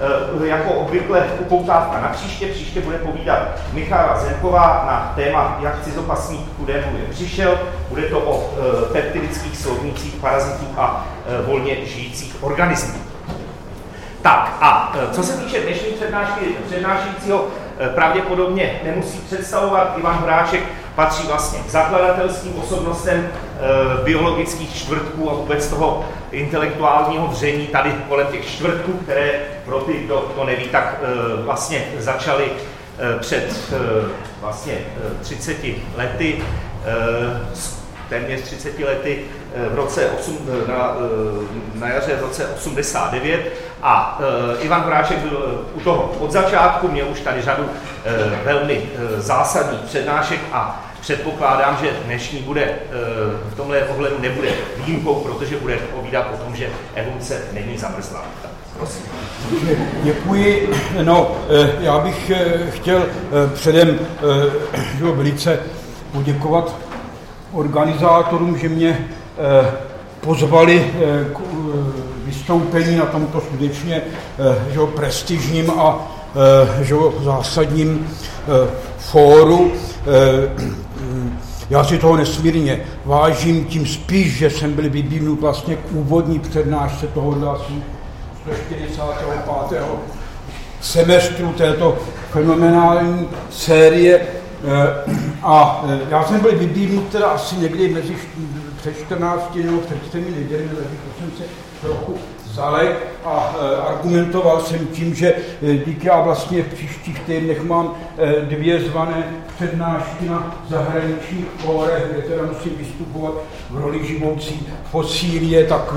Eh, jako obvykle upoutávka na příště. Příště bude povídat Michala Zemková na téma, jak cizopasník chudému je přišel. Bude to o e, peptidických slovnících, parazitů a e, volně žijících organismů. Tak a co se týče dnešní přednášky, přednášejícího pravděpodobně nemusí představovat Ivan Hráček, patří vlastně k zakladatelským osobnostem biologických čtvrtků a vůbec toho intelektuálního vření tady kolem těch čtvrtků, které pro ty, kdo to neví, tak e, vlastně začaly e, před e, vlastně 30 lety, téměř 30 lety v roce 8, na, na jaře v roce 89 a Ivan Horáček byl u toho od začátku, měl už tady řadu velmi zásadních přednášek a Předpokládám, že dnešní bude eh, v tomhle ohledu nebude výjimkou, protože bude povídat o tom, že evoluce není zamrzlá. Děkuji. No, eh, já bych eh, chtěl předem velice poděkovat organizátorům, že mě pozvali k vystoupení na tomto skutečně že prestižním a že zásadním fóru. Já si toho nesmírně vážím, tím spíš, že jsem byl vybídnut vlastně k úvodní přednášce tohohle asi 145. semestru této fenomenální série. Eh, a eh, já jsem byl vybídnut teda asi někdy mezi před 14 nebo před 4 neděli, takže jsem se trochu zalek a e, argumentoval jsem tím, že e, díky já vlastně v příštích týdnech mám e, dvě zvané přednášky na zahraničních fórech, kde teda musím vystupovat v roli živoucí fosílie, tak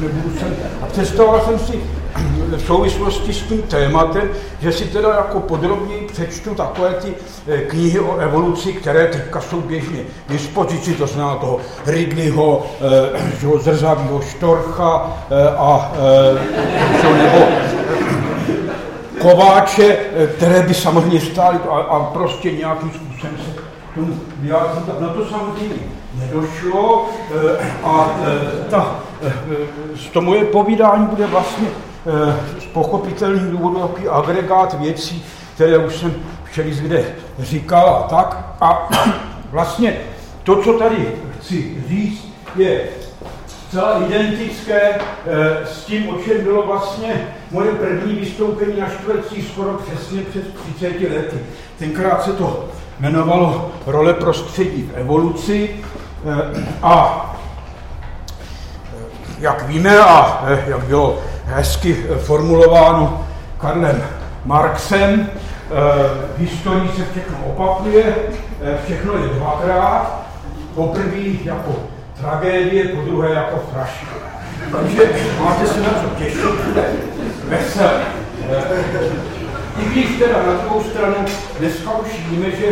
nebudu sem. A představoval jsem si v souvislosti s tím tématem, že si teda jako podrobněji přečtu takové ty knihy o evoluci, které teďka jsou běžně k dispozici, to znamená toho Ridleyho, zrzavého Štorcha a nebo kováče, které by samozřejmě stály a, a prostě nějakým způsobem se tomu vyjádřit. Na to samozřejmě nedošlo a ta, to moje povídání bude vlastně z pochopitelných důvodů takový agregát věcí, které už jsem včera kde říkal a tak. A vlastně to, co tady chci říct, je zcela identické e, s tím, o čem bylo vlastně moje první vystoupení na čtvrtcí skoro přesně před 30 lety. Tenkrát se to jmenovalo role prostředí v evoluci e, a jak víme a jak bylo hezky formulováno Karlem Marxem, v historii se všechno opakuje, všechno je dvakrát, poprvé jako tragédie, po druhé jako fraška. Takže máte se na co těšit, veselé. I když teda na druhou stranu dneska už víme, že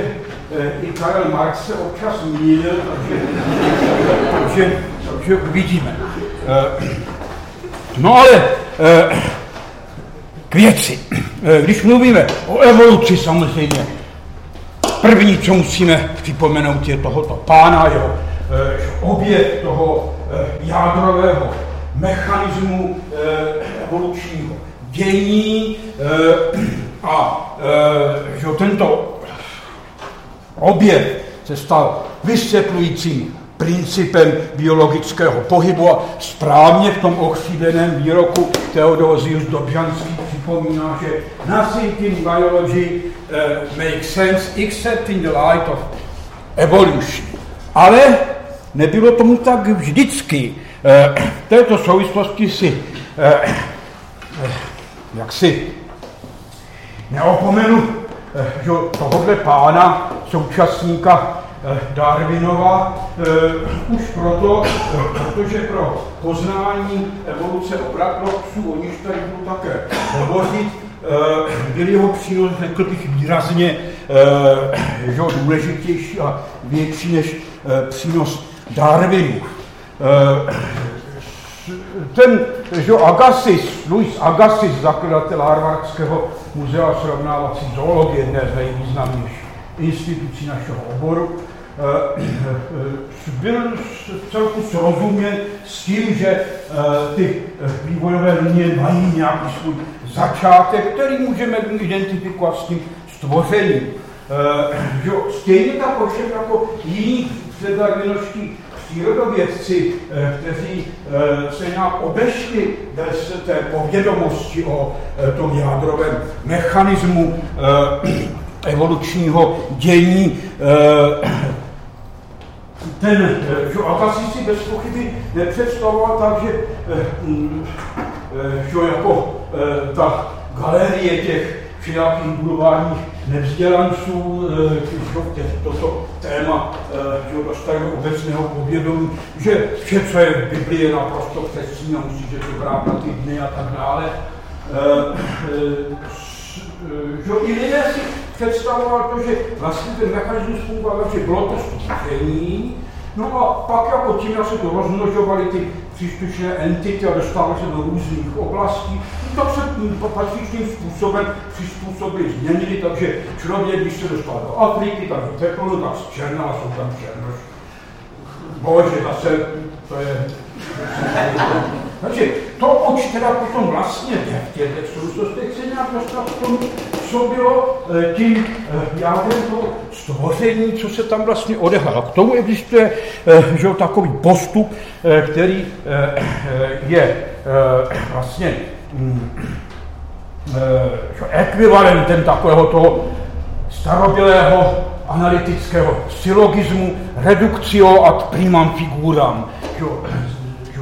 eh, i Karel Marx se občas mýlil, takže, takže, takže uvidíme. Eh, no ale eh, k věci. Když mluvíme o evoluci samozřejmě, první, co musíme připomenout, je tohoto pána, jeho Eh, objev toho eh, jádrového mechanismu eh, evolučního dění a že tento objev se stal vysvětlujícím principem biologického pohybu a správně v tom okřídleném výroku Theodosius Dobžanský připomíná, že nothing in biology uh, makes sense except in the light of evolution. Ale Nebylo tomu tak vždycky. Eh, v této souvislosti si eh, jak si neopomenu že tohohle pána, současníka Darwinova, už proto, protože pro poznání evoluce obratlovců, o níž tady budu také hovořit, byl jeho přínos, řekl bych, výrazně že důležitější a větší než přínos Darwinu. Eh, ten, že Agassiz, Louis Agassiz, zakladatel Harvardského muzea srovnávací zoologie, jedné z nejvýznamnějších institucí našeho oboru, byl celku srozuměn s tím, že ty vývojové linie mají nějaký svůj začátek, který můžeme identifikovat s tím stvořením. Stejně tak ovšem jako jiní předarvinoští přírodovědci, eh, kteří eh, se nějak obešli bez té povědomosti o eh, tom jádrovém mechanismu evolučního dění, ten že Agassiz si bez pochyby nepředstavoval tak, že, že jako ta galerie těch všelijakých bulvárních nevzdělanců, eh, toto téma že eh, dostali do obecného povědomí, že vše, co je v Biblii, je naprosto přesný a musíte to brát na ty dny a tak dále. Eh, že i lidé si představoval to, že vlastně ten mechanismus fungoval, že bylo to stvoření, no a pak jako tím se to rozmnožovaly ty příslušné entity a dostávaly se do různých oblastí, tak se patřičným způsobem přizpůsobili, změnili, takže člověk, když se dostal do Afriky, tak do Teplonu, tak z Černá jsou tam černoš. Bože, zase to je... Takže to, oč teda potom vlastně jde v těch souvislostech, se nějak dostat k tomu, co bylo eh, tím eh, jádrem toho stvoření, co se tam vlastně odehrálo. K tomu existuje eh, že, takový postup, který je vlastně mm, ekvivalentem takového toho starobylého analytického syllogismu reductio ad primam figuram. Že,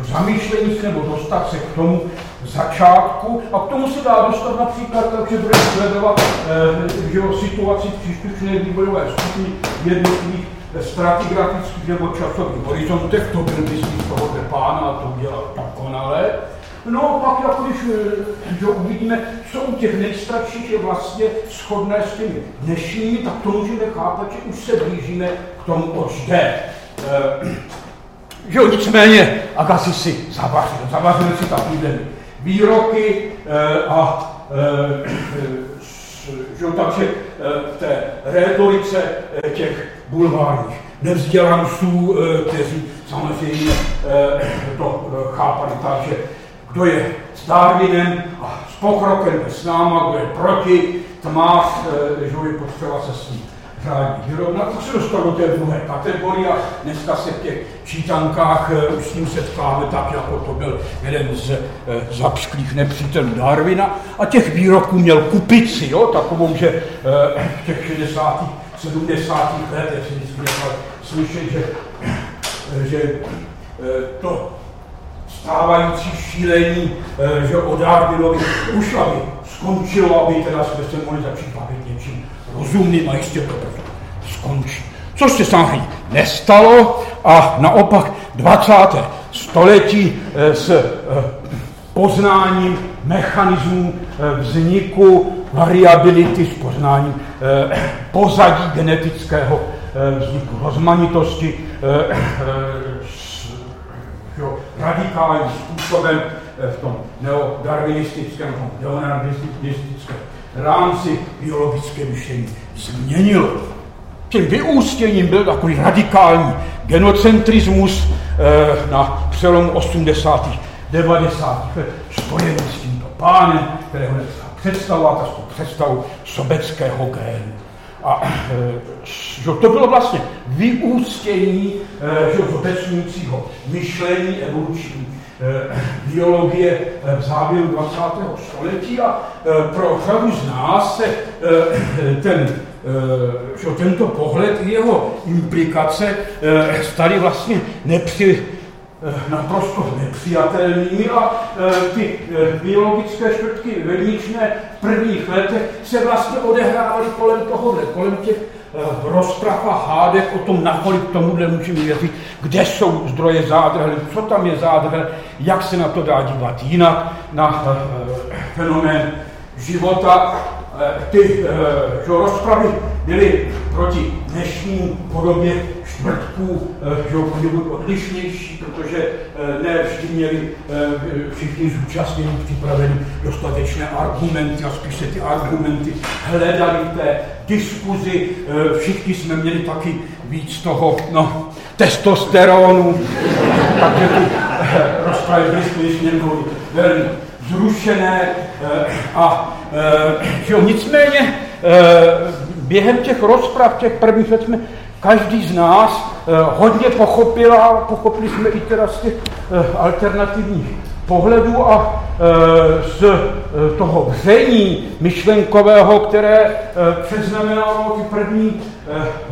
že zamýšlení se nebo dostat se k tomu začátku a k tomu se dá dostat například tak, že bude sledovat eh, že situaci příslušné vývojové stupni jednotlivých stratigrafických nebo časových horizontech, to byl myslím toho pána a to udělal dokonale. No a pak, jako když eh, že uvidíme, co u těch nejstarších je vlastně shodné s těmi dnešními, tak to můžeme chápat, že už se blížíme k tomu, oč jde. Že jo, nicméně Agassi si zavařil, zavařil si takovýhle výroky e, a e, že takže v té rétorice těch bulvárních nevzdělanců, kteří samozřejmě to chápali tak, že kdo je s Darwinem a s pokrokem s náma, kdo je proti, tmář, že je potřeba se s ním řádně vyrovnat, tak se dostal do té druhé kategorie a dneska se v těch čítankách eh, už s ním setkáme tak, jako to byl jeden z eh, zapšklých nepřítelů Darwina a těch výroků měl kupici, jo, takovou, že v těch 60. 70. letech si vždycky slyšet, že, že to stávající šílení, eh, že o Darwinovi aby skončilo, aby teda jsme se mohli začít bavit něčím rozumným a jistě to skončí. Což se samozřejmě nestalo a naopak 20. století eh, s eh, poznáním mechanismů vzniku variability, s poznáním pozadí genetického vzniku rozmanitosti, radikálním způsobem eh, v tom neodarwinistickém, neonarwinistickém rámci biologické myšlení změnilo. Tím vyústěním byl takový radikální genocentrismus eh, na přelomu 80. 90. let spojený s tímto pánem, kterého představovat a představu sobeckého génu. A e, že to bylo vlastně vyústění že, myšlení evoluční biologie v závěru 20. století a pro řadu z nás se ten, že tento pohled i jeho implikace staly vlastně nepři, Eh, naprosto nepřijatelnými a eh, ty eh, biologické škrtky vedničné v prvních letech se vlastně odehrávaly kolem tohohle, kolem těch rozprav a hádek o tom, nakolik tomuhle můžeme věřit, kde jsou zdroje zádrhel, co tam je zádrhel, jak se na to dá dívat jinak, na fenomén života. Ty že rozpravy byly proti dnešní podobě čtvrtků, že poněkud odlišnější, protože ne vždy měli všichni zúčastnění připraveni dostatečné argumenty a spíš se ty argumenty hledali v té diskuzi. Všichni jsme měli taky víc toho, no, testosteronu, takže ty rozpravy byly skutečně velmi zrušené a že nicméně během těch rozprav, těch prvních let jsme každý z nás hodně pochopil a pochopili jsme i teda z těch alternativních pohledu a e, z toho vření myšlenkového, které přeznamenalo ty první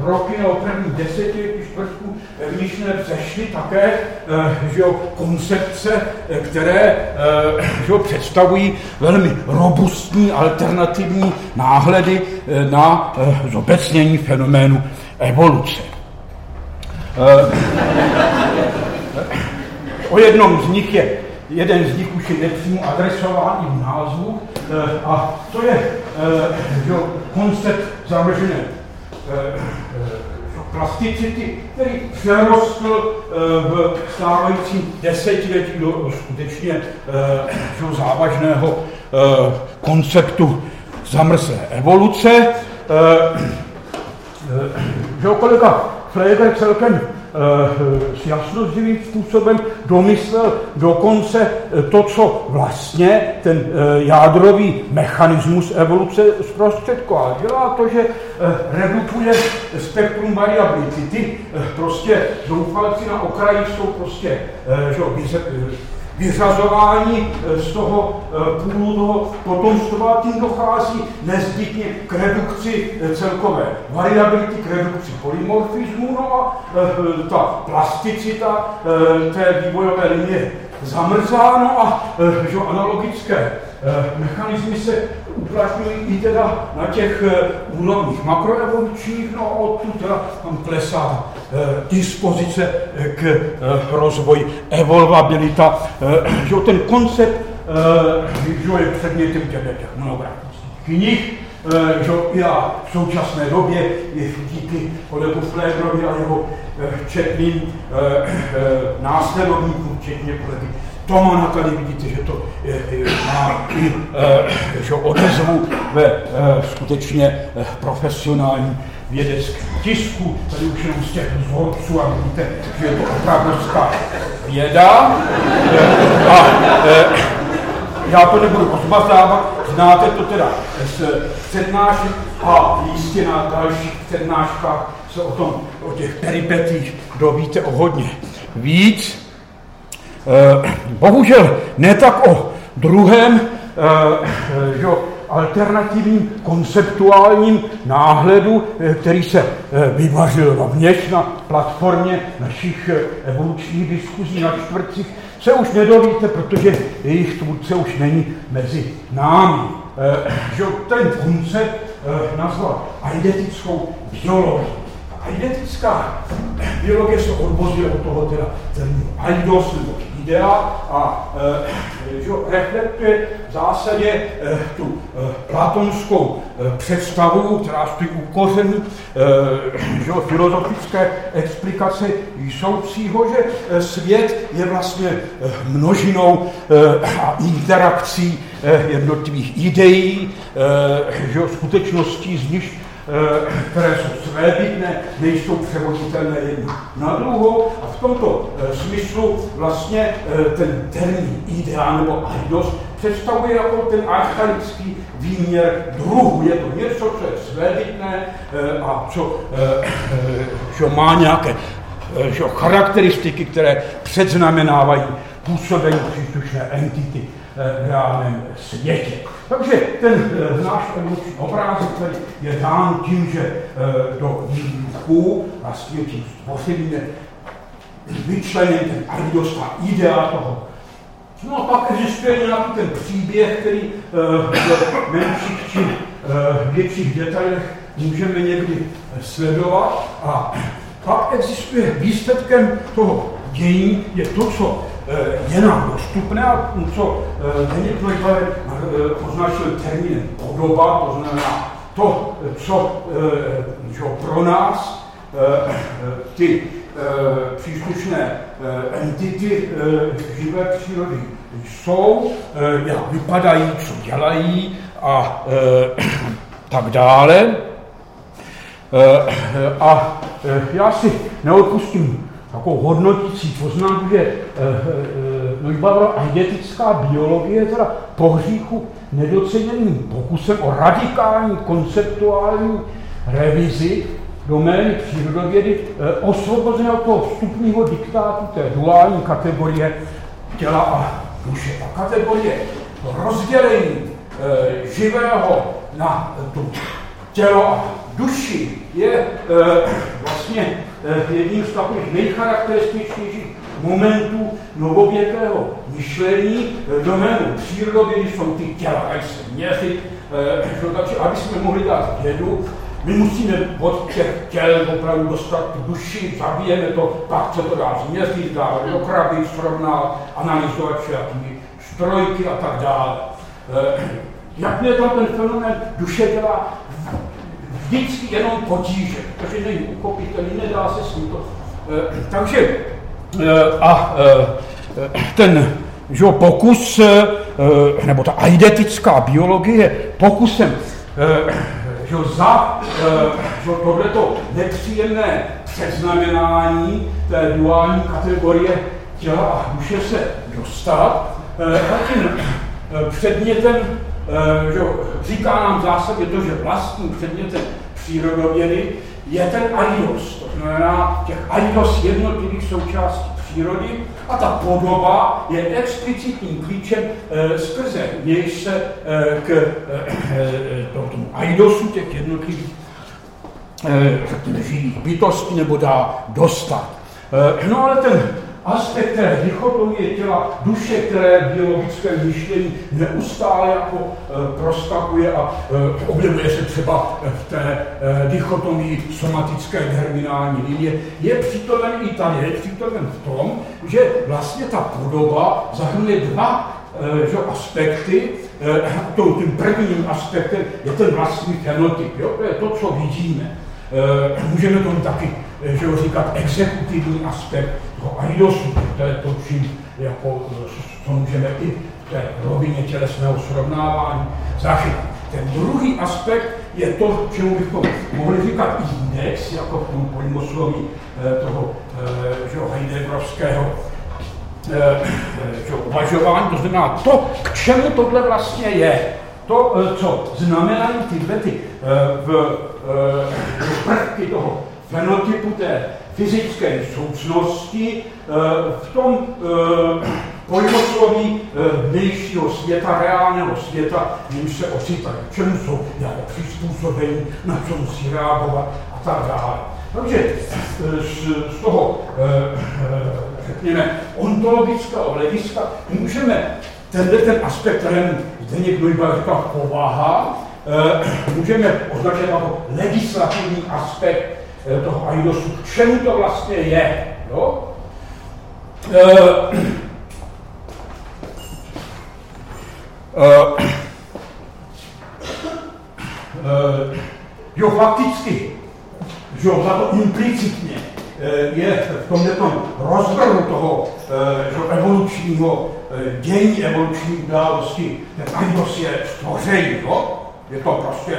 roky nebo první desetiletí čtvrtku, v níž vzešly také že jo, koncepce, které že jo, představují velmi robustní alternativní náhledy na zobecnění fenoménu evoluce. O jednom z nich je jeden z nich už je nepřímo adresován i v názvu, eh, a to je eh, že, koncept zamržené eh, plasticity, který přerostl v stávajícím desetiletí do skutečně že, závažného konceptu zamrzlé evoluce. Že kolega Fleger celkem Eh, s jasnozivým způsobem domyslel dokonce eh, to, co vlastně ten eh, jádrový mechanismus evoluce zprostředkoval. Dělá to, že redukuje spektrum variability. Ty prostě zoufalci na okraji jsou prostě že, vyřazování eh, z toho eh, půlu toho potomstva, tím dochází nezbytně k redukci eh, celkové variability, k redukci polymorfismu, no a ta plasticita té vývojové linie zamrzáno a že analogické mechanizmy se uplatňují i teda na těch úrovních makroevolučních, no a odtud teda tam klesá dispozice k rozvoji, evolvabilita, že ten koncept že je předmětem těch monografických knih, že já v současné době je díky kolegu Flégrovi a jeho četným následovníkům, včetně kolegy Tomana, tady vidíte, že to je, je, má i že odezvu ve skutečně profesionální vědeckém tisku, tady už jenom z těch vzorců a vidíte, že je to opravdovská věda. A já to nebudu rozmazávat, znáte to teda z přednášek a jistě na dalších přednáškách se o tom, o těch peripetích dovíte o hodně víc. Eh, bohužel ne tak o druhém eh, že, alternativním konceptuálním náhledu, eh, který se vyvařil rovněž na platformě našich evolučních diskuzí na čtvrtcích, se už nedovíte, protože jejich tvůrce už není mezi námi. Že ten koncept nazval eidetickou biologii. Eidetická biologie se odvozuje od toho teda ten eidos nebo idea a e, že, reflektuje v zásadě e, tu e, platonskou představu, která u kořenů e, že, filozofické explikace Jsoucího, že svět je vlastně množinou a interakcí jednotlivých ideí, že, skutečností, z nich Eh, které jsou svébytné, nejsou převoditelné jedno na druhou. A v tomto eh, smyslu vlastně eh, ten termín idea nebo aidos představuje jako ten archaický výměr druhu. Je to něco, co je svébytné a co, co má nějaké že, charakteristiky, které předznamenávají působení příslušné entity v reálném světě. Takže ten e, náš evoluční obrázek je dán tím, že e, do výbuchu vlastně tím způsobíme vyčleněn ten aidos, ta idea toho. No a pak existuje nějaký ten příběh, který e, v menších či větších detailech můžeme někdy sledovat a pak existuje výsledkem toho dění je to, co je nám dostupné a co Deněk Neugebauer označil termínem podoba, to znamená to, co čo pro nás ty příslušné entity živé přírody jsou, jak vypadají, co dělají a tak dále. A já si neodpustím takovou hodnotící poznámku, že eh, eh, Neubauer eidetická biologie je teda po hříchu nedoceněným pokusem o radikální konceptuální revizi domény přírodovědy eh, osvobozeného toho vstupního diktátu té duální kategorie těla a duše. A kategorie rozdělení živého na tu tělo a duši je vlastně Eh, jedním z takových nejcharakterističtějších momentů novověkého myšlení eh, doménu přírodovědy jsou ty těla, jak se měřit, eh, takže aby jsme mohli dát vědu, my musíme od těch těl opravdu dostat tu duši, zabijeme to, pak se to dá změřit, dá do kraby, srovnat, analyzovat všechny strojky a tak dále. Jak mě tam ten fenomén duše dělá vždycky jenom potíže, protože není uchopitelný, nedá se s to. E, takže e, a e, ten že pokus, nebo ta eidetická biologie pokusem že za že tohleto nepříjemné přeznamenání té duální kategorie těla a duše se dostat, e, tím předmětem Eh, že říká nám v zásadě to, že vlastním předmětem přírodovědy je ten aidos, to znamená těch aidos jednotlivých součástí přírody a ta podoba je explicitním klíčem e, skrze něj se e, k e, tomu aidosu těch jednotlivých e, živých bytostí nebo dá dostat. E, no ale ten aspekt té dichotomie těla, duše, které biologické myšlení neustále jako e, proskakuje a e, objevuje se třeba v té e, dichotomii somatické terminální linie, je přítomen i tady, je přítomen v tom, že vlastně ta podoba zahrnuje dva že, aspekty, tím prvním aspektem je ten vlastní fenotyp, jo? to je to, co vidíme. E, můžeme tomu taky že říkat exekutivní aspekt toho aidosu, to je to, čím, jako, co můžeme i v té rovině tělesného srovnávání zachytit. Ten druhý aspekt je to, čemu bychom mohli říkat index, jako v tom pojmosloví eh, toho eh, že, Heideggerovského eh, že, uvažování, to znamená to, k čemu tohle vlastně je. To, co znamenají tyhle ty v, prvky toho fenotypu té fyzické soucnosti eh, v tom eh, pojmosloví vnějšího eh, světa, reálného světa, jim se ocitají, čemu jsou jako přizpůsobení, na co musí reagovat a tak dále. Takže z, z toho, řekněme, ontologického hlediska můžeme tenhle ten aspekt, kterému Zdeněk Nojba říká povaha, můžeme označit jako legislativní aspekt Eh, toho aidosu, k čemu to vlastně je. Jo? E, e, e, jo, fakticky, jo, za to implicitně je v tomhle tom rozvrhu toho že, evolučního dění, evoluční události, ten aidos je stvoření, jo? Je to prostě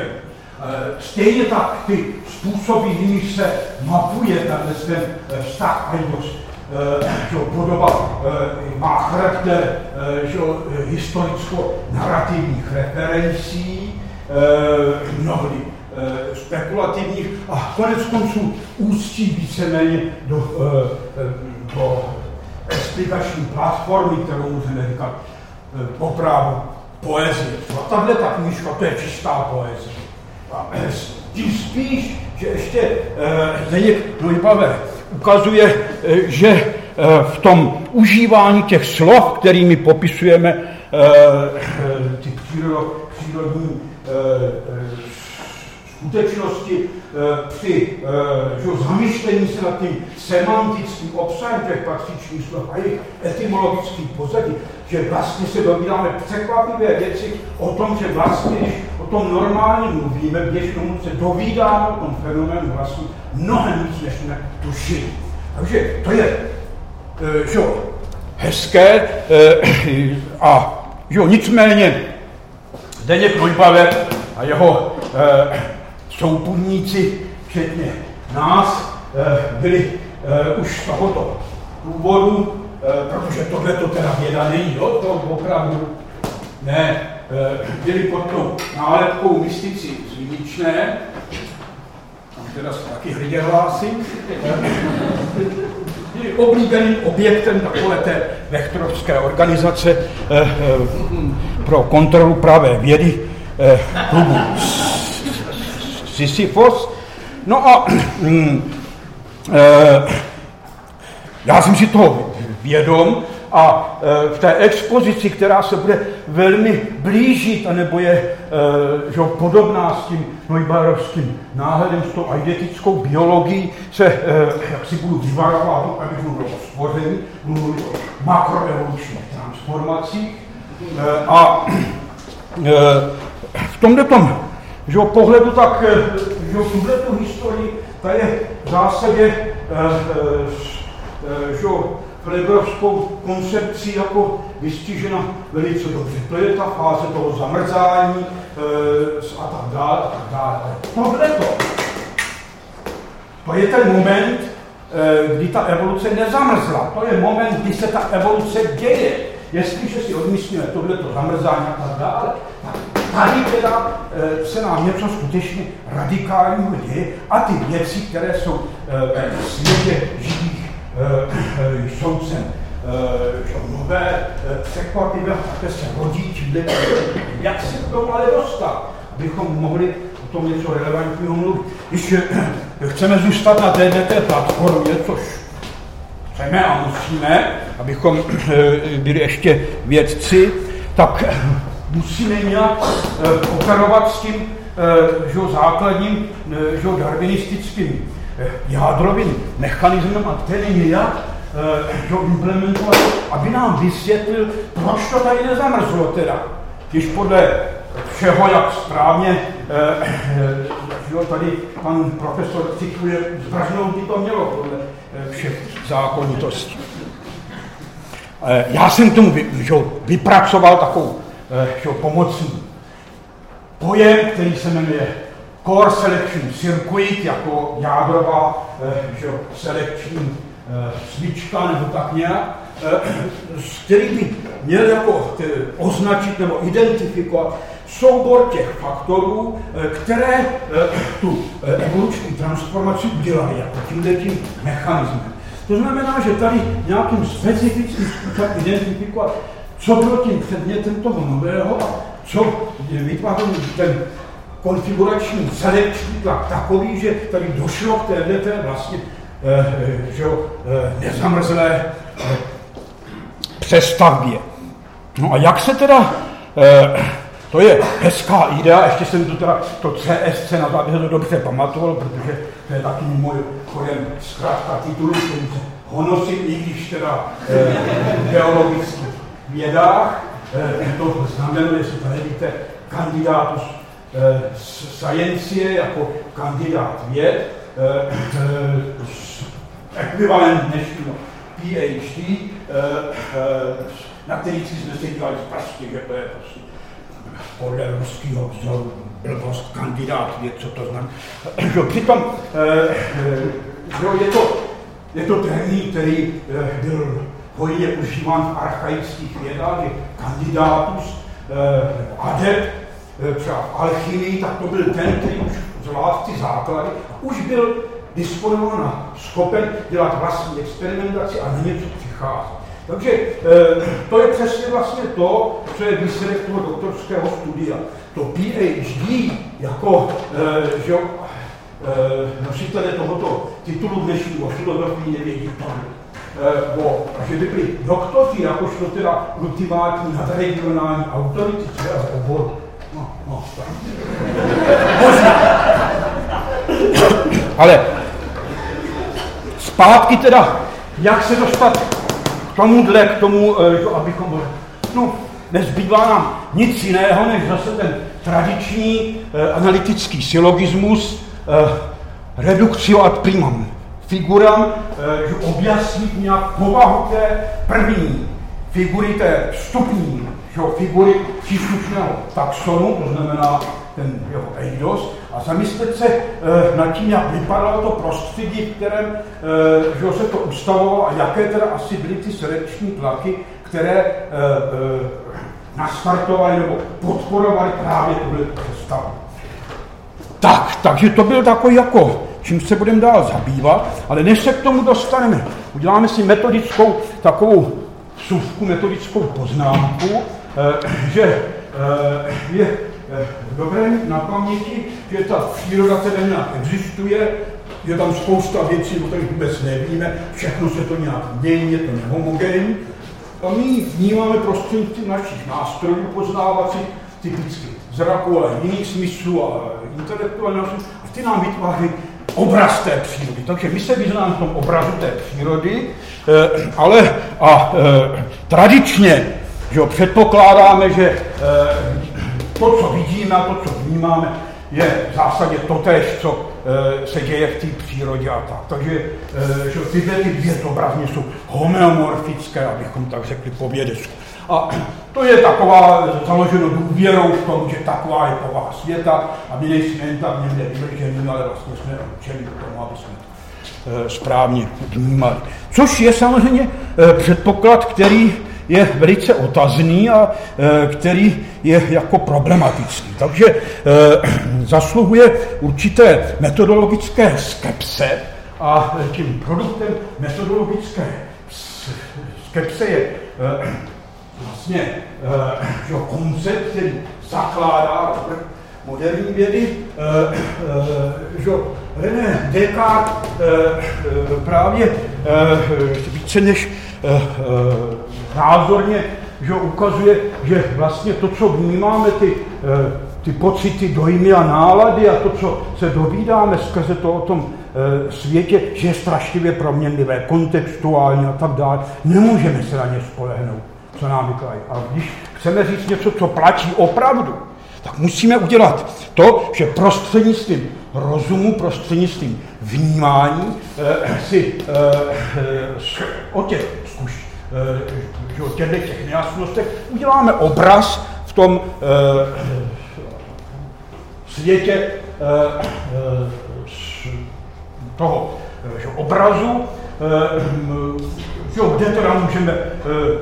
Eh, stejně tak ty způsoby, jimi se mapuje tenhle ten eh, vztah Aidos, eh, že podoba má charakter že historicko-narrativních referencí, mnohdy spekulativních a konec konců ústí víceméně do, do explikační platformy, kterou můžeme říkat po právu poezie. A tahle ta knižka, to je čistá poezie. Tím spíš, že ještě eh, Zdeněk Dojbavé ukazuje, eh, že eh, v tom užívání těch slov, kterými popisujeme ty přírodní skutečnosti při že, zamýšlení se nad tím semantickým obsahem těch patřičných slov a jejich etymologický pozadí, že vlastně se dobíráme překvapivé věci o tom, že vlastně, když o tom normálně mluvíme, běžnou se dovídáme o tom fenoménu hlasu mnohem víc, než jsme tušili. Takže to je e, že, hezké e, a že, nicméně Zdeněk Nojbaver a jeho souputníci, včetně nás, e, byli e, už z tohoto důvodu, e, protože tohle to teda věda není, jo, to opravdu ne, byli pod tou nálepkou mystici z tam teda se taky hrdě hlásím, byli oblíbeným objektem takové té vechtrovské organizace pro kontrolu pravé vědy klubu Sisyphos. No a mm, já jsem si toho vědom a v té expozici, která se bude velmi blížit, anebo je že, podobná s tím Neubauerovským náhledem, s tou eidetickou biologií, se jak si budu vyvarovat, abych mluvil o stvoření, mluvil o makroevolučních transformacích. A v tomhle tom že pohledu, tak že tuhle tu historii, ta je v zásadě že Fleberovskou koncepcí jako vystižena velice dobře. To je ta fáze toho zamrzání a tak dále, a tak dále. Tohle to, to je ten moment, kdy ta evoluce nezamrzla. To je moment, kdy se ta evoluce děje. Jestliže si odmyslíme tohleto zamrzání a tak dále, tak tady teda e, se nám něco skutečně radikálního děje a ty věci, které jsou e, v světě živých jsou sem nové, překvapivé, také se rodí tímhle. Jak se k tomu ale dostat, abychom mohli o tom něco relevantního mluvit. Když chceme zůstat na této platformě, což chceme a musíme, abychom byli ještě vědci, tak musíme nějak operovat s tím že základním že darwinistickým jádrovým mechanismem a který nějak to implementovat, aby nám vysvětlil, proč to tady nezamrzlo teda. Když podle všeho, jak správně že tady pan profesor cituje, zvrhnout by to mělo podle všech zákonitostí. Já jsem tomu že, vypracoval takovou že, pomocný pojem, který se jmenuje Core Selection Circuit jako jádrová eh, že, selekční eh, svíčka nebo tak nějak, eh, který by měl jako označit nebo identifikovat soubor těch faktorů, které tu evoluční transformaci udělaly jako tímhle tím mechanismem. To znamená, že tady nějakým specifickým způsobem identifikovat, co bylo tím předmětem toho nového a co vytváří ten konfigurační selekční tlak takový, že tady došlo k této vlastně eh, že, eh, nezamrzlé eh, přestavbě. No a jak se teda, eh, to je hezká idea, ještě jsem to teda, to CSC na to dobře pamatoval, protože to je taky můj chodem zkrátka titulu, který se honosím, i když teda eh, v geologických vědách, eh, to znamená, jestli to nevíte, kandidátus Eh, sciencie jako kandidát věd, eh, eh, ekvivalent dnešního PhD, na který jsme si dělali prostě, že to je prostě podle ruského vzoru blbost, kandidát věd, co to znamená. Přitom je to, je to termín, který byl hojně užíván v archaických vědách, je kandidátus, adept, Eh, třeba v alchymii, tak to byl ten, který už zvládl ty základy už byl disponován a schopen dělat vlastní experimentaci a na něco přicházet. Takže eh, to je přesně vlastně to, co je výsledek toho doktorského studia. To PhD jako eh, že, nositele tohoto titulu dnešního filozofii nevědí pan. O, že by byli doktoři, jakožto teda ultimátní nadregionální autority svého oboru. No, no, Možná. Ale zpátky teda, jak se dostat k tomuhle, k tomu, eh, abychom... No, nezbývá nám nic jiného, než zase ten tradiční eh, analytický syllogismus eh, reduktio ad primam figuram, eh, že objasnit nějak povahu té první figury, té vstupní že, figury příslušného taxonu, to znamená ten jeho eidos, a zamyslet se e, nad tím, jak vypadalo to prostředí, v kterém e, že se to ustavovalo a jaké teda asi byly ty selekční tlaky, které e, e, nastartovaly nebo podporovaly právě tuhle představu. Tak, takže to byl takový jako, čím se budeme dál zabývat, ale než se k tomu dostaneme, uděláme si metodickou takovou suvku, metodickou poznámku, e, že e, je Eh, dobré na paměti, že ta příroda teda nějak existuje, je tam spousta věcí, o kterých vůbec nevíme, všechno se to nějak mění, je to nehomogenní. A my vnímáme prostřednictvím našich nástrojů poznávacích, typicky zraku, ale jiných smyslů a intelektuálních a ty nám vytváří obraz té přírody. Takže my se vyznáme v tom obrazu té přírody, eh, ale a e, tradičně že jo, předpokládáme, že e, to, co vidíme a to, co vnímáme, je v zásadě totéž, co se děje v té přírodě a tak. Takže že tyhle ty dvě zobrazně jsou homeomorfické, abychom tak řekli po vědecku. A to je taková založeno důvěrou v tom, že taková je povaha světa a my nejsme jen tak někde vyvržený, ale vlastně jsme učeni k tomu, aby jsme to e, správně vnímali. Což je samozřejmě e, předpoklad, který je velice otazný a e, který je jako problematický. Takže zasluhuje určité metodologické skepse a tím produktem metodologické skepse je vlastně že koncept, který zakládá moderní vědy, že René Descartes právě více než názorně že ukazuje, že vlastně to, co vnímáme, ty, eh, ty pocity, dojmy a nálady a to, co se dovídáme skrze to o tom eh, světě, že je strašlivě proměnlivé, kontextuálně a tak dále, nemůžeme se na ně spolehnout, co nám vykladají. A když chceme říct něco, co platí opravdu, tak musíme udělat to, že prostřednictvím rozumu, prostřednictvím vnímání eh, si eh, o těch zkuš, že o těchto těch nejasnostech uděláme obraz v tom eh, světě eh, eh, toho že obrazu, že, kde teda můžeme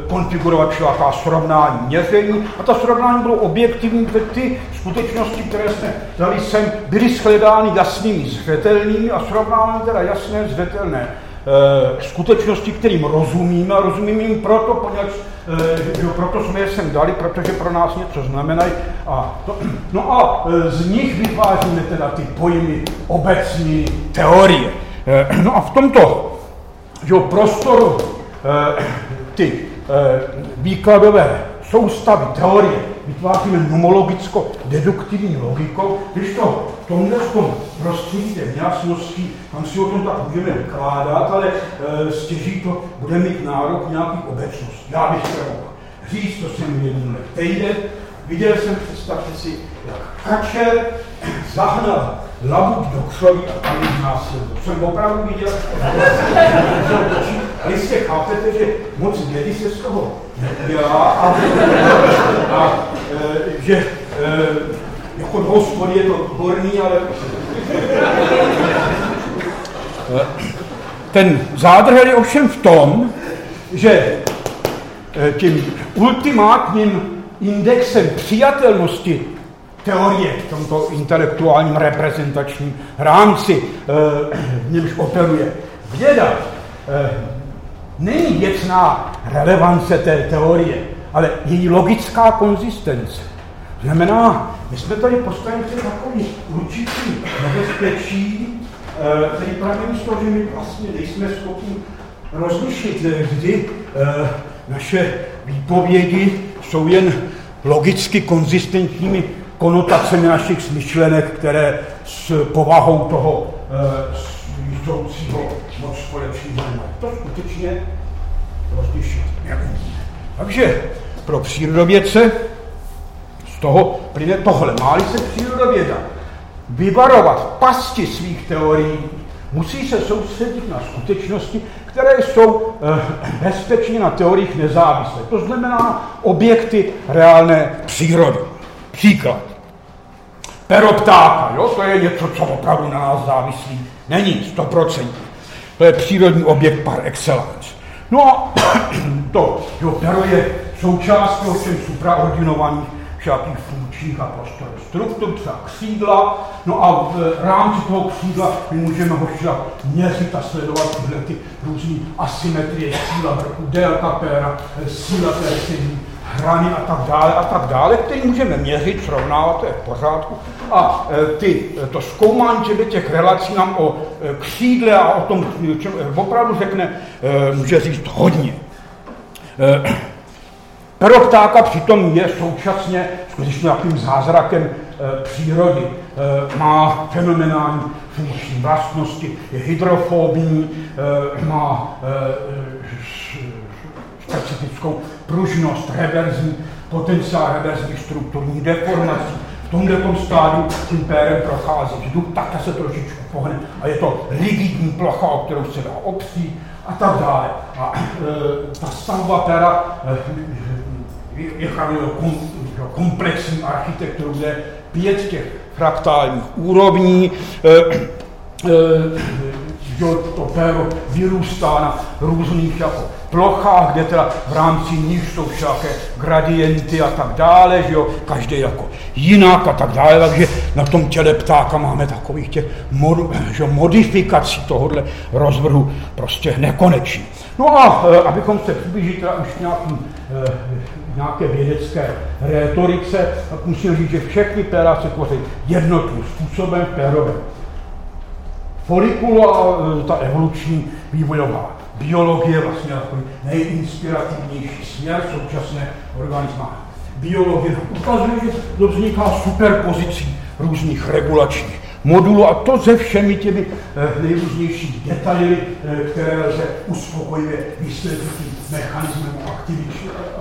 konfigurovat všelaká srovnání měření a ta srovnání budou objektivní, protože ty skutečnosti, které jsme dali sem, byly shledány jasnými, zřetelnými a srovnáváme teda jasné, zřetelné Eh, skutečnosti, kterým rozumíme a rozumíme jim proto, poněvadž, eh, že proto jsme je sem dali, protože pro nás něco znamenají. A to, no a eh, z nich vytváříme teda ty pojmy obecní teorie. No a v tomto že prostoru ty výkladové soustavy, teorie, vytváříme nomologicko-deduktivní logikou, když to v tomhle tom prostředí té nejasností, tam si o tom tak můžeme vykládat, ale e, stěží to bude mít nárok nějaký obecnost. Já bych mohl říct, to jsem jednou týden, viděl jsem, představte si, jak kačer zahnal labuk do křoví a tam. To jsem opravdu viděl. A jistě chápete, že moc vědy se z toho neudělá a, a e, že e, jako hospod je to horný, ale ten zádrhel je ovšem v tom, že e, tím ultimátním indexem přijatelnosti teorie v tomto intelektuálním reprezentačním rámci, eh, v němž operuje věda, eh, není věcná relevance té teorie, ale její logická konzistence. Znamená, my jsme tady postavili takový určitý nebezpečí, eh, který pramení z toho, že my vlastně nejsme schopni rozlišit, kdy naše výpovědi jsou jen logicky konzistentními konotacemi našich smyšlenek, které s povahou toho jízdoucího eh, moc společného nemají. To skutečně rozlišit. Takže pro přírodovědce Z toho plyne tohle. Máli se přírodověda vyvarovat pasti svých teorií, musí se soustředit na skutečnosti, které jsou eh, bezpečně na teoriích nezávislé. To znamená objekty reálné přírody. Příklad. Pero ptáka, jo? to je něco, co opravdu na nás závislí. Není, stoprocentně. To je přírodní objekt par excellence. No a to, jo, pero je součástí ovšem supraordinovaných všakých funkčních a prostorů. Struktur třeba křídla, no a v rámci toho křídla my můžeme ho měřit a sledovat tyhle ty různé asymetrie, síla vrchu, délka péra, síla té hrany a tak dále a tak dále, který můžeme měřit, srovnávat, to je v pořádku. A e, ty, e, to zkoumání těch relací nám o e, křídle a o tom, čem opravdu řekne, může říct hodně. Pero ptáka přitom je současně skutečně nějakým zázrakem přírody. Má fenomenální funkční vlastnosti, je hydrofobní, má specifickou pružnost, reverzní, potenciál reverzních strukturních deformací. V tomhle tom stádiu tím pérem prochází vzduch, tak se trošičku pohne a je to rigidní plocha, o kterou se dá opřít a tak dále. A e, ta stavba péra e, je kom, komplexní architekturu, kde pět těch fraktálních úrovní, e, e, to péro vyrůstá na různých jako plochách, kde teda v rámci nich jsou všaké gradienty a tak dále, že jo, každý jako jinak a tak dále, takže na tom těle ptáka máme takových těch mod, že, modifikací tohohle rozvrhu prostě nekonečný. No a e, abychom se přiblížili teda už nějaký, e, nějaké vědecké rétorice, tak musím říct, že všechny péra se tvoří jednotným způsobem pérovém folikulu a e, ta evoluční vývojová biologie vlastně takový nejinspirativnější směr současné organismální biologie ukazuje, že to vzniká superpozicí různých regulačních modulů a to se všemi těmi eh, nejrůznější detaily, eh, které lze uspokojivě vysvětlit mechanismem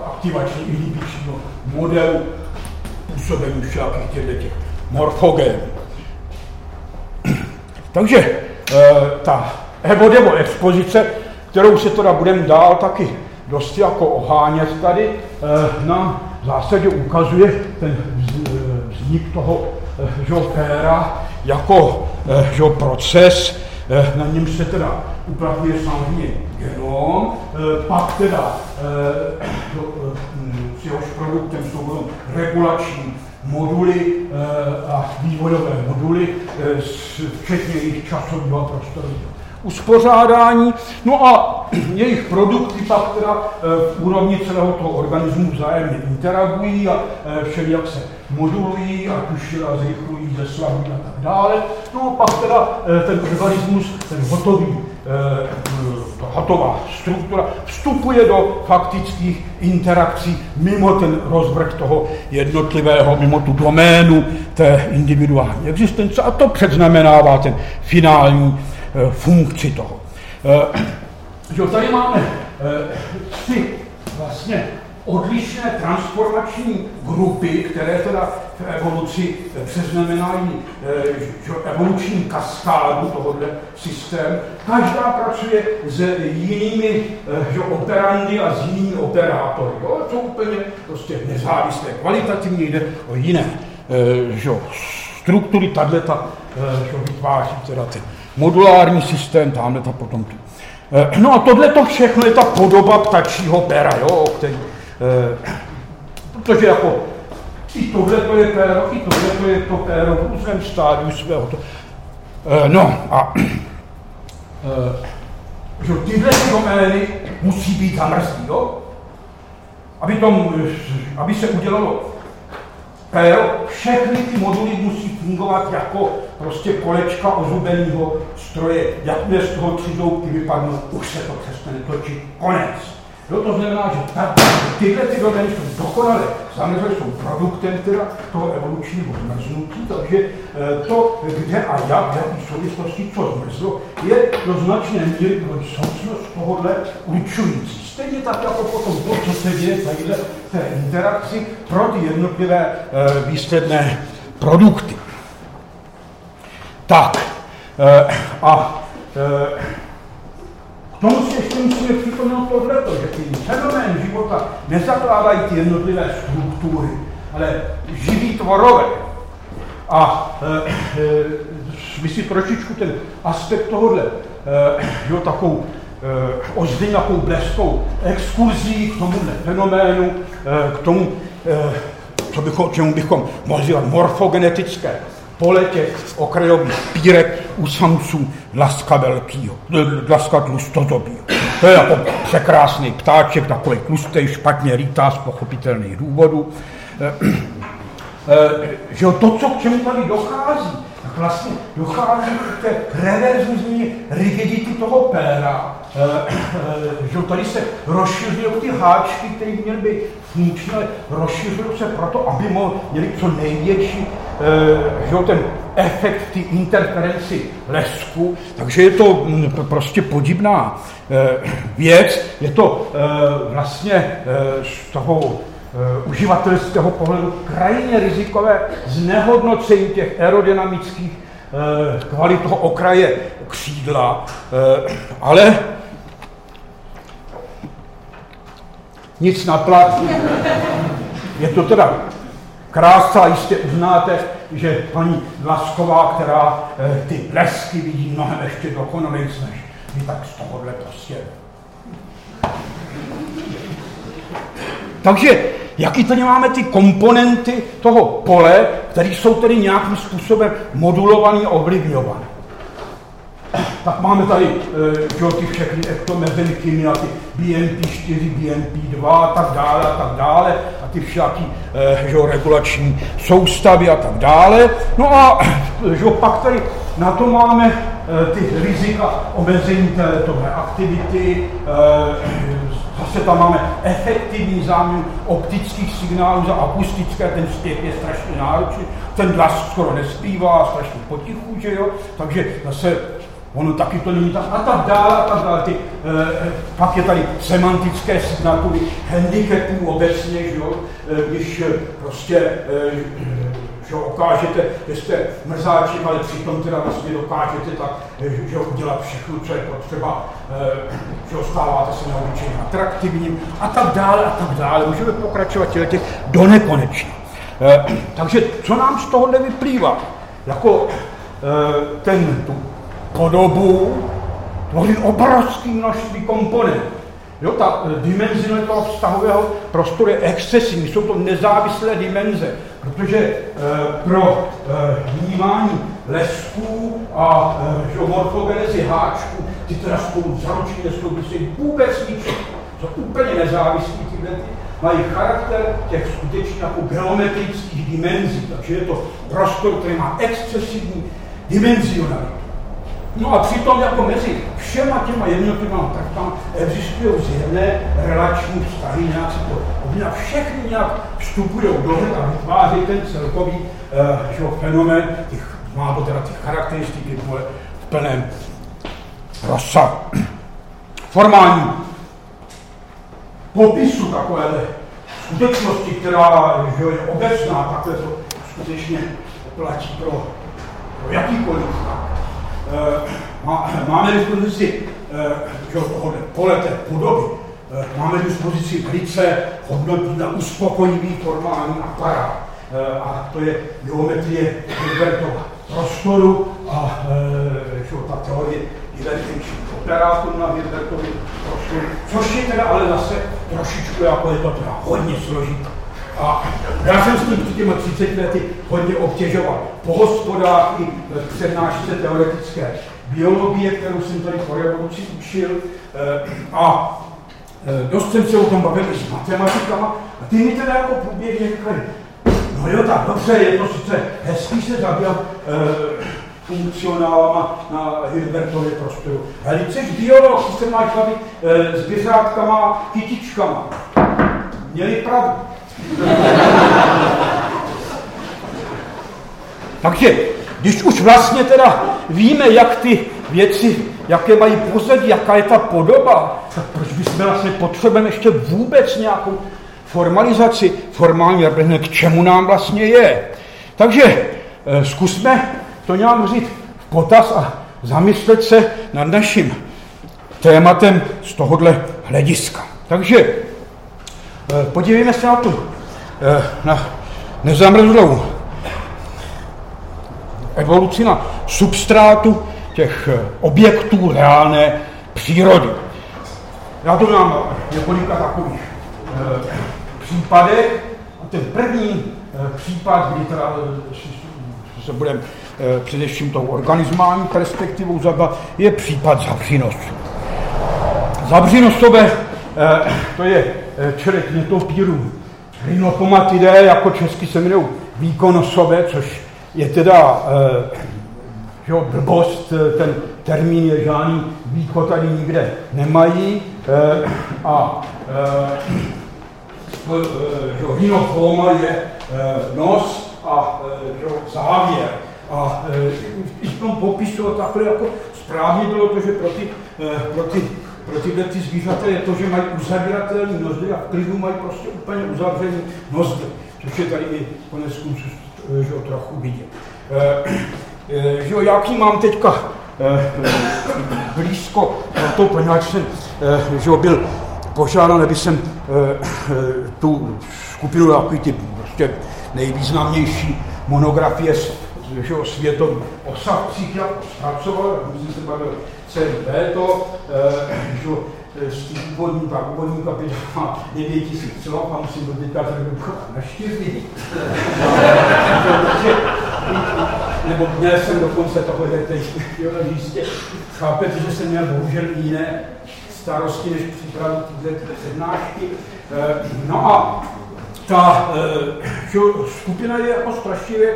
aktivační inhibičního modelu působení všakých těchto morfogénů. Takže eh, ta nebo expozice kterou se teda budeme dál taky dost jako ohánět tady, eh, v zásadě ukazuje ten vznik toho eh, že, péra jako že, proces, eh, na něm se teda uplatňuje samozřejmě genom, pak teda s jehož produktem jsou regulační moduly a vývojové moduly, včetně jejich časového prostoru uspořádání. No a jejich produkty pak teda eh, v úrovni celého toho organismu vzájemně interagují a eh, jak se modulují, ať už zrychlují, zeslavují a tak dále. No a pak teda eh, ten organismus, ten hotový, hotová struktura vstupuje do faktických interakcí mimo ten rozvrh toho jednotlivého, mimo tu doménu té individuální existence a to předznamenává ten finální funkci toho. Eh, že tady máme eh, tři vlastně odlišné transformační grupy, které teda v evoluci přeznamenají evoluční kaskádu tohohle systému. Každá pracuje s jinými že operandy a s jinými operátory. Jo? To úplně prostě nezávislé. Kvalitativně jde o jiné že struktury. Tato vytváří teda ty modulární systém, tamhle ta potom. Eh, no a tohle to všechno je ta podoba ptačího pera, jo, který, eh, protože jako i tohle to je péro, i tohle to je to péro v různém stádiu svého. To, eh, no a že tyhle domény musí být zamrzlý, jo? Aby, tom, aby se udělalo péro, všechny ty moduly musí fungovat jako prostě kolečka ozubeného stroje. Jakmile z toho tři vypadnou, už se to přestane točit. Konec. Jo, to znamená, že ta, tyhle ty domény jsou dokonale zamrzlé, jsou produktem teda toho evolučního zmrznutí, takže eh, to, kde a jak, v jaký souvislosti co zmrzlo, je do značné míry pro současnost tohohle určující. Stejně tak jako potom to, co se děje tadyhle té interakci pro ty jednotlivé výsledné produkty. Tak, a k tomu si ještě musíme připomenout tohleto, že ty fenomén života nezakládají ty jednotlivé struktury, ale živí tvorové. A e, e, my si trošičku ten aspekt tohohle, e, jo, takovou e, ozdň takovou bleskou exkurzí k tomuhle fenoménu, e, k tomu, e, co bychom, čemu bychom mohli říkat morfogenetické pole těch okrajových pírek u samců dlaska velkýho, dlaska tlustozobího. To je jako překrásný ptáček, takový tlustý, špatně lítá z pochopitelných důvodů. Eh, že to, co k čemu tady dochází, tak vlastně dochází k té reverzní rigidity toho péra. Eh, eh, že tady se rozšiřují ty háčky, které měly být funkční, ale rozšiřují se proto, aby měli co největší že ten efekt, ty interferenci lesku. Takže je to mm, prostě podivná věc. Je to vlastně z toho uživatelského pohledu krajně rizikové znehodnocení těch aerodynamických kvalit toho okraje křídla, ale nic naplatí. Je to teda krása, jistě uznáte, že paní Lasková, která ty blesky vidí mnohem ještě dokonalejc než vy, tak z tohohle prostě takže jaký tady máme ty komponenty toho pole, které jsou tedy nějakým způsobem modulované a ovlivňované. Tak máme tady e, všechny ektomezenkyny a ty BMP4, BMP2 a tak dále a tak dále. A ty všaký e, že, regulační soustavy a tak dále. No a že, pak tady na to máme e, ty rizika omezení této aktivity, e, Zase tam máme efektivní záměn optických signálů za akustické, ten zpěv je strašně náročný, ten hlas skoro nespívá, strašně potichu, že jo, takže zase ono taky to není tak a tak dále, a tak dále. Ty, e, pak je tady semantické signatury handicapů obecně, že jo, e, když prostě e, že ukážete, že jste mrzáček, ale přitom teda vlastně dokážete tak, že udělat všechno, co je potřeba, eh, že stáváte se naučení atraktivním a tak dále a tak dále. Můžeme pokračovat těch do nekonečna. Eh, takže co nám z toho nevyplývá? Jako eh, ten, tu podobu tvoří obrovský množství komponentů. Jo, ta dimenzivnost toho vztahového prostoru je excesivní, jsou to nezávislé dimenze protože eh, pro eh, vnímání lesků a eh, morfogenezi háčků, ty teda spolu zaručení nesouvisí vůbec ničem. Jsou úplně nezávislí tyhle mají charakter těch skutečně jako geometrických dimenzí, takže je to prostor, který má excesivní dimenzionalitu. No a přitom jako mezi všema těma jednotlivými tak tam existují zjevné relační vztahy, nějak se to objedná, všechny nějak vstupují do a vytváří ten celkový uh, že, fenomén, těch, má to teda ty charakteristiky v plném rozsahu. Formální popisu takovéhle skutečnosti, která že je obecná, takhle to skutečně platí pro, pro jakýkoliv Eh, máme dispozici eh, tohohle pole té podoby, eh, máme dispozici velice hodnotný a uspokojivý formální aparát. A to je geometrie Hilbertova prostoru a že, ta teorie divergenčních operátorů na Hilbertově prostoru, což je teda ale zase trošičku jako je to teda hodně složité. A já jsem s tím před těmi 30 lety hodně obtěžoval. Po hospodách i přednášce teoretické biologie, kterou jsem tady po revoluci učil. Eh, a eh, dost jsem se o tom bavil i s matematikama. A ty mi teda jako průběžně říkali, no jo, tak dobře, je to sice hezký se zabývat e, funkcionálama na Hilbertově prostoru. Ale když jsi biolog, se máš bavit e, s běřátkama, kytičkama. Měli pravdu. Takže, když už vlastně teda víme, jak ty věci, jaké mají pozadí, jaká je ta podoba, tak proč bychom vlastně potřebujeme ještě vůbec nějakou formalizaci, formální reprezentaci, k čemu nám vlastně je. Takže eh, zkusme to nějak vzít v potaz a zamyslet se nad naším tématem z tohohle hlediska. Takže eh, podívejme se na tu na nezamrzlou evoluci na substrátu těch objektů reálné přírody. Já to mám několika takových e, případech. A ten první e, případ, kdy teda e, se budeme e, především tou organismální perspektivou zabývat, je případ Zavřinosu. Zavřinosové, e, to je člověk netopírů, Rhinopomatidae, jako česky se jmenují výkonosové, což je teda e, jo, blbost, ten termín je žádný výcho tady nikde nemají e, a e, jo, je nos a e, jo, závěr. A i v tom popisu takhle jako správně bylo to, že pro ty, pro ty pro tyhle ty zvířata je to, že mají uzavíratelný nozdry a v klidu mají prostě úplně uzavřený nozdry, což je tady i konec konců že trochu vidět. E, e, že jo, jaký mám teďka blízko to, poněvadž jsem že jo, byl požádán, aby jsem tu skupinu takový ty prostě nejvýznamnější monografie že jo, světových osavcích jak zpracoval, jsem se bavil celý to, že z těch úvodní, pak úvodní kapitola má 9 tisíc slov a musím to teďka zredukovat na 4. Nebo měl jsem dokonce toho, že teď jistě chápete, že jsem měl bohužel jiné starosti, než přípravu tyhle přednášky. No a ta že, skupina je jako strašlivě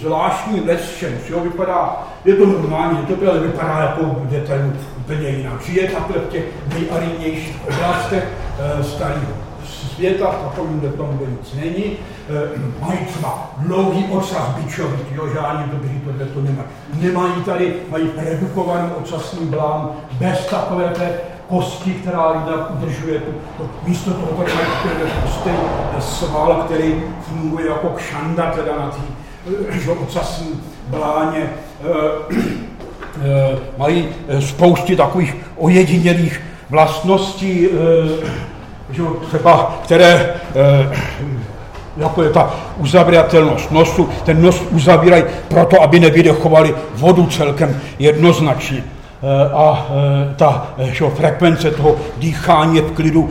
zvláštní les všem, jo, vypadá, je to normální, to ale vypadá jako detailu úplně jinak. Žije takhle v těch nejarinnějších oblastech e, starého světa, v takovým tomu nic není. E, mají třeba dlouhý ocas bičový, jo, žádný dobří tohle to nemají. Nemají tady, mají redukovanou ocasní blám, bez takové té kosti, která lidem udržuje tu, to, místo toho tak mají prostě sval, který funguje jako kšanda teda na té že ocasní bláně. E, e, mají spousty takových ojedinělých vlastností, že třeba, které jako je ta uzavíratelnost nosu, ten nos uzavírají proto, aby nevydechovali vodu celkem jednoznačně. A ta že, frekvence toho dýchání je v klidu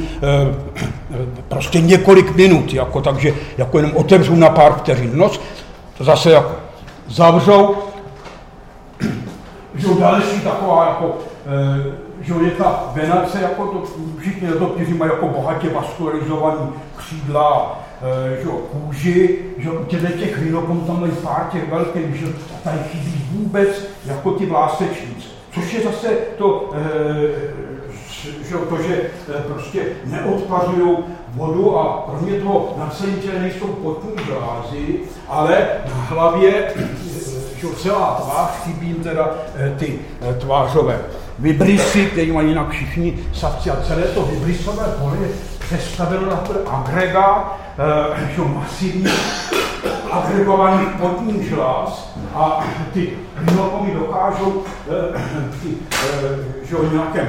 prostě několik minut, jako, takže jako jenom otevřu na pár vteřin nos, to zase jako zavřou, že další taková jako že je ta venace, jako to, všichni kteří mají jako bohatě vaskulalizovaný křídla, že kůži, že u těch rhinopom tam mají pár těch velkých, že tady chybí vůbec jako ty vlásečnice. Což je zase to, že, to, že prostě neodpařují vodu a kromě toho na celém těle nejsou potní žlázy, ale na hlavě že celá tvář, chybí jim teda ty tvářové vybrysy, který mají jinak všichni savci a celé to vybrysové pole je přestaveno na ten agregát, eh, že masivní agregovaný potní žláz a ty rinokomy dokážou eh, při eh, že nějakém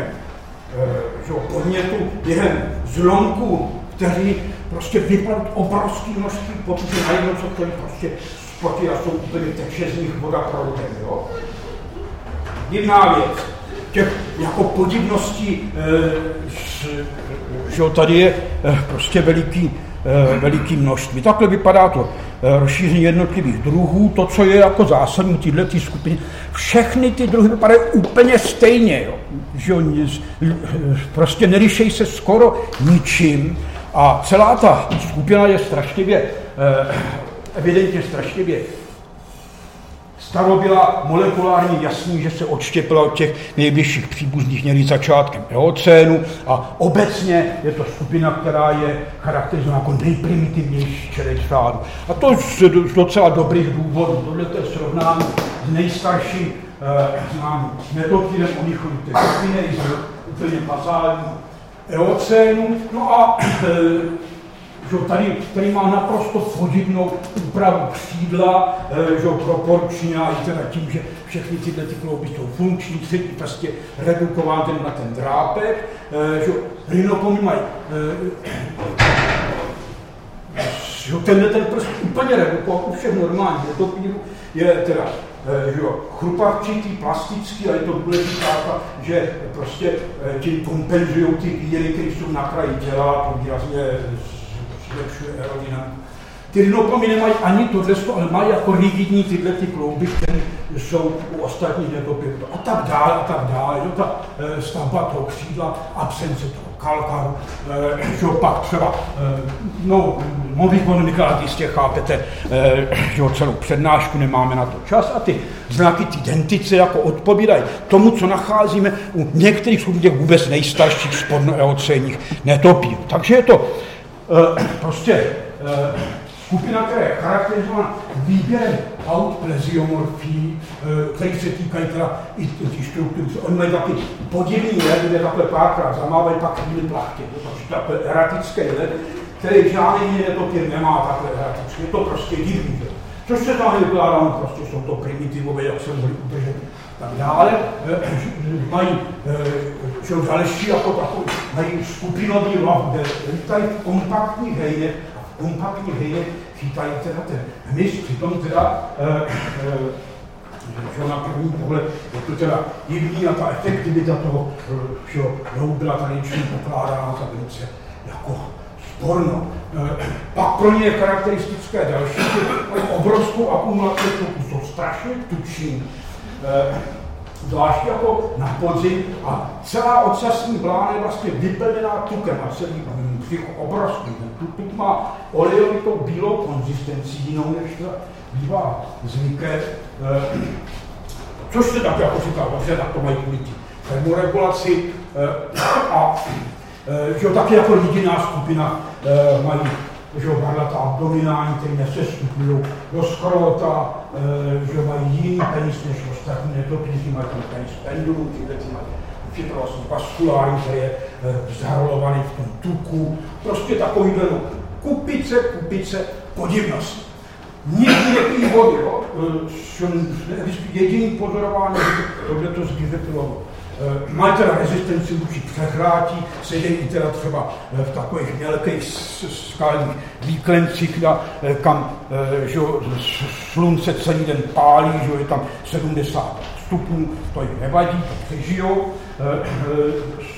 že podnětu během zlomku, který prostě vypadl obrovský množství že najednou co to prostě spotí a jsou úplně teče z nich voda proudem, jo. Divná věc těch jako podivností, eh, že tady je eh, prostě veliký, eh, veliký množství. Takhle vypadá to rozšíření jednotlivých druhů, to, co je jako zásadní tyhle ty skupiny. Všechny ty druhy vypadají úplně stejně, jo. Že oni prostě nelišejí se skoro ničím a celá ta skupina je strašlivě, evidentně strašlivě starobila molekulární jasný, že se odštěpila od těch nejbližších příbuzných měli začátkem eocénu a obecně je to skupina, která je charakterizována jako nejprimitivnější čelek řádu. A to z, docela dobrých důvodů. Tohle je srovnání s nejstarším eh, metodinem onichodu, to je úplně bazální eocénu. No a že tady, tady má naprosto podivnou úpravu křídla, že proporčně a i teda tím, že všechny tyhle ty klouby jsou funkční, třetí prostě redukován ten na ten drápek, že rinopomy mají že tenhle ten prst úplně redukoval u všech normálních netopírů, je teda že jo, chrupavčitý, plastický, ale je to důležitá, že prostě tím kompenzují ty víry, které jsou na kraji těla, to výrazně zlepšuje aerodynamiku. Ty rinopomy nemají ani tohle, ale mají jako rigidní tyhle ty klouby, které jsou u ostatních netopírů. A tak dále, a tak dále. Jo, ta e, stavba toho křídla, absence toho kalkaru, e, že pak třeba, e, no, komunikát, jistě chápete, e, že celou přednášku nemáme na to čas a ty znaky, ty dentice jako odpovídají tomu, co nacházíme u některých skutečně vůbec nejstarších spodnoeocénních netopírů. Takže je to prostě e, skupina, která je charakterizovaná výběrem aut pleziomorfí, eh, které se týkají teda i ty struktury. Oni mají taky podivný led, kde takhle párkrát zamávají, pak chvíli plachtě. Takže takhle eratický led, který žádný jiný netopír nemá takhle eratický. Je to prostě divný. Což se tam vykládá, no prostě jsou to primitivové, jak se mohli udržet tak dále, eh, mají že další jako takový, mají skupinový vlak, kde lítají v kompaktních hejnech kompaktní hejně chytají teda ten hmyz, přitom teda e, e, na první pohled je to teda divný a ta efektivita toho všeho rohu byla tradičně pokládána za velice jako sporno. Pak pro ně je charakteristické další, že obrovskou akumulaci tuku, jsou strašně tuční. E, zvláště jako na podzim a celá ocasní blána je vlastně vyplněná tukem a celý těch obrovský. Ten tuk má olejovitou bílou konzistenci, jinou než to bývá zvykem, eh, což se tak jako říká, že tak to mají kvůli termoregulaci eh, a eh, že taky jako jediná skupina mají že jo, ta abdominální, které nesestupují do skrota, že mají jiný penis než ostatní netopíři, mají ten penis pendulum, tyhle ty mají fibrosní vaskulární, který je zahrolovaný v tom tuku, prostě takový no, kupice, kupice podivnost. Nikdy nepí vody, jo? jediný pozorování, tohle to zgyvetilo Eh, mají teda rezistenci vůči přehrátí, sedějí teda třeba eh, v takových mělkých skalních výklencích, eh, kam že, slunce celý den pálí, že je tam 70 stupňů, to jim nevadí, to přežijou.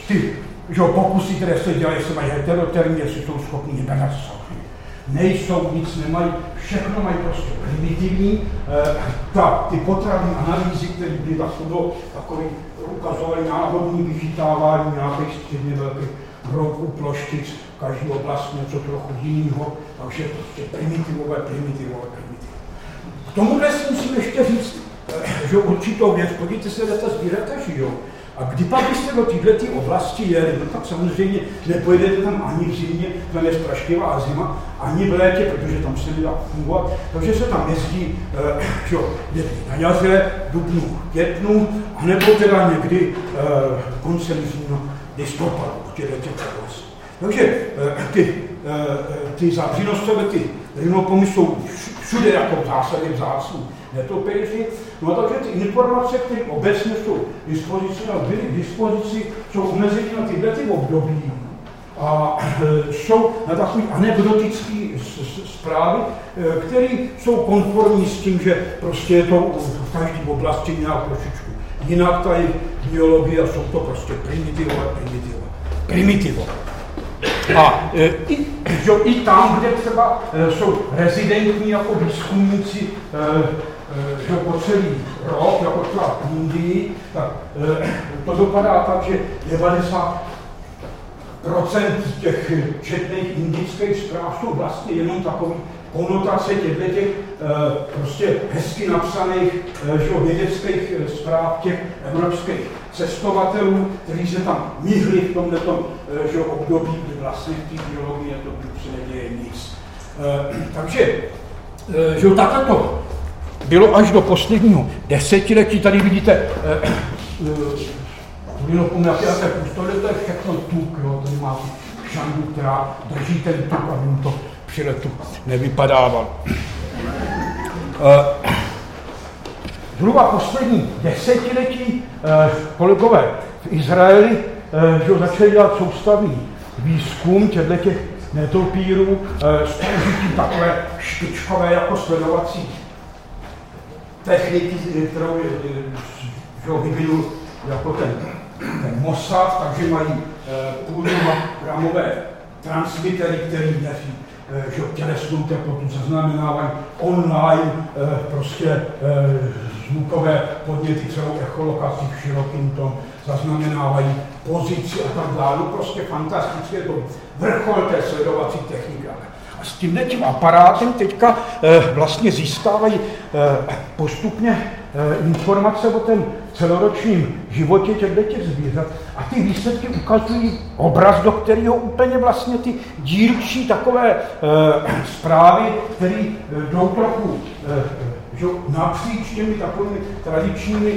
Ty že pokusy, které se dělají, se mají heterotermie, jestli jsou schopni hibernat nejsou, nic nemají, všechno mají prostě primitivní. ta, ty potravní analýzy, které byly takový ukazovali náhodní vychytávání nějakých středně velkých brouků, ploštic, každý oblast něco trochu jiného, takže prostě primitivové, primitivové, primitivové. K tomuhle si musím ještě říct, eh, že určitou věc, podívejte se, leta zvířata žijou. A kdy pak byste do této oblasti jeli, no tak samozřejmě nepojedete tam ani v zimě, tam je strašlivá zima, ani v létě, protože tam se nedá fungovat. Takže se tam jezdí eh, čo, na jaře, dubnu, květnu, anebo teda někdy eh, koncem října, listopadu, těchto těch oblastí. Takže eh, ty, eh, ty zářinostové, ty rinopomy jsou všude jako v zásadě vzácný netopíři. No takže ty informace, které obecně jsou k dispozici, a byly k dispozici, jsou omezeny na tyhle ty období. A e, jsou na takové anekdotické zprávy, e, které jsou konformní s tím, že prostě je to v každé oblasti nějak trošičku jinak ta jejich biologie a jsou to prostě primitivové, primitivové, primitivové. A e, i, že, i tam, kde třeba jsou rezidentní jako výzkumníci že po celý rok, jako třeba v Indii, tak to dopadá tak, že 90% těch četných indických zpráv jsou vlastně jenom takový konotace těchto těch prostě hezky napsaných že, vědeckých zpráv těch evropských cestovatelů, kteří se tam myhli v tomto že, období, kdy vlastně v té biologii to se neděje nic. Takže že takhle to bylo až do posledního desetiletí. Tady vidíte eh, eh, linopom, jaké jaké pustole, to je všechno tuk, jo, tady má šandu, která drží ten tuk, aby mu to při letu nevypadával. Uh, zhruba poslední desetiletí kolegové v Izraeli že začali dělat soustavný výzkum těchto těch netopírů s použitím takové špičkové jako sledovací techniky, kterou vyvinul jako ten, ten Mossad, takže mají půl gramové transmitery, který měří že tělesnou teplotu zaznamenávají online prostě zvukové podněty, celou echolokaci v širokým tom, zaznamenávají pozici a tak dále. No prostě fantastické, to vrchol té sledovací techniky. S tím tím aparátem teďka eh, vlastně získávají eh, postupně eh, informace o tom celoročním životě těchto těch zvířat a ty výsledky ukazují obraz, do kterého úplně vlastně ty dílčí takové zprávy, které jdou trochu že napříč těmi takovými tradičními,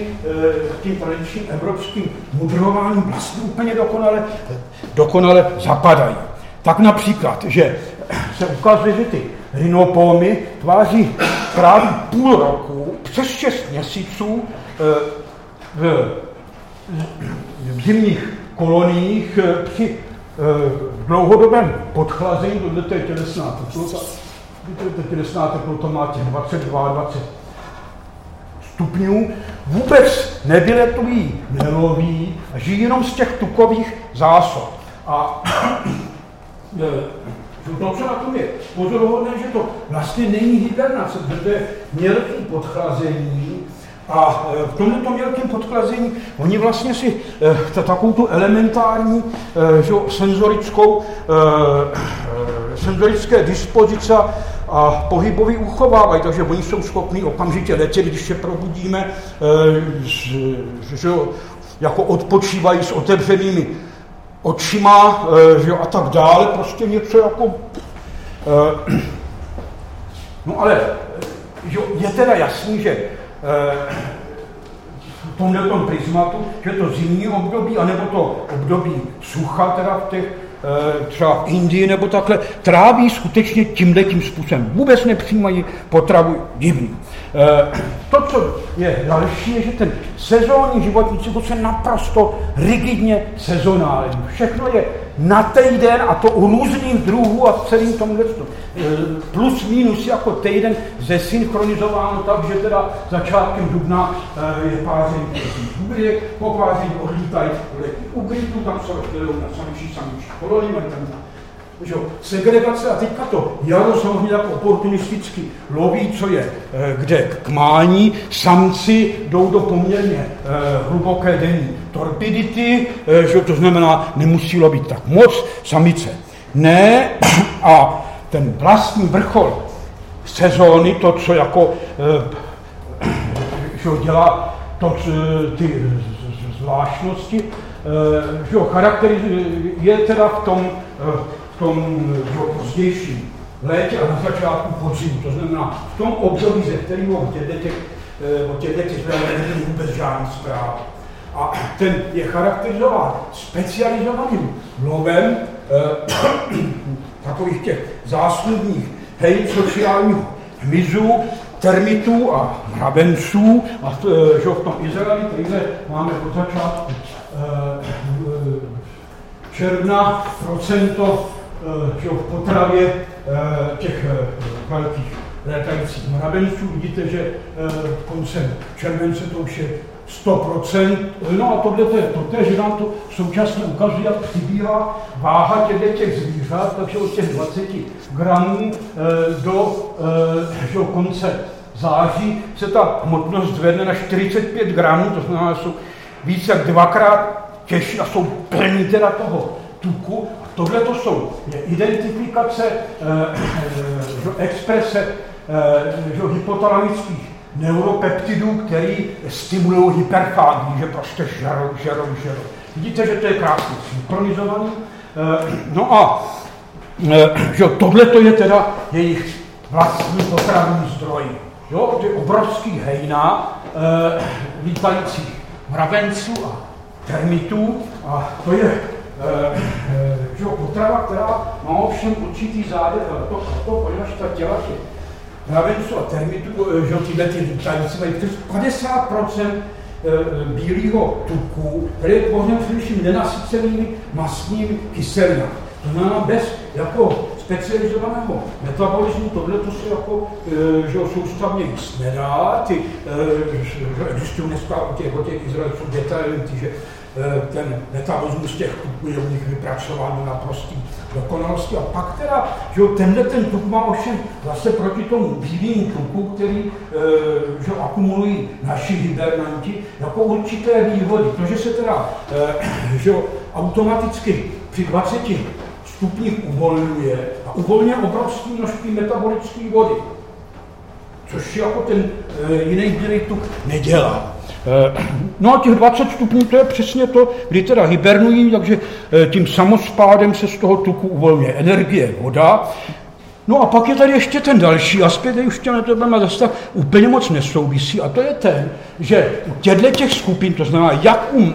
tím tradičním evropským mudrováním vlastně úplně dokonale, dokonale zapadají. Tak například, že se ukazuje, že ty rhinopomy tváří právě půl roku, přes šest měsíců eh, v, v zimních koloniích eh, při dlouhodobém podchlazení, to je tělesná teplota, Víte, tělesná teplota má těch 22, 20 stupňů, vůbec nevyletují, neloví a žijí jenom z těch tukových zásob. A to, co na tom je pozoruhodné, že to vlastně není hibernace, protože mělký podchlazení a e, v tomto mělkém podchlazení oni vlastně si e, takovou tu elementární e, že, senzorickou, senzorické dispozice a pohybový uchovávají, takže oni jsou schopni okamžitě letět, když se probudíme, že jako odpočívají s otevřenými očima že a tak dále, prostě něco jako... No ale že je teda jasný, že v tomhle tom prismatu, že to zimní období, anebo to období sucha teda v těch Eh, třeba v Indii nebo takhle, tráví skutečně tímhle tím způsobem. Vůbec nepřijímají potravu divný. Eh, to, co je další, je, že ten sezónní životní cyklus je naprosto rigidně sezonální. Všechno je na týden a to u různých druhů a v celém tom letu. Eh, plus minus jako týden zesynchronizováno tak, že teda začátkem dubna je páření bubry, po páření odlítají u Britů, tam jsou ještě na samičí, samičí kolony, mají tam že segregace a teďka to jaro samozřejmě jako oportunisticky loví, co je eh, kde k mání. Samci jdou do poměrně eh, hluboké denní torpidity, eh, že to znamená, nemusí lovit tak moc, samice ne. A ten vlastní vrchol sezóny, to, co jako že dělá to, ty zvláštnosti, že charakterizuje, je teda v tom tom pozdějším létě a na začátku podzimu. To znamená, v tom období, ze kterého o těchto těch, těch není vůbec žádný zpráv. A ten je charakterizován specializovaným lovem eh, takových těch záslužných hej sociálního hmyzu, termitů a mravenců. A v, eh, že v tom Izraeli, který máme od začátku eh, června procento Eh, že v potravě eh, těch eh, velkých létajících mravenců. Vidíte, že koncem července to už je 100%. No a tohle to je to, že nám to současně ukazuje, jak přibývá váha těch, těch zvířat, takže od těch 20 gramů do že konce září se ta hmotnost zvedne na 45 gramů, to znamená, že jsou více jak dvakrát těžší a jsou plní teda toho tuku Tohle to jsou identifikace, eh, eh, exprese eh, hypotalamických neuropeptidů, který stimulují hyperfágii, že prostě žerou, žerou, žerou. Vidíte, že to je krásně synchronizovaný. Eh, no a eh, tohle to je teda jejich vlastní potravní zdroj. Jo, ty obrovský hejna eh, lítajících mravenců a termitů a to je že potrava, která má ovšem určitý záde, to, to, poněvadž ta těla těch mravenců a termitů, že tyhle ty lítající mají 50% bílého tuku, který je tvořen především nenasycenými mastnými kyselinami. To znamená, bez jako specializovaného metabolismu tohle to se jako, že soustavně jíst nedá. Ty, že existují dneska u těch, těch Izraelců detaily, že ten metabolismus těch tuků je u nich vypracován na prostý dokonalosti. A pak teda, že tenhle ten tuk má ovšem zase proti tomu bílému tuku, který že akumulují naši hibernanti, jako určité výhody. To, že se teda že automaticky při 20 stupních uvolňuje a uvolňuje obrovské množství metabolické vody, což jako ten jiný bílý tuk nedělá. E, no a těch 20 stupňů to je přesně to, kdy teda hibernují, takže e, tím samospádem se z toho tuku uvolňuje energie, voda. No a pak je tady ještě ten další aspekt, který už tě na to budeme zase úplně moc nesouvisí, a to je ten, že u těchto těch skupin, to znamená jak u,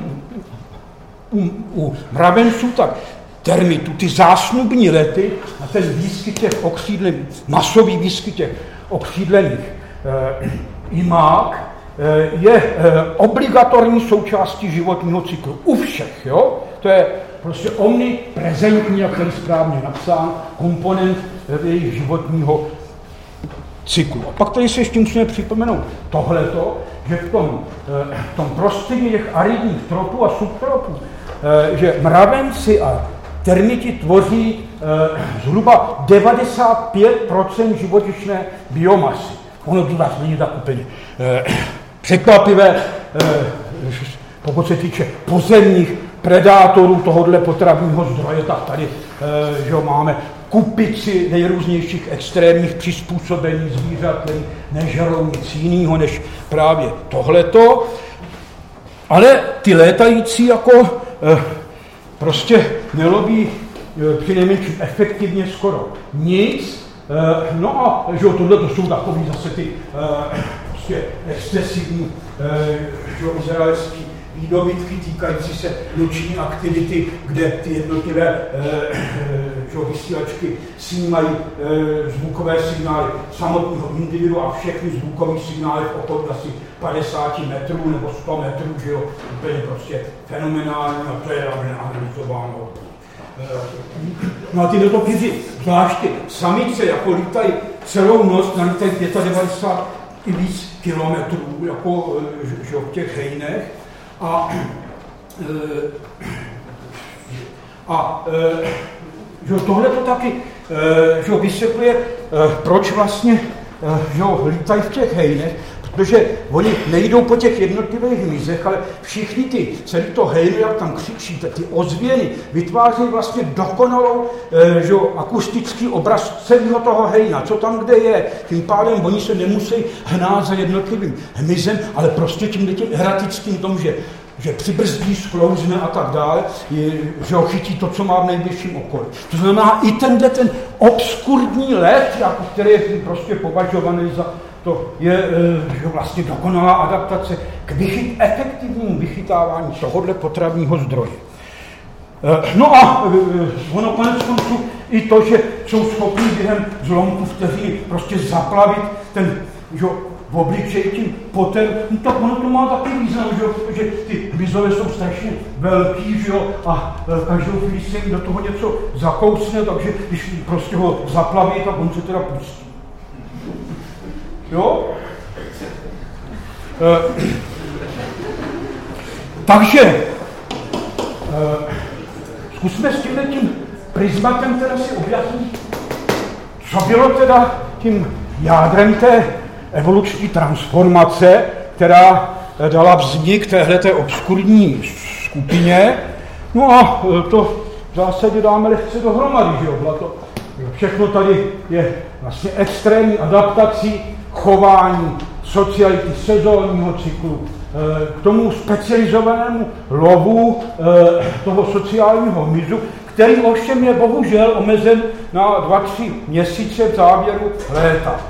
u, u mravenců, tak termitu, ty zásnubní lety a ten výskyt těch okřídlených, masový výskyt těch okřídlených e, imák je e, obligatorní součástí životního cyklu. U všech, jo? To je prostě omniprezentní, jak ten správně napsán, komponent jejich životního cyklu. A pak tady se ještě musíme připomenout tohleto, že v tom, v tom prostředí těch aridních tropů a subtropů, že mravenci a Termiti tvoří zhruba 95% živočišné biomasy. Ono to vás není tak úplně překvapivé, e, pokud se týče pozemních predátorů tohohle potravního zdroje, tak tady e, že máme kupici nejrůznějších extrémních přizpůsobení zvířat, který nežerou nic jiného než právě tohleto. Ale ty létající jako e, prostě nelobí eh, při nejmenším efektivně skoro nic. Eh, no a že tohle to jsou takový zase ty eh, prostě excesivní že izraelský výdobytky týkající se noční aktivity, kde ty jednotlivé že vysílačky snímají zvukové signály samotného individu a všechny zvukové signály v okolí asi 50 metrů nebo 100 metrů, že jo, úplně prostě fenomenální a to je analyzováno. No a ty netopíři, zvláště samice, jako lítají celou noc, nalítají 95 i víc kilometrů, jako že v těch hejnech. A, a že tohle to taky že vysvětluje, proč vlastně že lítají v těch hejnech, Protože oni nejdou po těch jednotlivých mízech, ale všichni ty, celý to hejno, jak tam křičíte, ty ozvěny, vytváří vlastně dokonalou e, že, akustický obraz celého toho hejna, co tam kde je. Tím pádem oni se nemusí hnát za jednotlivým hmyzem, ale prostě tím, tím eratickým tom, že že přibrzdí, sklouzne a tak dále, je, že ho chytí to, co má v nejbližším okolí. To znamená, i tenhle ten obskurní let, jako který je prostě považovaný za to je eh, že vlastně dokonalá adaptace k vychyt, efektivnímu vychytávání tohohle potravního zdroje. Eh, no a eh, ono konec konců i to, že jsou schopni během zlomku vteřiny prostě zaplavit ten že, v obličej tím potem, no tak ono to má taky význam, že, protože ty vizové jsou strašně velký, že jo, a každou chvíli se jim do toho něco zakousne, takže když prostě ho zaplaví, tak on se teda pustí. Jo? E, takže e, zkusme s tímhle tím prismatem teda si objasnit, co bylo teda tím jádrem té evoluční transformace, která dala vznik téhleté obskurní skupině. No a to v zásadě dáme lehce dohromady, že jo? Byla to, všechno tady je vlastně extrémní adaptací chování, sociality, sezónního cyklu, eh, k tomu specializovanému lovu eh, toho sociálního mizu, který ovšem je bohužel omezen na dva, tři měsíce v závěru léta.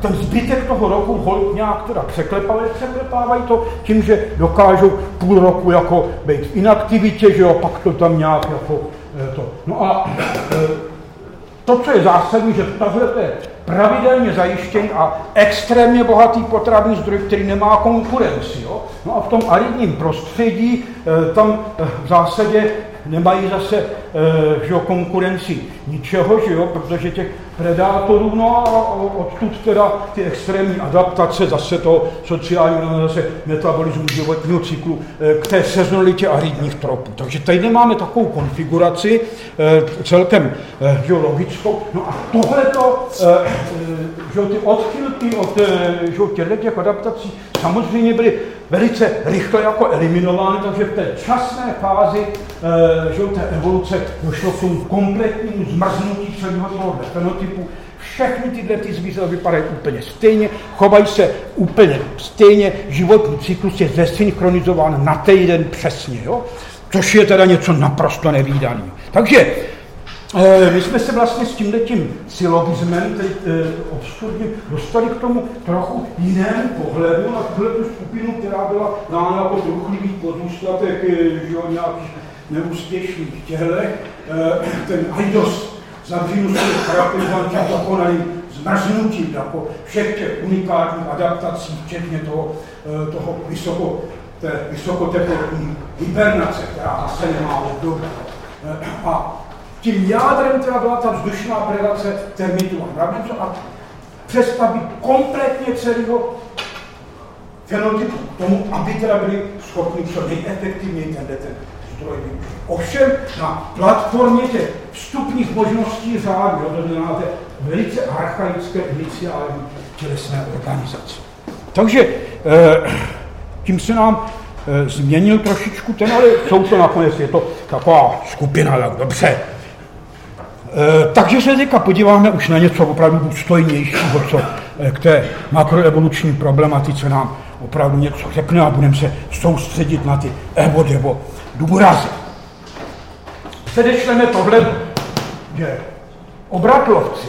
ten zbytek toho roku hold nějak teda překlepávají, překlepávají to tím, že dokážou půl roku jako být v inaktivitě, že jo, pak to tam nějak jako to. No a to, co je zásadní, že tahle pravidelně zajištěný a extrémně bohatý potravní zdroj, který nemá konkurenci. Jo? No a v tom aridním prostředí e, tam e, v zásadě nemají zase e, že jo, konkurenci ničeho, že jo, protože těch predátorů, no a odtud teda ty extrémní adaptace zase toho sociálního zase metabolismu životního cyklu e, k té sezonalitě aridních tropů. Takže tady nemáme takovou konfiguraci e, celkem e, že logickou. No a tohleto, že ty odchylky od že těch adaptací samozřejmě byly velice rychle jako eliminovány, takže v té časné fázi e, že, té evoluce došlo k tomu kompletnímu zmrznutí celého toho fenotypu. Všechny tyhle ty zvířata vypadají úplně stejně, chovají se úplně stejně, životní cyklus je zesynchronizován na týden přesně, jo? což je teda něco naprosto nevýdaného. Takže my jsme se vlastně s tímhletím silogismem, tedy eh, obskurním, dostali k tomu trochu jinému pohledu na tuhle tu skupinu, která byla dána jako truchlivý pozůstatek eh, že nějakých neúspěšných těhlech. Ten Aidos Zavřinu se charakterizovat tím dokonalým zmrznutím, jako všech těch unikátních adaptací, včetně toho, toho vysoko, té vysokoteplotní hibernace, která zase nemá období. A tím jádrem teda byla ta vzdušná predace termitů a mravňů a přestavby kompletně celého fenotypu k tomu, aby teda byli schopni co nejefektivněji ten, zdroj využít. Ovšem na platformě těch vstupních možností řádu, to znamená té velice archaické iniciální tělesné organizace. Takže eh, tím se nám eh, změnil trošičku ten, ale jsou to nakonec, je to taková skupina, tak dobře, takže se teďka podíváme už na něco opravdu důstojnějšího, co eh, k té makroevoluční problematice nám opravdu něco řekne a budeme se soustředit na ty evo-devo důrazy. Předešleme tohle, že obratlovci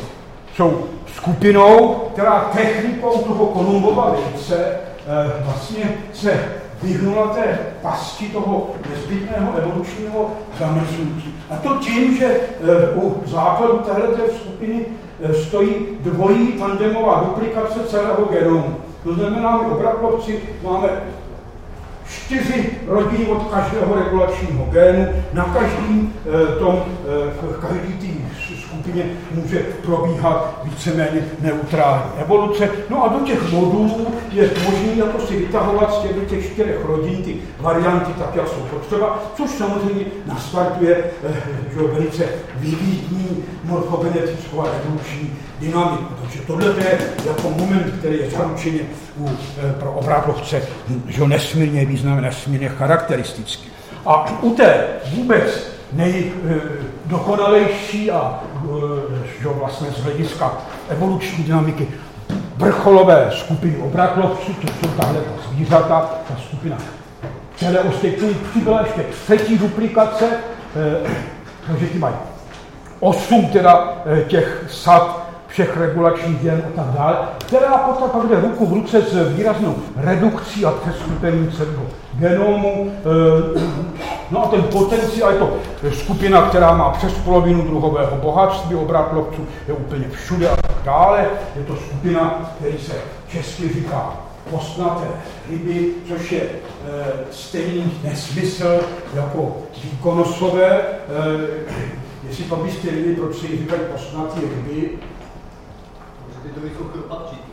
jsou skupinou, která technikou toho Kolumbova vejce eh, vlastně se vyhnula té pasti toho nezbytného evolučního zamrznutí. A to tím, že eh, u základu této skupiny eh, stojí dvojí tandemová duplikace celého genomu. To znamená, my obratlovci máme čtyři rodiny od každého regulačního génu, na každém eh, tom, každý tý skupině může probíhat víceméně neutrální evoluce. No a do těch modulů je možné jako si vytahovat z těch, těch čtyřech rodin ty varianty tak, jak jsou potřeba, což samozřejmě nastartuje eh, velice vividní morfogenetickou a evoluční dynamiku. Takže tohle je jako moment, který je zaručeně u, eh, pro obrátovce že, nesmírně významný, nesmírně charakteristický. A u té vůbec nejdokonalejší a že vlastně z hlediska evoluční dynamiky vrcholové skupiny obratlovců, to jsou tahle zvířata, ta skupina ostatní přibyla ještě třetí duplikace, takže ti mají osm teda těch sad všech regulačních děn a tak dále, která potom pak jde ruku v ruce s výraznou redukcí a přeskupením celého genomu. No a ten potenciál je to skupina, která má přes polovinu druhového bohatství obratlovců, je úplně všude a tak dále. Je to skupina, který se česky říká kostnaté ryby, což je e, stejný nesmysl jako výkonosové. E, jestli pak byste ryby, proč se říkají kostnaté ryby, to jsou chrupatčitý.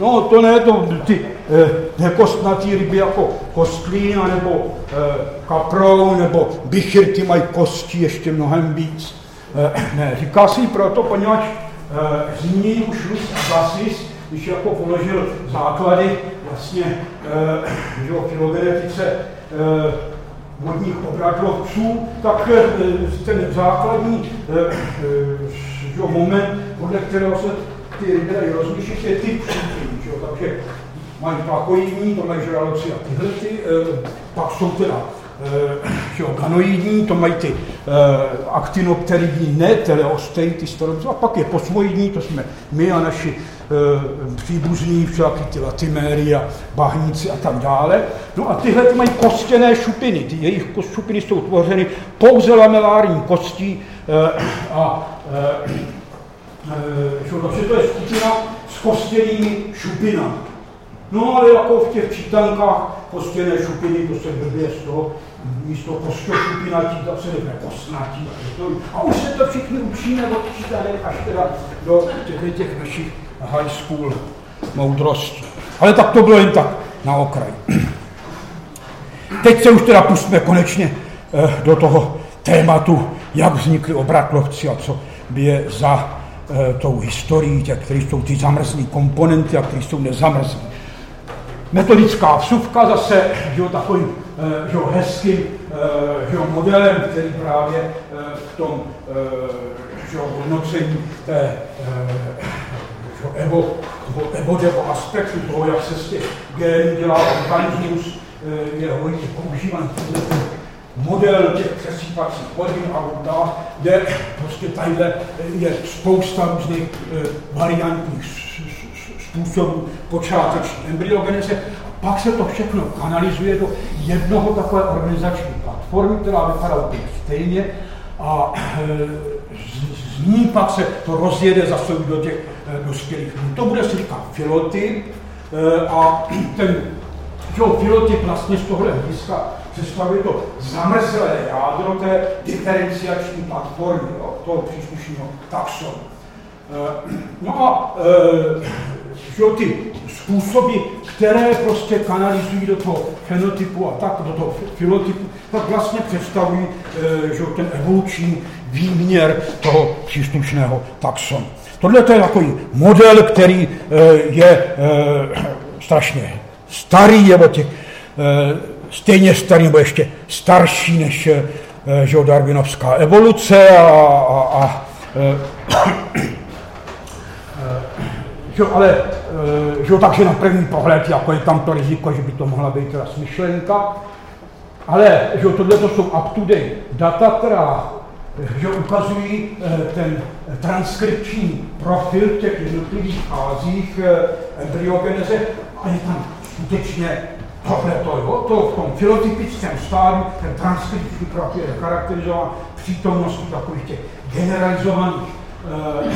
No, to ne, to ty eh, nekostnatý ryby jako kostlín, nebo eh, kaprou, nebo bichir, ty mají kosti ještě mnohem víc. Eh, ne, říká si proto, poněvadž eh, zmíněný už Lus Basis, když jako položil základy vlastně eh, filogenetice eh, vodních obratlovců, tak eh, ten základní eh, eh, že moment, podle kterého se ty ryby dají rozlišit, je typ že takže mají tlakoidní, tohle žraloci a tyhle ty, e, pak jsou teda že ganoidní, to mají ty uh, aktinopteridní, ne teleostej, ty starobce, a pak je posmoidní, to jsme my a naši uh, příbuzní, všelaký ty latiméry a bahníci a tak dále. No a tyhle ty mají kostěné šupiny, ty jejich šupiny jsou tvořeny pouze lamellární kostí uh, a uh, uh, to je skupina s kostěnými šupinami. No ale jako v těch čítankách kostěné šupiny, to se blbě z toho místo kostošupinatí, tak se řekne kostnatí. A už se to všichni učíme odčítané až teda do těch, těch našich high school moudrostí. Ale tak to bylo jen tak na okraj. Teď se už teda pustíme konečně eh, do toho tématu, jak vznikly obratlovci a co by je za eh, tou historií, těch, které jsou ty zamrzlé komponenty a které jsou nezamrzlé metodická vsuvka zase jo, takovým eh, jo, hezkým eh, jo, modelem, který právě eh, v tom jo, hodnocení té jo, evo, toho evo, nebo aspektu toho, jak se z těch génů dělá organismus, je hodně používaný model těch přesýpacích hodin a dál, kde prostě tadyhle je spousta různých variantních způsobu počáteční embryogeneze. Pak se to všechno kanalizuje do jednoho takové organizační platformy, která vypadá úplně stejně a e, z, z ní pak se to rozjede zase do těch e, dospělých. To bude se říkat filotyp e, a ten jo, filotyp vlastně z tohle hlediska představuje to zamrzlé jádro té diferenciační platformy, jo, toho příslušného taxonu. No a že ty způsoby, které prostě kanalizují do toho fenotypu a tak, do toho filotypu, tak vlastně představují eh, že ten evoluční výměr toho příslušného taxonu. Tohle je takový model, který eh, je eh, strašně starý, nebo těch, stejně starý, nebo ještě starší než že darwinovská evoluce a, a, a že, ale že, takže na první pohled jako je tam to riziko, že by to mohla být teda smyšlenka. Ale že tohle to jsou up-to-date data, která že ukazují eh, ten transkripční profil těch jednotlivých fázích eh, embryogeneze a je tam skutečně tohle to, jo, to v tom filotypickém stádiu, ten transkripční profil je charakterizován přítomností takových těch generalizovaných Eh,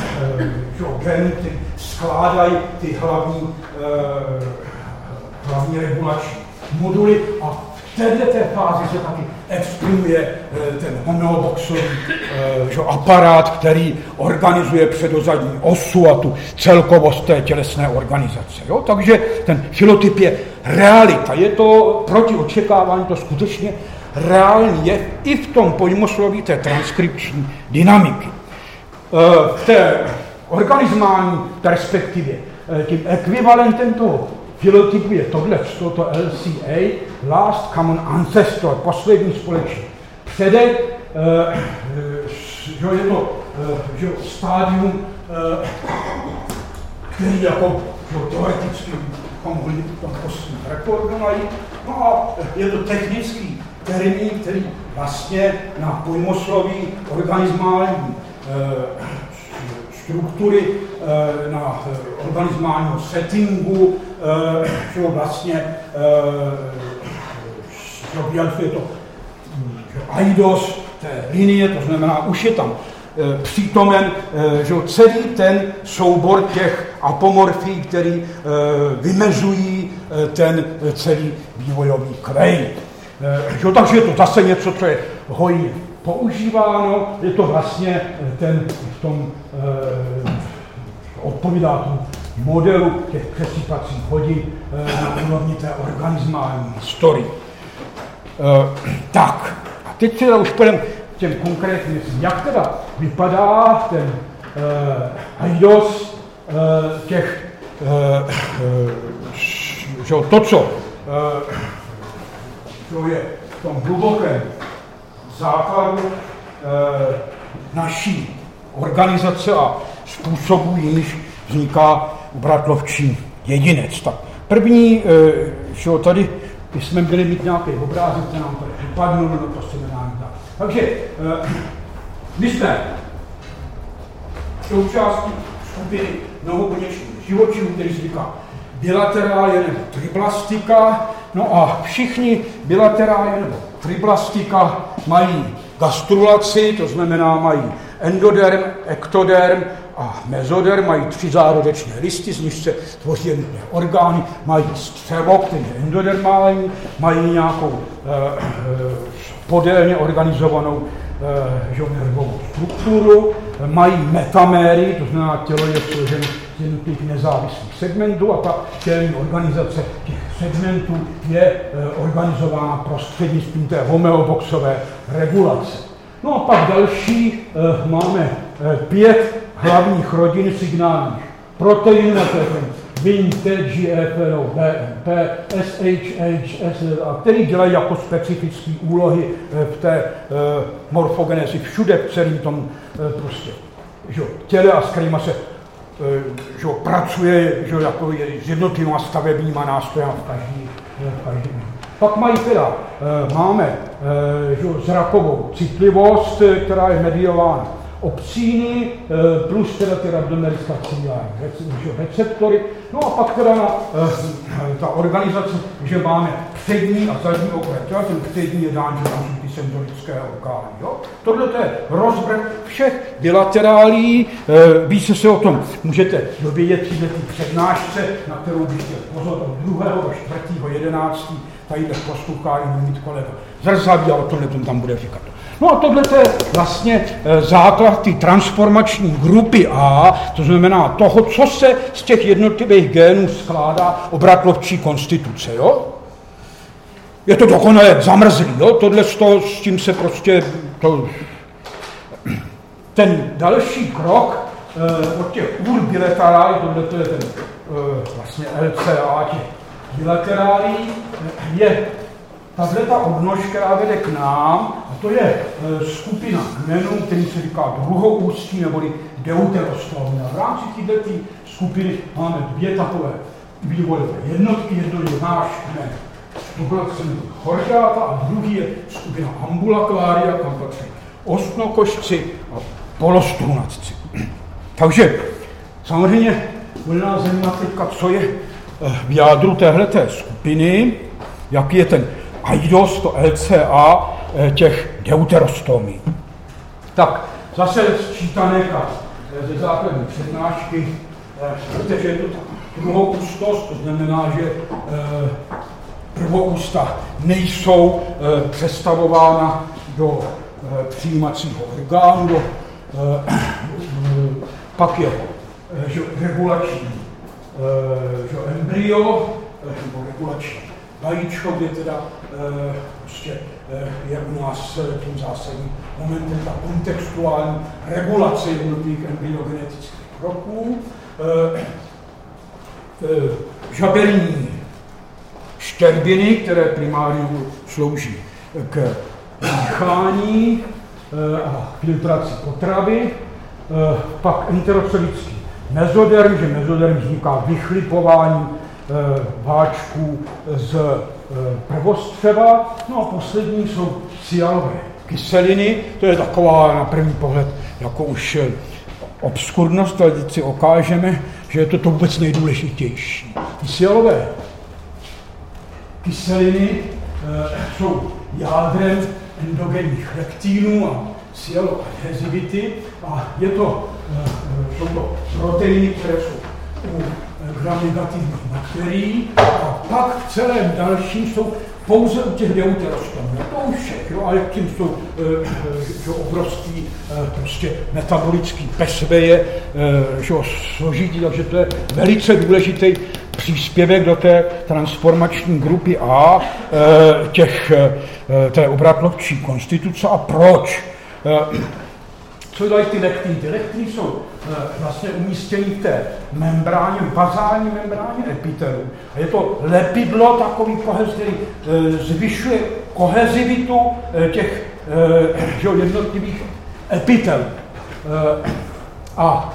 eh, geny, ty skládají ty hlavní, eh, hlavní regulační moduly a v této té fázi se taky exprimuje ten homeoboxový aparát, který organizuje předozadní osu a tu celkovost té tělesné organizace. Jo? Takže ten filotyp je realita. Je to proti očekávání, to skutečně reálný je i v tom pojmosloví té transkripční dynamiky. Eh, v té organismální perspektivě eh, tím ekvivalentem toho filotypu je tohle, toto LCA, Last Common Ancestor, poslední společný předek, eh, že je to že stádium, který jako že teoreticky mohli tam najít. No a je to technický termín, který vlastně na pojmosloví organismální Eh, struktury eh, na eh, organismálního settingu, že vlastně že to aidos té linie, to znamená, už je tam přítomen že celý ten soubor těch apomorfí, který vymezují ten celý vývojový krej. Že, takže je to zase něco, co je hojně používáno, je to vlastně ten v tom eh, odpovídá tomu modelu těch přesýpacích hodin eh, na úrovni té organismální story. Eh, tak, a teď teda už půjdeme těm konkrétním věcem. Jak teda vypadá ten eh, aidos eh, těch, eh, eh, to, co eh, to je v tom hlubokém základu e, naší organizace a způsobu, jimž vzniká bratlovčí jedinec. Tak první, e, že tady když jsme měli mít nějaký obrázek, co nám to vypadnul, no to se nedá tak. Takže eh, my jsme součástí skupiny mnohobuněčných živočichů, který se říká bilaterálie nebo triblastika. No a všichni bilaterálie nebo triblastika mají gastrulaci, to znamená mají endoderm, ektoderm a mezoderm, mají tři zárodečné listy, z nich se tvoří jednotlivé orgány, mají střevo, který je endodermální, mají nějakou eh, eh podélně organizovanou eh, nervovou strukturu, mají metaméry, to znamená tělo je složeno jednotlivých nezávislých segmentů a ta tělní organizace těch segmentů je eh, organizována prostřednictvím té homeoboxové regulace. No a pak další eh, máme eh, pět hlavních rodin signálních proteinů, to je ten VIN, TGFRO, BMP, SHH, a který dělají jako specifické úlohy v té morfogenezi všude v celém tom prostě že, těle a s se že, pracuje že, jako s jednotlivými stavebníma nástroji v každý, v každý. Pak mají teda, máme že, zrakovou citlivost, která je mediována obcíny eh, plus teda ty rabdomeristacílání receptory. No a pak teda na, eh, ta organizace, že máme přední a zadní okraj. Teda ten přední je dán, že tam senzorické orgány. Jo? Tohle je rozvrh všech bilaterálí. Eh, více se o tom můžete dovědět při té přednášce, na kterou bych chtěl pozor od 2. do 4. 11. tady poslouchá i mít kolega Zrzavý a o tomhle tam bude říkat. No a tohle je vlastně eh, základ ty transformační grupy A, to znamená toho, co se z těch jednotlivých génů skládá obratlovčí konstituce, jo? Je to dokonale zamrzlý, jo? Tohle z toho, s tím se prostě to... Ten další krok eh, od těch úr bilaterálí, tohle to je ten eh, vlastně LCA těch bilaterálí, je tahle ta odnož, která vede k nám, a to je e, skupina kmenů, který se říká druhoústí neboli deuterostom. A v rámci této skupiny máme dvě takové vývojové jednotky. Jedno je náš kmen chordáta a druhý je skupina ambulakvária, kam patří ostnokošci a polostrunatci. Takže samozřejmě bude nás zajímat teďka, co je e, v jádru téhleté skupiny, jaký je ten AIDOS, to LCA eh, těch deuterostomí. Tak zase sčítané eh, ze základní přednášky, protože je to druhoústost, to znamená, že eh, prvoústa nejsou přestavována do přijímacího orgánu, pak je že regulační že embryo, nebo regulační vajíčko, kde teda prostě je u nás tím zásadním momentem ta kontextuální regulace jednotlivých embryogenetických kroků. Žaberní štěrbiny, které primárně slouží k dýchání e, a filtraci potravy, e, pak enterocelický mezoderm, že mezoderm vzniká vychlipováním Eh, váčků z eh, prvostřeva. No a poslední jsou cialové kyseliny, to je taková na první pohled jako už eh, obskurnost, ale si okážeme, že je to to vůbec nejdůležitější. Cialové kyseliny jsou jádrem endogenních lektínů a cialoadhezivity a je to, jsou to proteiny, které jsou u gram negativních bakterií a pak v celém dalším jsou pouze u těch deuterostomů. To už všechno, ale tím jsou e, obrovský prostě metabolický pesveje, že, složitý, takže to je velice důležitý příspěvek do té transformační grupy A e, těch, e, té obratlovčí konstituce. A proč? E, co dělají ty lektiny? Ty jsou vlastně umístěny v té membráně, bazální membráně epitelu. A je to lepidlo, takový kohez, který zvyšuje kohezivitu těch jednotlivých epitel. E, a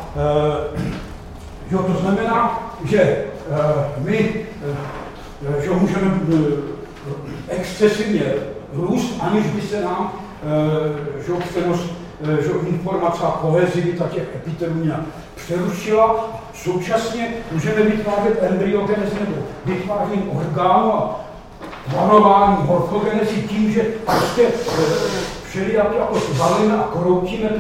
že, to znamená, že my e, že můžeme excesivně růst, aniž by se nám že přenos že informace a kohezivita těch epitelů nějak přerušila. Současně můžeme vytvářet embryogenezi nebo vytváření orgánu a varování morfogenezi tím, že prostě všelijak jako zvalíme a kroutíme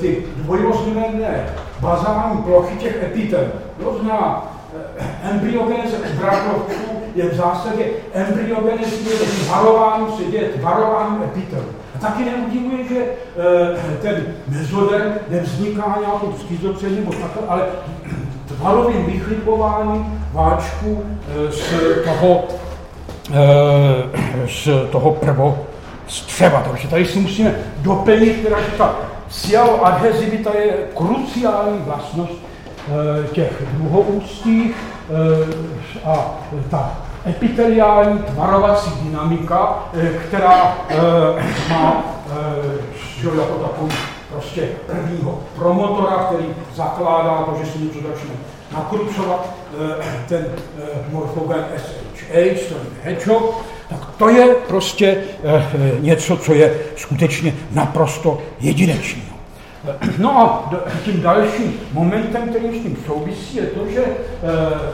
ty dvojrozměrné bazální plochy těch epitel. To znamená, embryogeneze u bratrovců je v zásadě embryogenezi je varování se děje varování epitelů. A taky neudivuje, že ten mezoder nevzniká nějakou schizofrení nebo takhle, ale tvarovým vychlipováním váčku z toho, z toho prvo střeva. Takže tady si musíme doplnit, teda, že ta adhezivita je kruciální vlastnost eh, těch druhoústích eh, a ta epiteliální tvarovací dynamika, eh, která má jako takový prostě prvního promotora, který zakládá to, že se něco začne nakrucovat, ten morfogen SHH, ten hedgehog, tak to je prostě eh, něco, co je skutečně naprosto jedinečné. No a tím dalším momentem, který s tím souvisí, je to, že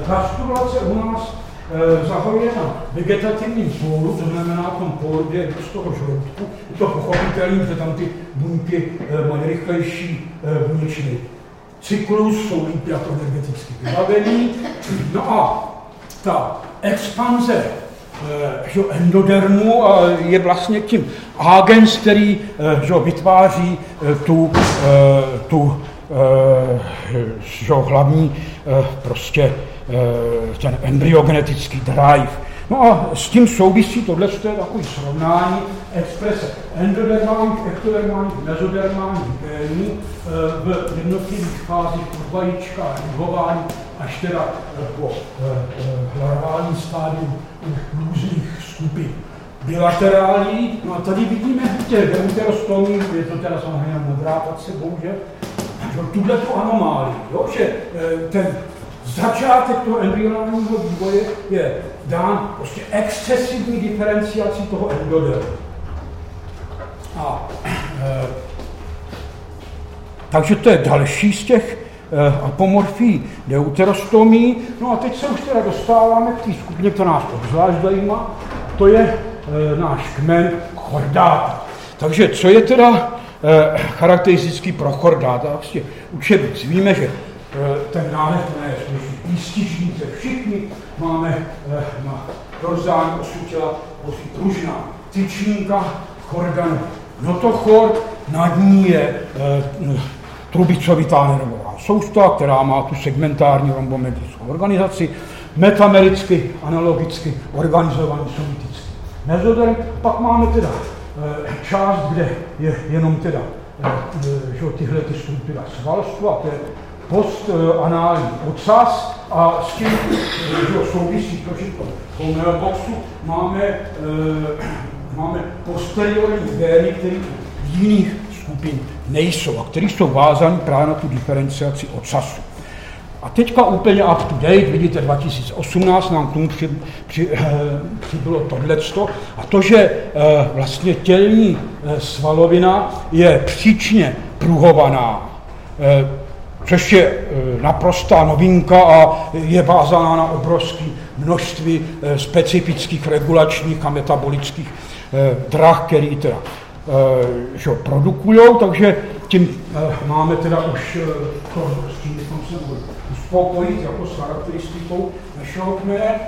gastulace eh, u nás eh, zahajuje na vegetativním pólu, to znamená tom pólu, kde je z toho žaludku. Je to pochopitelné, že tam ty buňky mají rychlejší buněčný cyklus, jsou líp jako energeticky vybavený. No a ta expanze Eh, že endodermu je vlastně tím agens, který eh, že vytváří eh, tu, tu že hlavní prostě ten embryogenetický drive. No a s tím souvisí tohle je takový srovnání exprese endodermálních, ektodermálních, mezodermálních génů v jednotlivých fázích od vajíčka a až teda po larvální stádium různých skupin bilaterální. No a tady vidíme těch deuterostomí, je to teda samozřejmě modrá pace, bohužel, tuhle tu anomálii, jo, že eh, ten začátek toho embryonálního vývoje je dán prostě excesivní diferenciací toho endodermu. A e, takže to je další z těch Eh, apomorfí deuterostomí. No a teď se už teda dostáváme k té skupině, která nás obzvlášť zajímá, to je e, náš kmen chordáta. Takže co je teda e, charakteristický pro chordáta? Vlastně učebnic. Víme, že e, ten název je výstižnice. Všichni máme e, na dorzání osu těla pružná tyčníka, chordanu. Notochor, nad ní je e, trubicovitá nervová sousta, která má tu segmentární rombometrickou organizaci, metamericky, analogicky organizovaný somitický mezoderm. Pak máme teda eh, část, kde je jenom teda eh, že tyhle ty struktura svalstva, to je postanální ocas a s tím že souvisí to, že v boxu máme, máme posteriorní gény, které v jiných skupin nejsou a které jsou vázány právě na tu diferenciaci ocasu. A teďka úplně up to date, vidíte, 2018 nám k tomu při, při, eh, přibylo tohleto. A to, že eh, vlastně tělní eh, svalovina je příčně pruhovaná, což je naprostá novinka a je vázaná na obrovské množství specifických regulačních a metabolických drah, který teda že produkují, takže tím eh, máme teda už eh, to, s tím bychom se uspokojit jako s charakteristikou našeho kmene.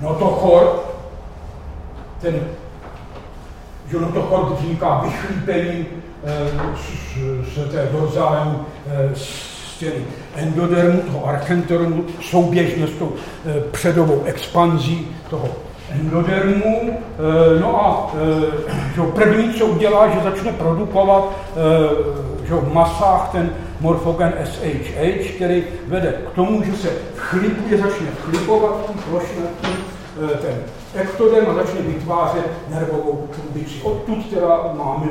No to chor, ten, že no to chor vzniká vychlípením z, z té dorzální stěny endodermu, toho archenteromu, souběžně s tou předovou expanzí toho endodermu. Eh, no a eh, že první, co udělá, že začne produkovat eh, že v masách ten morfogen SHH, který vede k tomu, že se chlipuje, začne chlipovat v plošně ten ektoderm a začne vytvářet nervovou trubici. Odtud teda máme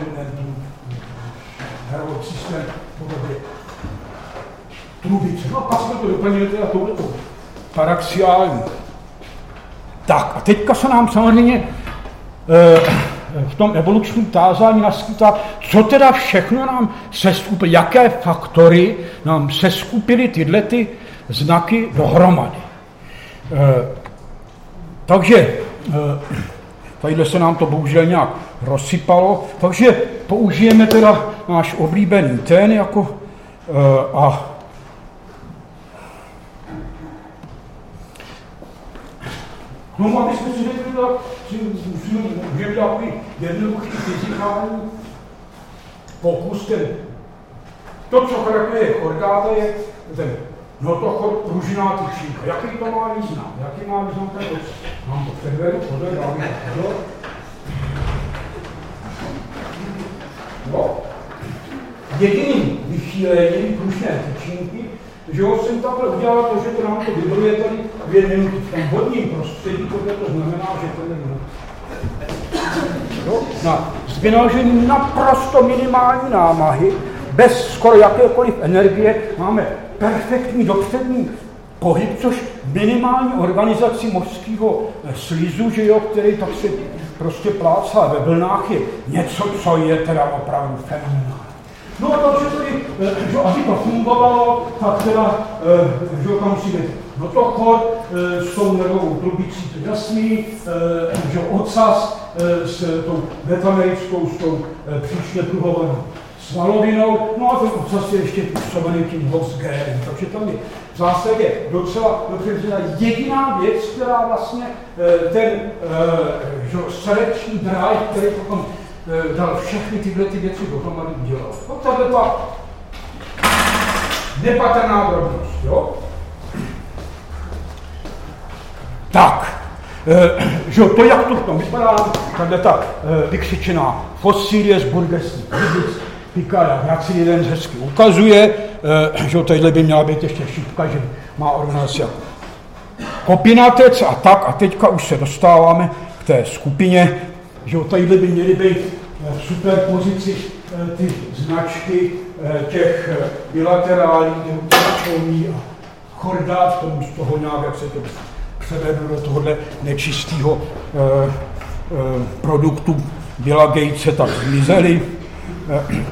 nervový systém podobě trubice. No a pak jsme to doplnili teda touhletou paraxiální Tak a teďka se nám samozřejmě v tom evolučním tázání naskytá, co teda všechno nám seskupily, jaké faktory nám seskupily tyhle ty znaky dohromady. Takže tadyhle se nám to bohužel nějak rozsypalo, takže použijeme teda náš oblíbený ten jako a No, aby jsme si řekli, že můžeme dělat takový jednoduchý fyzikální pokus, ten, to, co charakterizuje chordáta, je ten notochod pružiná tyčinka. Jaký to má význam? Jaký má význam ten proces? Mám to předvedu, pozor, dáme pozor. No. Jediným vychýlením pružné tyčinky že jo, jsem takhle udělal to, že to nám to vybojuje tady dvě minuty. V tom vodním prostředí tohle to znamená, že to je. Jo? Na vynaložení naprosto minimální námahy, bez skoro jakékoliv energie, máme perfektní dopřední pohyb, což minimální organizaci mořského slizu, že jo, který tak se prostě plácá ve vlnách, je něco, co je teda opravdu fenomenální. No a takže tedy, eh, že aby to fungovalo, tak teda, eh, že tam musí být notochod eh, s tou nervovou trubicí, to jasný, že ocas s tou betamerickou, s tou příčně pruhovanou svalovinou, no a ten ocas je ještě působený tím Hofsgérem, takže tam je v zásadě docela dobře jediná věc, která vlastně ten že, seleční drive, který potom dal všechny tyhle ty věci dohromady udělal. No tahle ta nepatrná drobnost, jo? Tak, e, že to, jak to v tom vypadá, tahle ta e, vykřičená fosílie z burgesních Libic, Pikara Gracilidens hezky ukazuje, že tadyhle by měla být ještě šipka, že má organizaci jako kopinatec a tak, a teďka už se dostáváme k té skupině že tadyhle by měly být v superpozici eh, ty značky eh, těch eh, bilaterálních, neutrální a chordát, tomu z toho nějak, jak se to převedu do tohohle nečistého produktu Billa Gatese, tak zmizely.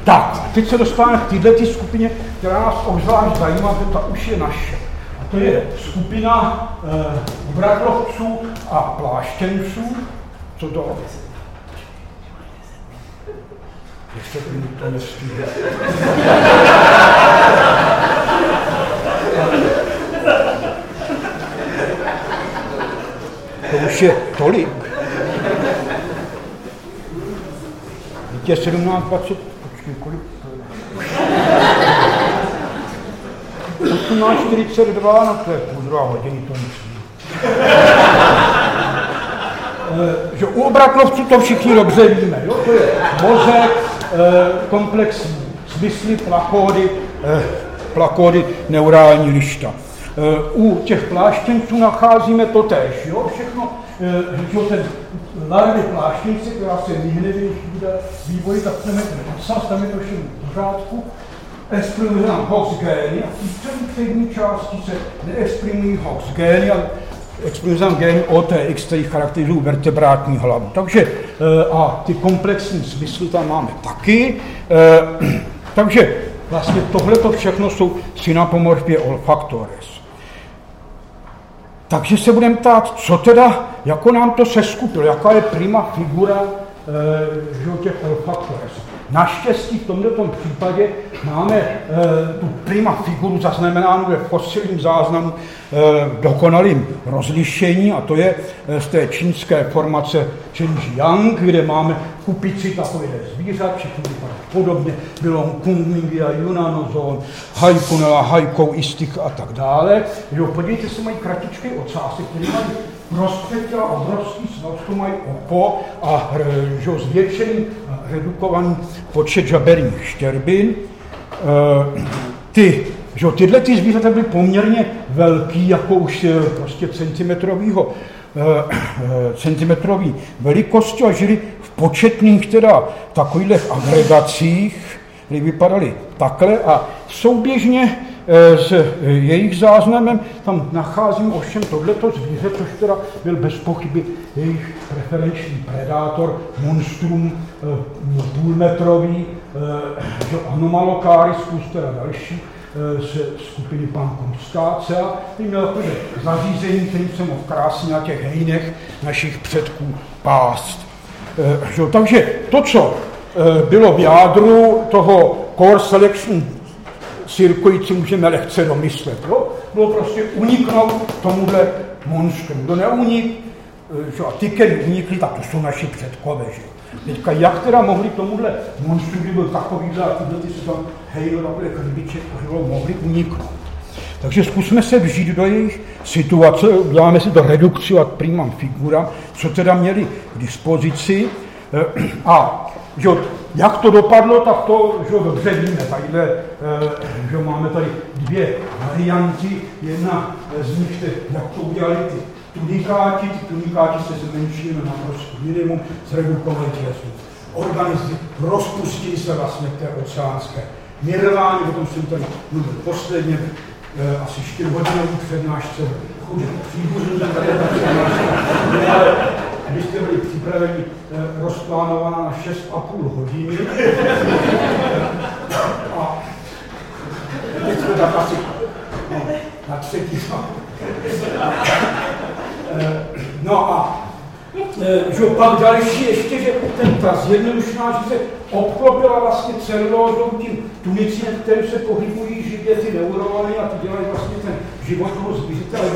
Tak, teď se dostáváme k této skupině, která nás obzvlášť zajímá, že ta už je naše. A to je skupina eh, bratrovců a pláštěnců, co to ještě mi to nestíhá. To už je tolik. Je 17, 20, počkej, kolik to je? 18, 42, no to je půl druhá hodiny, to musí. Eh, že u obratlovců to všichni dobře víme, jo? to je mozek, eh, komplexní smysly, plakódy, eh, plakódy, neurální lišta. U těch pláštěnců nacházíme to tež, jo? všechno, že ten larvy pláštěnci, která se vyhne vývoji, tak ten obsah, tam je to všechno v pořádku, exprimuje nám Hox gény a v přední části se neexprimují Hox gény, ale explozivní gen OTX, který charakterizují vertebrátní hlavu. Takže eh, a ty komplexní smysly tam máme taky. Eh, takže vlastně tohle to všechno jsou synapomorfie olfactores. Takže se budeme ptát, co teda, jako nám to seskupilo, jaká je prima figura e, těch olfactores. Naštěstí v tomto případě máme e, tu prima figuru zaznamenánu ve fosilním záznamu e, dokonalým rozlišení a to je e, z té čínské formace Chenjiang, kde máme kupici takovýhle zvířat, všechny vypadá podobně, Bilon Kunmingia, Yunanozon, Haikunela, Haikou, Istik a tak dále. Jo, podívejte se, mají kratičké ocásy, které mají rozpětila obrovský svalstvo mají oko a že, zvětšený redukovaný počet žaberních štěrbin. E, ty, že, tyhle ty zvířata byly poměrně velký, jako už prostě centimetrovýho e, centimetrový velikosti a žili v početných teda takových agregacích, kdy vypadaly takhle a souběžně eh, s eh, jejich záznamem, tam nacházím ovšem tohleto zvíře, což teda byl bez pochyby jejich preferenční predátor, monstrum půlmetrový, anomalokáriskus, teda další, z skupiny pan Konstácia, který měl takové zařízení, kterým se mohl krásně na těch hejnech našich předků pást. Takže to, co bylo v jádru toho core selection si můžeme lehce domyslet. Jo? Bylo prostě uniknout tomuhle monstru. Kdo neunik, eh, že, a ty, který unikli, tak to jsou naši předkové. Že? Teďka jak teda mohli tomuhle monstru, kdy byl takovýhle a tyhle ty se tam hejlo takhle krbiček, mohli uniknout. Takže zkusme se vžít do jejich situace, uděláme si to redukci ad primam figura, co teda měli k dispozici. Eh, a že jak to dopadlo, tak to že dobře víme. Tadyhle, eh, že máme tady dvě varianty. Jedna z nich, je, jak to udělali ty tunikáti, ty tunikáti se zmenšili na naprosto minimum, zredukovali tělesu. Organismy rozpustili se vlastně k té oceánské nirváně, potom jsem tady mluvil posledně, eh, asi 4 hodinový přednášce, chudě příbuřů, tady ale abyste byli připraveni eh, rozplánovaná na 6,5 hodiny. A teď jsme tak asi no, na třetí eh, No a Eh, že pak další ještě, že ten, ta zjednodušená, že se obklopila vlastně celulózou tím tunicinem, který se pohybují živě ty neurony a ty dělají vlastně ten život toho zvířete, ale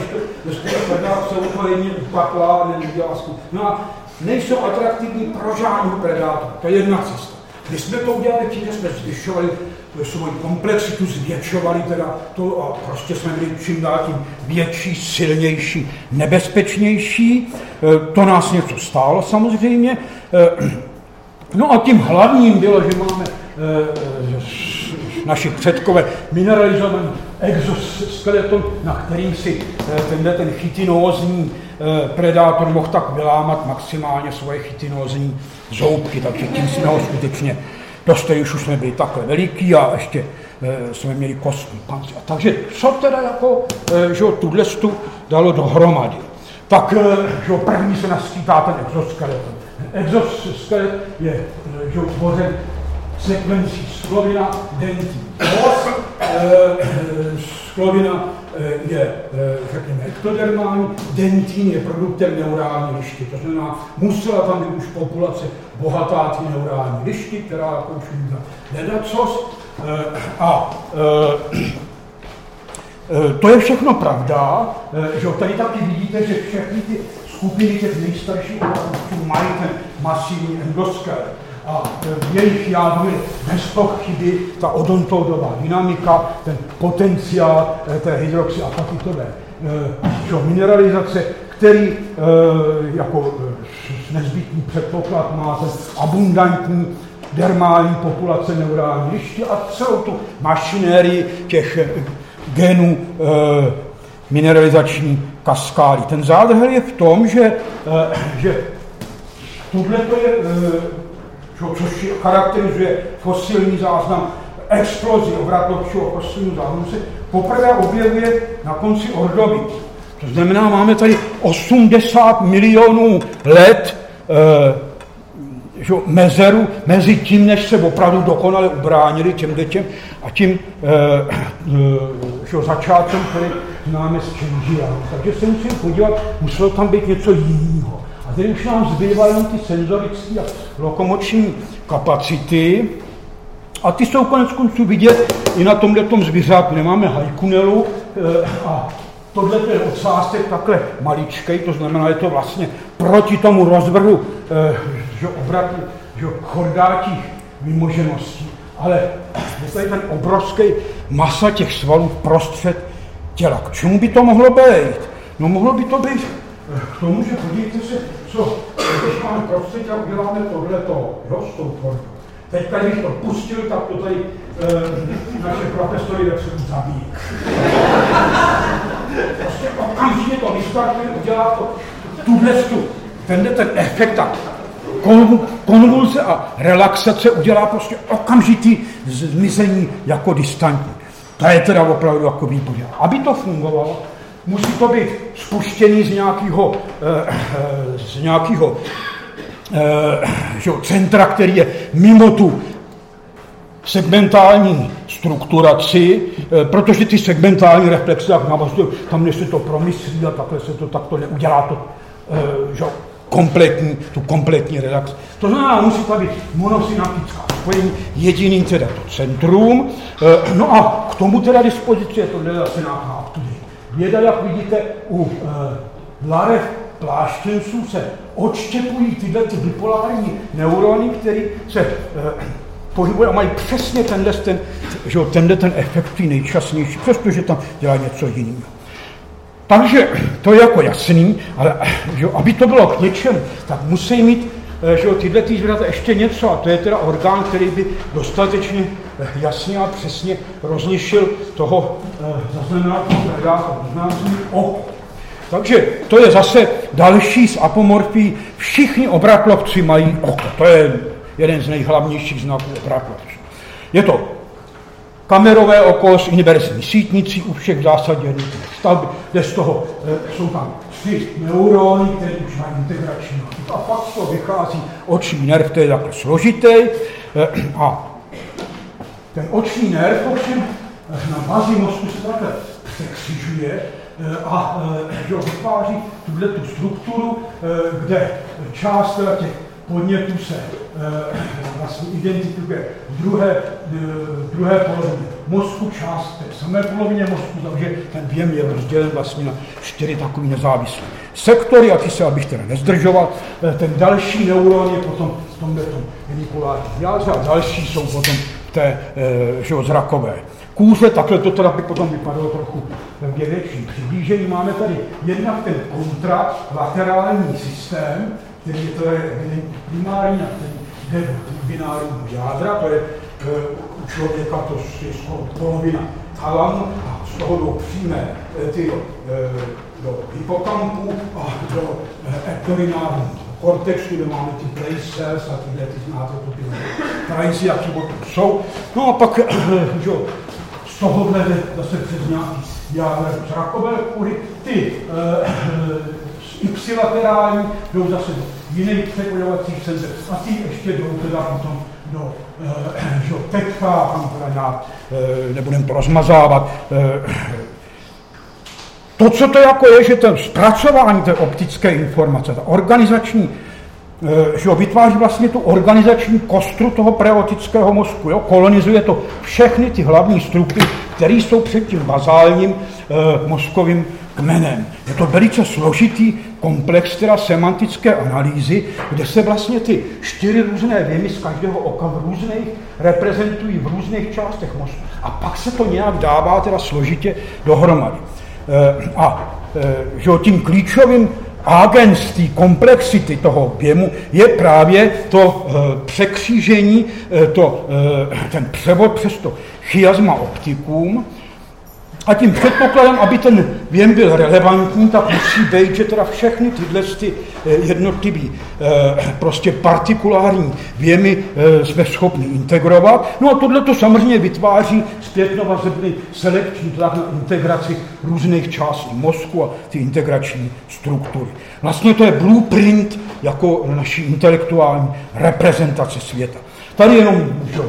když to predá, jsou to jen upaklá, nedělá No a nejsou atraktivní pro žádný predátor. To je jedna cesta. My jsme to udělali tím, že jsme zvyšovali svoji komplexitu, zvětšovali teda to a prostě jsme byli čím dál tím větší, silnější, nebezpečnější. E, to nás něco stálo samozřejmě. E, no a tím hlavním bylo, že máme e, naši předkové mineralizovaný exoskeleton, na kterým si tenhle ten chytinózní predátor mohl tak vylámat maximálně svoje chytinózní zoubky, takže tím jsme ho skutečně dostali, už jsme byli takhle veliký a ještě e, jsme měli kostní panci. A takže co teda jako, že tuhle stu dalo dohromady? Tak, že první se naskýtá ten exoskelet. Exoskelet je že tvořen sekvencí sklovina dentí. Sklovina Eh, je, eh, řekněme, ektodermální, dentín je produktem neurální lišky. To znamená, musela tam být už populace bohatá ty neurální lišky, která jako ledacos. Eh, a to je všechno pravda, že tady taky vidíte, že všechny ty skupiny těch nejstarších mají ten masivní endoskelet a v jejich jádru je bez pochyby ta odontodová dynamika, ten potenciál eh, té hydroxyapatitové eh, mineralizace, který eh, jako nezbytný předpoklad má ten abundantní dermální populace neurální liště a celou tu mašinérii těch genů mineralizační kaskády. Ten zádrhel je v tom, že, že tuhle to je což charakterizuje fosilní záznam explozi obratlovčího fosilního záznamu, se poprvé objevuje na konci ordoví. To znamená, máme tady 80 milionů let e, že, mezeru mezi tím, než se opravdu dokonale ubránili těm dětem a tím e, e, že, začátkem, který známe z Čenžia. Takže se musím podívat, muselo tam být něco jiného tady už nám zbývají ty senzorické a lokomoční kapacity. A ty jsou konec konců vidět i na tomhle zvířátku. Nemáme hajkunelu eh, a tohle je odsáztek takhle maličkej, to znamená, je to vlastně proti tomu rozvrhu eh, že obratu, že chordátích vymožeností. Ale je tady ten obrovský masa těch svalů prostřed těla. K čemu by to mohlo být? No mohlo by to být k tomu, že podívejte se, co, když máme prostředí a uděláme tohleto, jo, s tou tvorbou. Teď, když to pustil, tak to tady e, naše profesory vepředu zabíjí. Prostě okamžitě to vystartuje, udělá to tuhle tu, tenhle ten efekt, tak konvulze a relaxace udělá prostě okamžitý zmizení jako distantní. To je teda opravdu jako výborné. Aby to fungovalo, musí to být spuštěný z nějakého, z nějakého že, centra, který je mimo tu segmentální strukturaci, protože ty segmentální reflexe, jak navazují, tam než se to promyslí a takhle se to takto neudělá to že, kompletní, tu kompletní redakci. To znamená, musí to být monosynaptická spojení, jediným teda to centrum. No a k tomu teda dispozice je to zase nějaká Věda, jak vidíte, u e, larev pláštěnců se odštěpují tyhle ty bipolární neurony, které se e, pohybují a mají přesně tenhle ten, že, tenhle ten efekt nejčasnější, přestože tam dělá něco jiného. Takže to je jako jasný, ale že, aby to bylo k něčemu, tak musí mít eh, že, tyhle ty zvířata ještě něco a to je teda orgán, který by dostatečně eh, jasně a přesně rozlišil toho eh, zaznamenatého predátora, oko. Takže to je zase další z apomorfí. Všichni obraklovci mají oko. To je jeden z nejhlavnějších znaků obraklovců. Je to kamerové oko s inverzní sítnicí u všech zásadě stavby, kde z toho jsou tam tři neurony, které už mají integrační A pak to vychází oční nerv, který je takhle složitý. E, a ten oční nerv ovšem eh, na bázi mozku se takhle překřižuje e, a e, vytváří tuhle tu strukturu, kde část těch podnětů se vlastně identifikuje v druhé, druhé polovině mozku, část té samé polovině mozku, takže ten věm je rozdělen vlastně na čtyři takové nezávislé sektory, a ty se, abych teda nezdržoval, e, ten další neuron je potom v tomhle tom genikulární jádře a další jsou potom v té e, že, zrakové kůře, takhle to teda by potom vypadalo trochu v větším přiblížení. Máme tady jednak ten kontralaterální systém, který to je primární, který jde do jádra, to je člověka to je skoro polovina talamu a z toho jdou přímé e, ty e, do hypokampu a do e, ektorinálního kortexu, kde máme ty brain cells a tyhle, ty znáte to ty trajzy, jaký jsou. No a pak že, z tohohle jde zase přes nějaký jádra zrakové kůry, ty ipsilaterální jdou zase do jiných přepojovacích center. A ty ještě jdou teda potom do tam teda já uh, nebudem to rozmazávat. Uh, to, co to jako je, že to zpracování té optické informace, ta organizační, že vytváří vlastně tu organizační kostru toho preotického mozku, jo? kolonizuje to všechny ty hlavní struktury, které jsou před tím bazálním mozkovým kmenem. Je to velice složitý komplex teda semantické analýzy, kde se vlastně ty čtyři různé věmy z každého oka v různých reprezentují v různých částech mozku. A pak se to nějak dává teda složitě dohromady. E, a e, že tím klíčovým agentství komplexity toho věmu je právě to e, překřížení, e, to, e, ten převod přes to chiasma optikum, a tím předpokladem, aby ten věm byl relevantní, tak musí být, že teda všechny tyhle ty eh, jednotlivý eh, prostě partikulární věmy eh, jsme schopni integrovat. No a tohle to samozřejmě vytváří zpětnovazebný selekční tlak na integraci různých částí mozku a ty integrační struktury. Vlastně to je blueprint jako naší intelektuální reprezentace světa. Tady jenom že,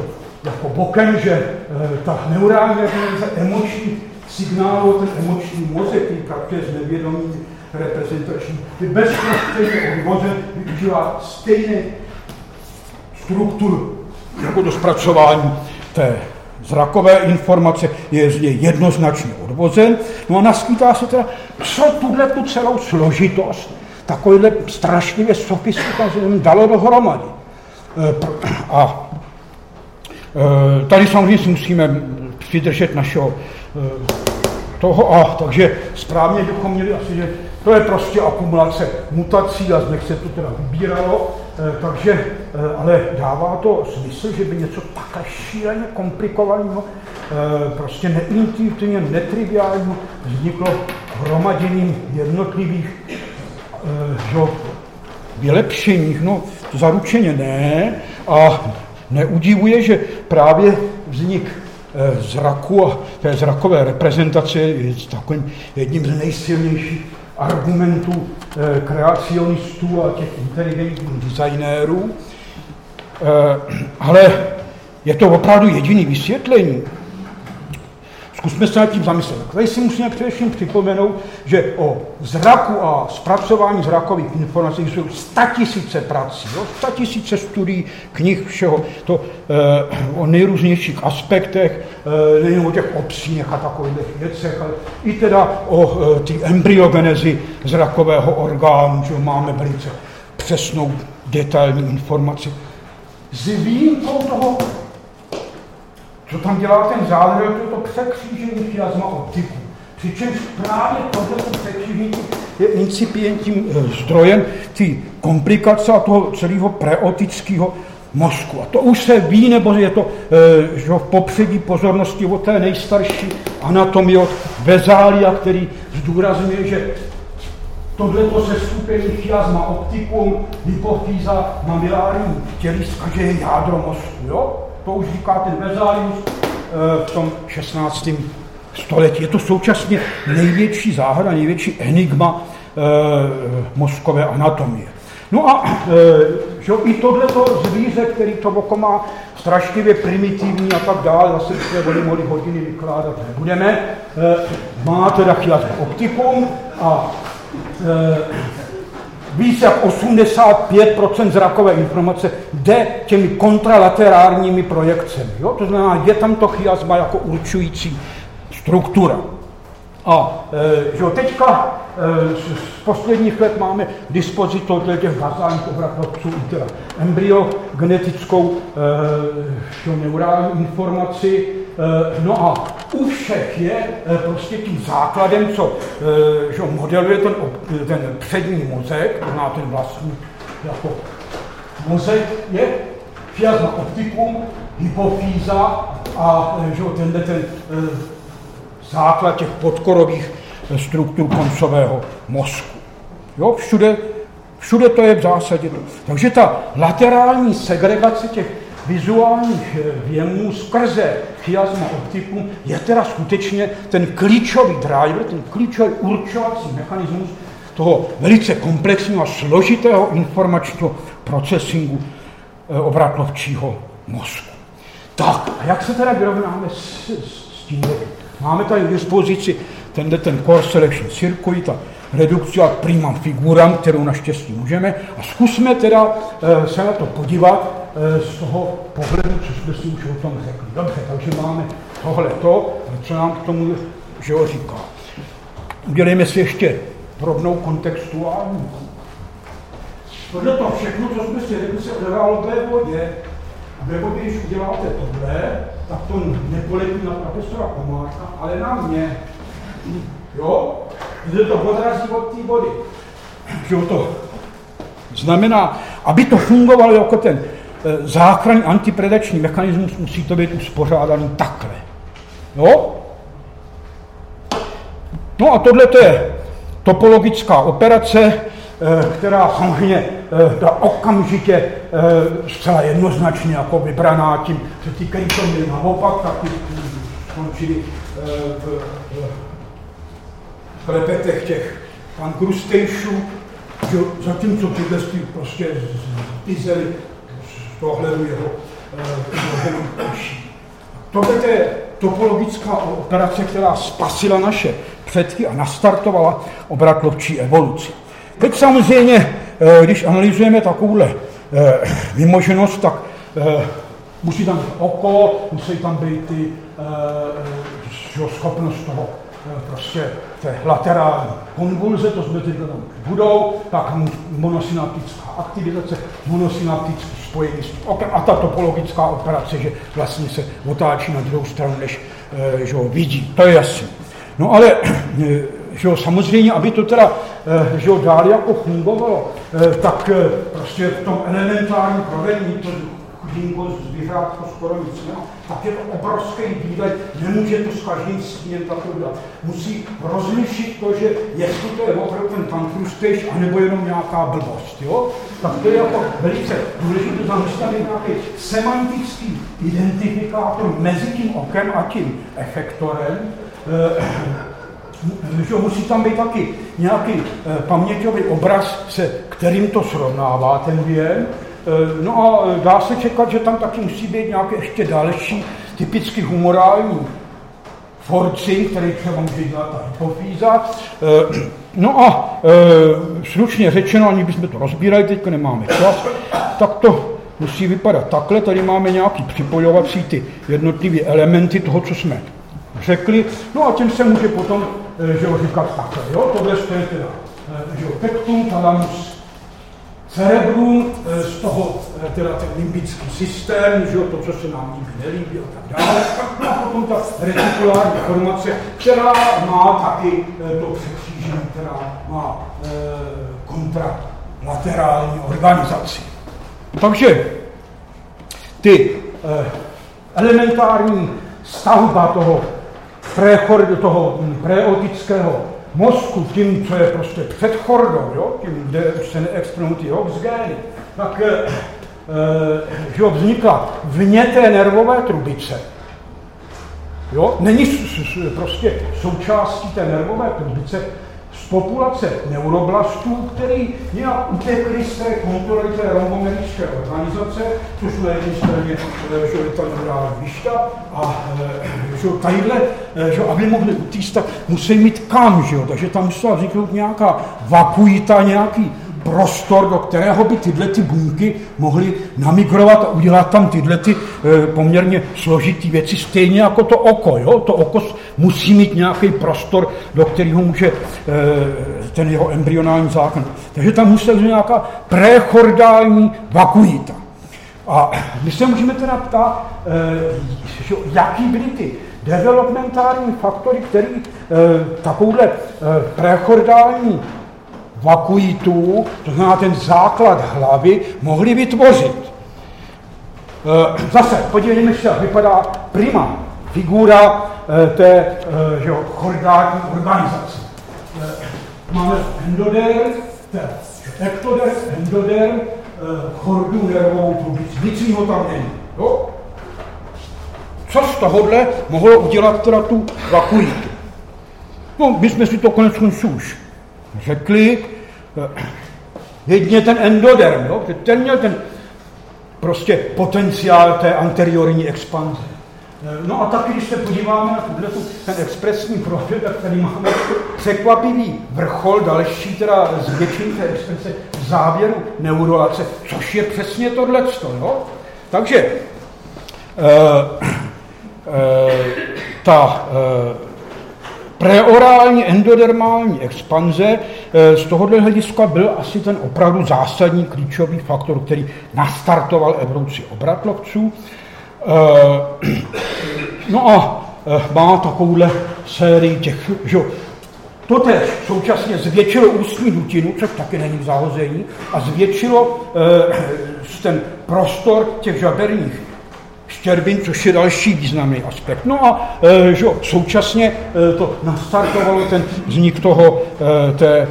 jako bokem, že ta neurální emoční signálu ten emoční mozek, který pracuje s nevědomí reprezentační, je bezprostředně odvozen, využívá stejné strukturu jako do zpracování té zrakové informace, je z něj jednoznačně odvozen. No a naskýtá se teda, co tuhle tu celou složitost takovýhle strašlivě sofistikovaným dalo dohromady. E, a e, tady samozřejmě si musíme přidržet našeho e, toho A. Takže správně bychom měli asi, že to je prostě akumulace mutací a z nich se to teda vybíralo, eh, takže, eh, ale dává to smysl, že by něco takhle šíleně komplikovaného, eh, prostě neintuitivně, netriviálního vzniklo hromaděním jednotlivých jo, vylepšeních, no zaručeně ne, a neudivuje, že právě vznik zraku a té zrakové reprezentace je takovým jedním z nejsilnějších argumentů kreacionistů a těch inteligentních designérů. Ale je to opravdu jediný vysvětlení. Zkusme se nad tím zamyslet. Tady si musíme především připomenout, že o zraku a zpracování zrakových informací jsou statisíce prací, jo? statisíce studií, knih, všeho, to e, o nejrůznějších aspektech, e, nejen o těch obsíněch a takových věcech, ale i teda o e, ty embryogenezi zrakového orgánu, že máme velice přesnou detailní informaci. S výjimkou toho co tam dělá ten závěr, to je to překřížení chiasma optiku. Přičemž právě tohle překřížení je incipientním eh, zdrojem ty komplikace a toho celého preotického mozku. A to už se ví, nebo je to e, že v popředí pozornosti od té nejstarší anatomie od Vezália, který zdůrazňuje, že tohleto seskupení chiasma optikum, hypofýza, mamilární těliska, že je jádro mozku. Jo? To už říká ten Vesalius eh, v tom 16. století. Je to současně největší záhada, největší enigma eh, mozkové anatomie. No a eh, že i tohleto zvíře, který to oko má strašlivě primitivní a tak dále, zase bychom o mohli hodiny vykládat, nebudeme, má teda chiasma optikum a víc jak 85% zrakové informace jde těmi kontralaterárními projekcemi. Jo? To znamená, je tam to chiasma jako určující struktura. A e, že teďka e, z posledních let máme dispozitu těch bazálních obratlovců, teda embryogenetickou e, neurální informaci, no a u všech je e, prostě tím základem, co e, že modeluje ten, ten přední mozek, to znamená ten vlastní jako mozek, je chiasma optikum, hypofýza a že tenhle ten základ těch podkorových struktur koncového mozku. Jo, všude, všude to je v zásadě. Takže ta laterální segregace těch vizuálních eh, věmů skrze chiasma optikum je teda skutečně ten klíčový driver, ten klíčový určovací mechanismus toho velice komplexního a složitého informačního procesingu eh, obratlovčího mozku. Tak, a jak se teda vyrovnáme s, s tím? Máme tady k dispozici tenhle ten core selection circuit a redukci ad primam figuram, kterou naštěstí můžeme. A zkusme teda e, se na to podívat z toho pohledu, co jsme si už o tom řekli. Dobře, takže máme tohle to, co nám k tomu že ho říká. Udělejme si ještě drobnou kontextuální. Tohle to všechno, co jsme si řekli, se odehrálo ve vodě. Ve vodě, když uděláte tohle, tak to nepoletí na profesora Komárka, ale na mě. Jo? Že to odrazí od té vody. Že to znamená, aby to fungovalo jako ten záchranný antipredační mechanismus, musí to být uspořádaný takhle. Jo? No a tohle je topologická operace, Eh, která samozřejmě eh, ta okamžitě eh, zcela jednoznačně jako vybraná tím, že ty, to měli naopak, tak ty skončili v, klepetech těch pankrustejšů, zatímco tyhle prostě zmizeli z tohledu jeho Tohle je topologická operace, která spasila naše předky a nastartovala obratlovčí evoluci. Teď samozřejmě, eh, když analyzujeme takovouhle eh, vymoženost, tak eh, musí tam být oko, musí tam být ty schopnost toho prostě té laterální konvulze, to jsme teď tam budou, tak monosynaptická aktivizace, monosynaptický spojení s a ta topologická operace, že vlastně se otáčí na druhou stranu, než že ho vidí. To je jasné. No ale že jo, samozřejmě, aby to teda eh, že jo, dál jako fungovalo, eh, tak eh, prostě v tom elementárním provedení to kuřínko, zvířátko skoro nic nemá, tak je to obrovský výlet, nemůže to s každým stínem takto udělat. Musí rozlišit to, že jestli to je opravdu ten tantrustejš, anebo jenom nějaká blbost, jo? Tak to je jako velice důležité zamyslet nějaký semantický identifikátor mezi tím okem a tím efektorem, eh, že musí tam být taky nějaký e, paměťový obraz, se kterým to srovnává ten věm. E, no a dá se čekat, že tam taky musí být nějaké ještě další typicky humorální forci, který třeba může dělat ta hypofýza. E, no a slušně řečeno, ani bychom to rozbírali, teď nemáme čas, tak to musí vypadat takhle. Tady máme nějaký připojovací ty jednotlivé elementy toho, co jsme řekli. No a tím se může potom Eh, že ho říkat takhle, jo, tohle je teda, eh, že jo, pektum, talamus, cerebrum, eh, z toho teda ten limbický systém, že jo, to, co se nám líbí, nelíbí a tak dále. A potom ta retikulární formace, která má taky to překřížení, která má kontralaterální organizaci. Takže ty elementární stavba toho prechor toho preotického mozku, tím, co je prostě před chordou, jo, tím, kde se neexponují ty oxgény, tak e, že vznikla vně té nervové trubice. Jo? Není prostě součástí té nervové trubice, populace neuroblastů, který nějak utekli z té kontroly té rombomerické organizace, což na jedné straně že je ta neurální výšta a že tadyhle, že aby mohli utíct, tak musí mít kam, že jo? takže tam musela vzniknout nějaká vakuita, nějaký prostor, do kterého by tyhle ty buňky mohly namigrovat a udělat tam tyhle ty e, poměrně složitý věci, stejně jako to oko. Jo? To oko musí mít nějaký prostor, do kterého může e, ten jeho embryonální zákon. Takže tam musí nějaká prechordální vakuita. A my se můžeme teda ptát, e, že, jaký byly ty developmentální faktory, které takovouhle prechordální vakuitů, to znamená ten základ hlavy, mohli vytvořit. E, zase, podívejme se, jak vypadá prima figura e, té e, že, chordární organizace. Máme endoder, ektoder, endoder, chordu nervovou trubici. Nic jiného tam není. Jo? Co z tohohle mohlo udělat teda tu vakuitu? No, my jsme si to konec konců už řekli, eh, jedině ten endoderm, jo? ten měl ten prostě potenciál té anteriorní expanze. Eh, no a taky, když se podíváme na tuhle, ten expresní profil, tak tady máme překvapivý vrchol, další teda zvětšení té exprese závěru neurolace, což je přesně tohleto. Jo? Takže e, e, ta e, preorální endodermální expanze eh, z tohohle hlediska byl asi ten opravdu zásadní klíčový faktor, který nastartoval evoluci obratlovců. Eh, no a eh, má takovouhle sérii těch, že to tež současně zvětšilo ústní dutinu, což taky není v zahození, a zvětšilo ten prostor těch žaberních štěrbin, což je další významný aspekt. No a e, že, současně e, to nastartovalo ten vznik toho, e, té,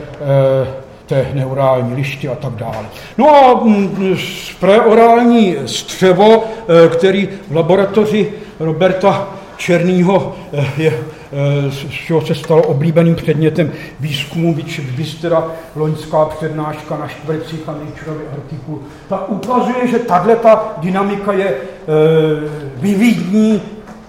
té neurální liště a tak dále. No a m, preorální střevo, který v laboratoři Roberta Černýho e, je čeho se stalo oblíbeným předmětem výzkumu, byť teda loňská přednáška na Štvrcích a Natureový artikul, ta ukazuje, že tato dynamika je e, vyvidní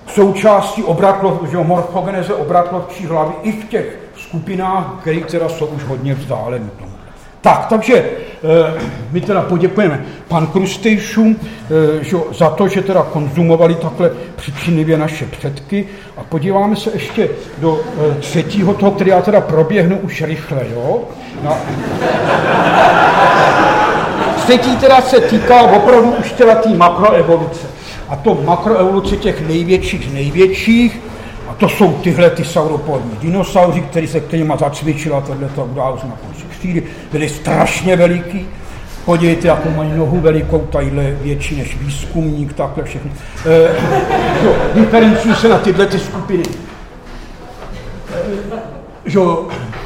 součástí obratlov, že morfogeneze obratlovčí hlavy i v těch skupinách, které teda jsou už hodně vzdálené tomu. Tak, takže e, my teda poděkujeme pan Krustejšům e, že, za to, že teda konzumovali takhle přičinlivě naše předky a podíváme se ještě do e, třetího toho, který já teda proběhnu už rychle, jo. No. Třetí teda se týká opravdu už teda té makroevoluce. A to makroevoluce těch největších největších, a to jsou tyhle ty sauropodní dinosauři, který se kterýma zacvičila tato událost na konci křídy, byly strašně veliký. podívejte, jako mají nohu velikou, tadyhle větší než výzkumník, takhle všechno. E, jo, diferencují se na tyhle ty skupiny. E, že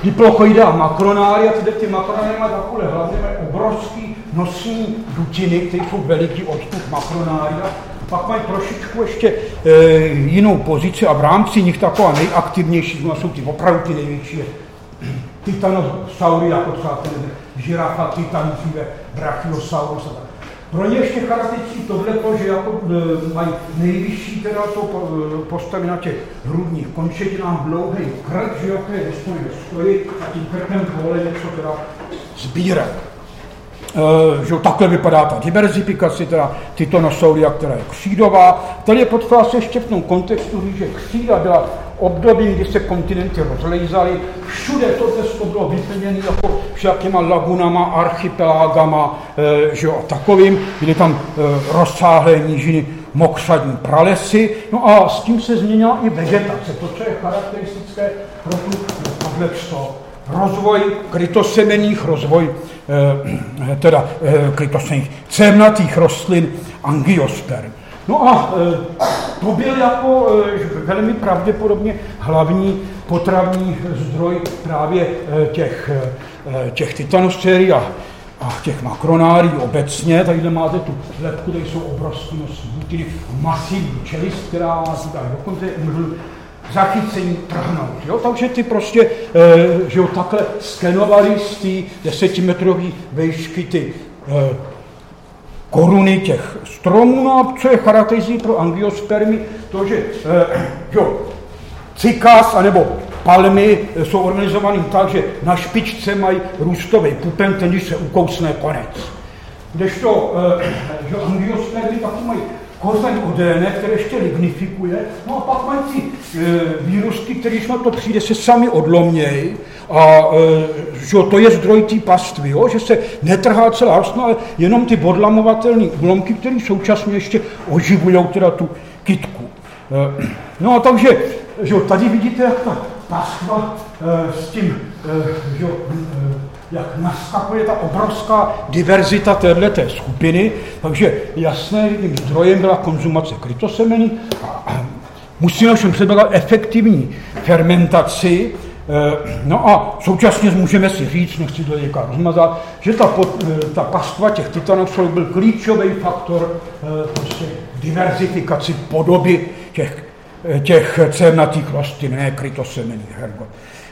diplochoidea makronária, tyhle ty makronária mají takové hlavně obrovský nosní dutiny, které jsou veliký odstup makronária, pak mají trošičku ještě e, jinou pozici a v rámci nich taková nejaktivnější, jsou ty opravdu ty největší, titanosaury, jako třeba ten žirafa, titan, brachiosaurus a tak. Pro ně ještě charakteristický tohle, že jako e, mají nejvyšší teda to e, postavy na těch hrudních končetinách, dlouhý krk, že jo, je dostoj stojí a tím krkem vole něco teda sbírat. Uh, že takhle vypadá ta diverzifikace, teda tyto nosauria, která je křídová. Tady je potřeba se ještě v tom kontextu říct, že křída byla období, kdy se kontinenty rozlejzaly, všude to to bylo vyplněné jako všakýma lagunama, archipelágama, e, že jo, takovým, byly tam e, rozsáhlé nížiny, mokřadní pralesy, no a s tím se změnila i vegetace, to, co je charakteristické pro tu, tohle rozvoj krytosemených, rozvoj e, teda e, krytosemených cévnatých rostlin angiosperm. No a e, to byl jako e, velmi pravděpodobně hlavní potravní zdroj právě e, těch, těch titanosféry a, a těch makronárií obecně. Tady máte tu lepku, kde jsou obrovské nosní masivní čelist, která tady dokonce můžu zachycení trhnout. Jo? Takže ty prostě, že jo, takhle skenovali z té desetimetrové vejšky ty koruny těch stromů, no a co je charakterizují pro angiospermy, to, že eh, jo, cikás anebo palmy jsou organizovaný tak, že na špičce mají růstový pupen, ten, když se ukousne konec. Kdežto eh, že angiospermy taky mají kořen odéne, které ještě lignifikuje, no a pak mají ty e, výrostky, které na to přijde, se sami odlomějí a e, že to je zdroj té pastvy, jo? že se netrhá celá rostlina, ale jenom ty bodlamovatelné úlomky, které současně ještě oživují teda tu kytku. E, no a takže, že tady vidíte, jak ta pastva e, s tím, že, jak naskakuje ta obrovská diverzita této skupiny, takže jasné, že zdrojem byla konzumace krytosemení a musíme všem předpoklad efektivní fermentaci, No a současně můžeme si říct, nechci to někam rozmazat, že ta, eh, ta pastva těch titanoxolů byl klíčový faktor eh, prostě diverzifikaci podoby těch, těch cévnatých rostlin, ne krytosemených hergot.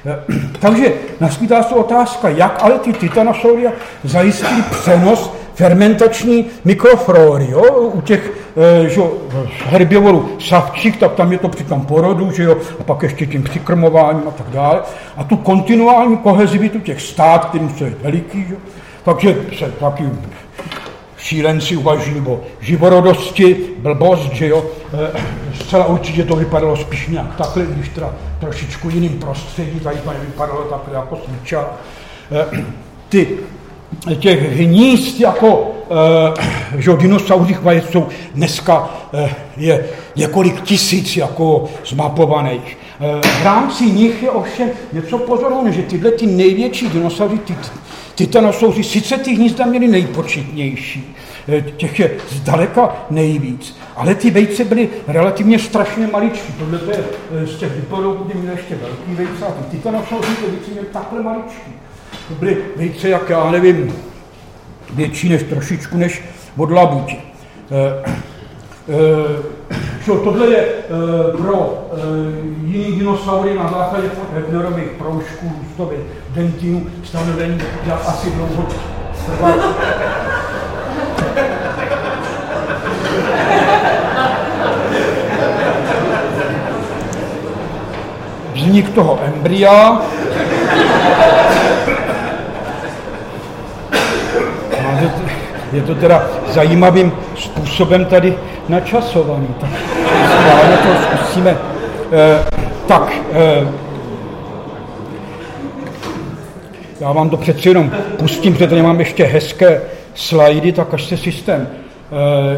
Takže naskýtá se otázka, jak ale ty titanosauria zajistili přenos fermentační mikroflóry. U těch e, že, herbiovorů savčích, tak tam je to při tom porodu, že jo? a pak ještě tím přikrmováním a tak dále. A tu kontinuální kohezivitu těch stát, kterým se je veliký, že? takže se taky šílenci uvažují o živorodosti, blbost, že jo, e, zcela určitě to vypadalo spíš nějak takhle, když teda trošičku jiným prostředí, tady to nevypadalo takhle jako smyča. E, ty těch hnízd jako e, že dinosaurích vajec jsou dneska e, je několik tisíc jako zmapovaných. E, v rámci nich je ovšem něco pozorovné, že tyhle ty největší dinosaury, ty, Titanosauři sice ty hnízda měly nejpočetnější, eh, těch je zdaleka nejvíc, ale ty vejce byly relativně strašně maličké. Tohle je eh, z těch vypadů, kdy měly ještě velký vejce a ty titanosauři ty vejce měly takhle maličké. To byly vejce, jak já nevím, větší než trošičku než od labutě. Eh, Uh, tohle je uh, pro uh, jiný dinosaury na základě Hefnerových proužků, růstových dentinu stanovení, jak asi dlouho trvá. Vznik toho embrya. Je to teda zajímavým způsobem tady načasovaný. Tak správně to zkusíme. E, tak, e, já vám to přeci jenom pustím, protože tady mám ještě hezké slajdy, tak až se systém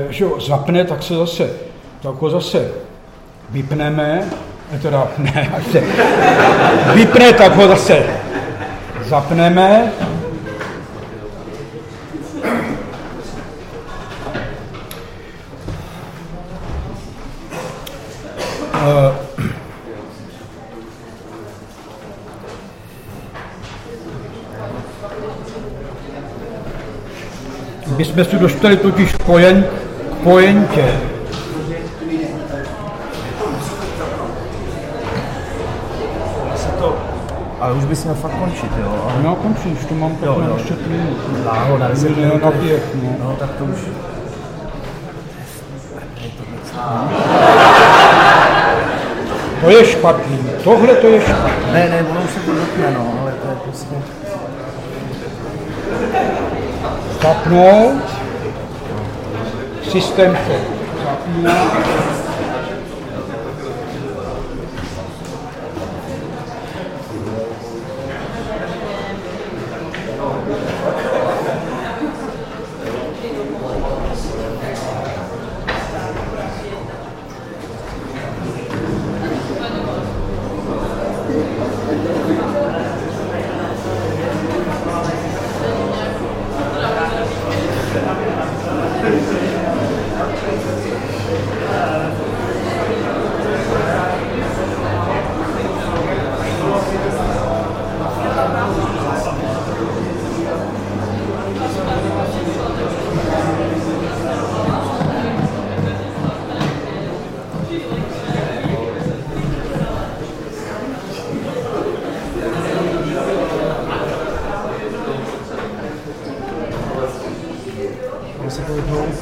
e, že zapne, tak se zase, tak ho zase vypneme, teda ne, až se vypne, tak ho zase zapneme Uh, my jsme si dostali totiž pojen, k pojentě. A už bys měl fakt končit, jo? A... No, končím, už to mám 15 jo, jo. ještě minut. Láho, na 10 minut. No. no, tak to už... Je to docela... je špatný, tohle to je špatný. Ne, ne, ono už se to dotkne, no, ale to je prostě... Zapnout, systém se zapíná.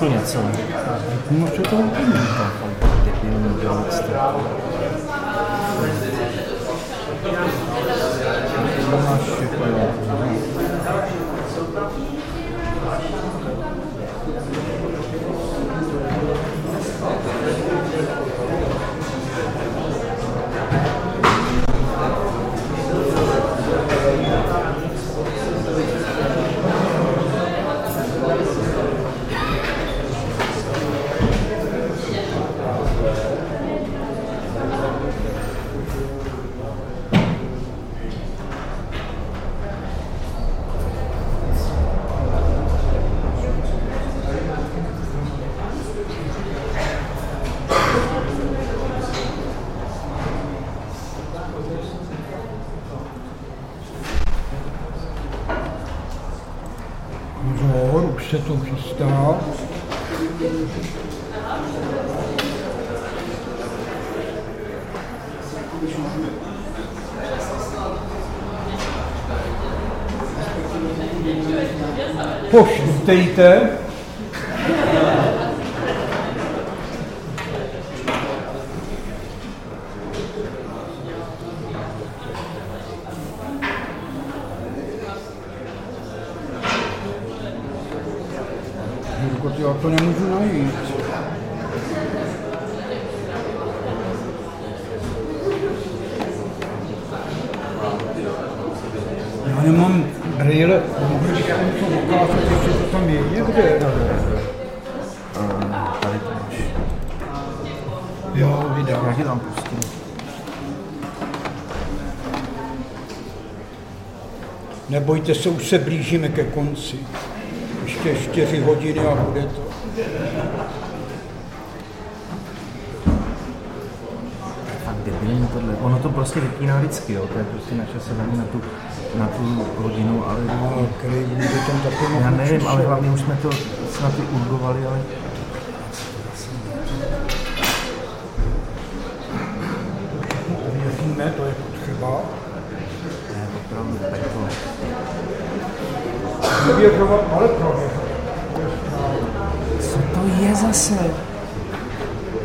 To vypnulo úplně celé. No co to úplně? Debilní dělat Máš posto de Teitã Nebojte se, už se blížíme ke konci. Ještě čtyři hodiny a bude to. Fakt debilní tohle. Ono to prostě vypíná vždycky, jo. To je prostě na čase na tu, na tu hodinu, ale... No, bude tam taky Já nevím, ale hlavně už jsme to snad i urgovali, ale... Věříme, to je potřeba. Ne, opravdu, peklo. Ale prověřovat. Co to je zase?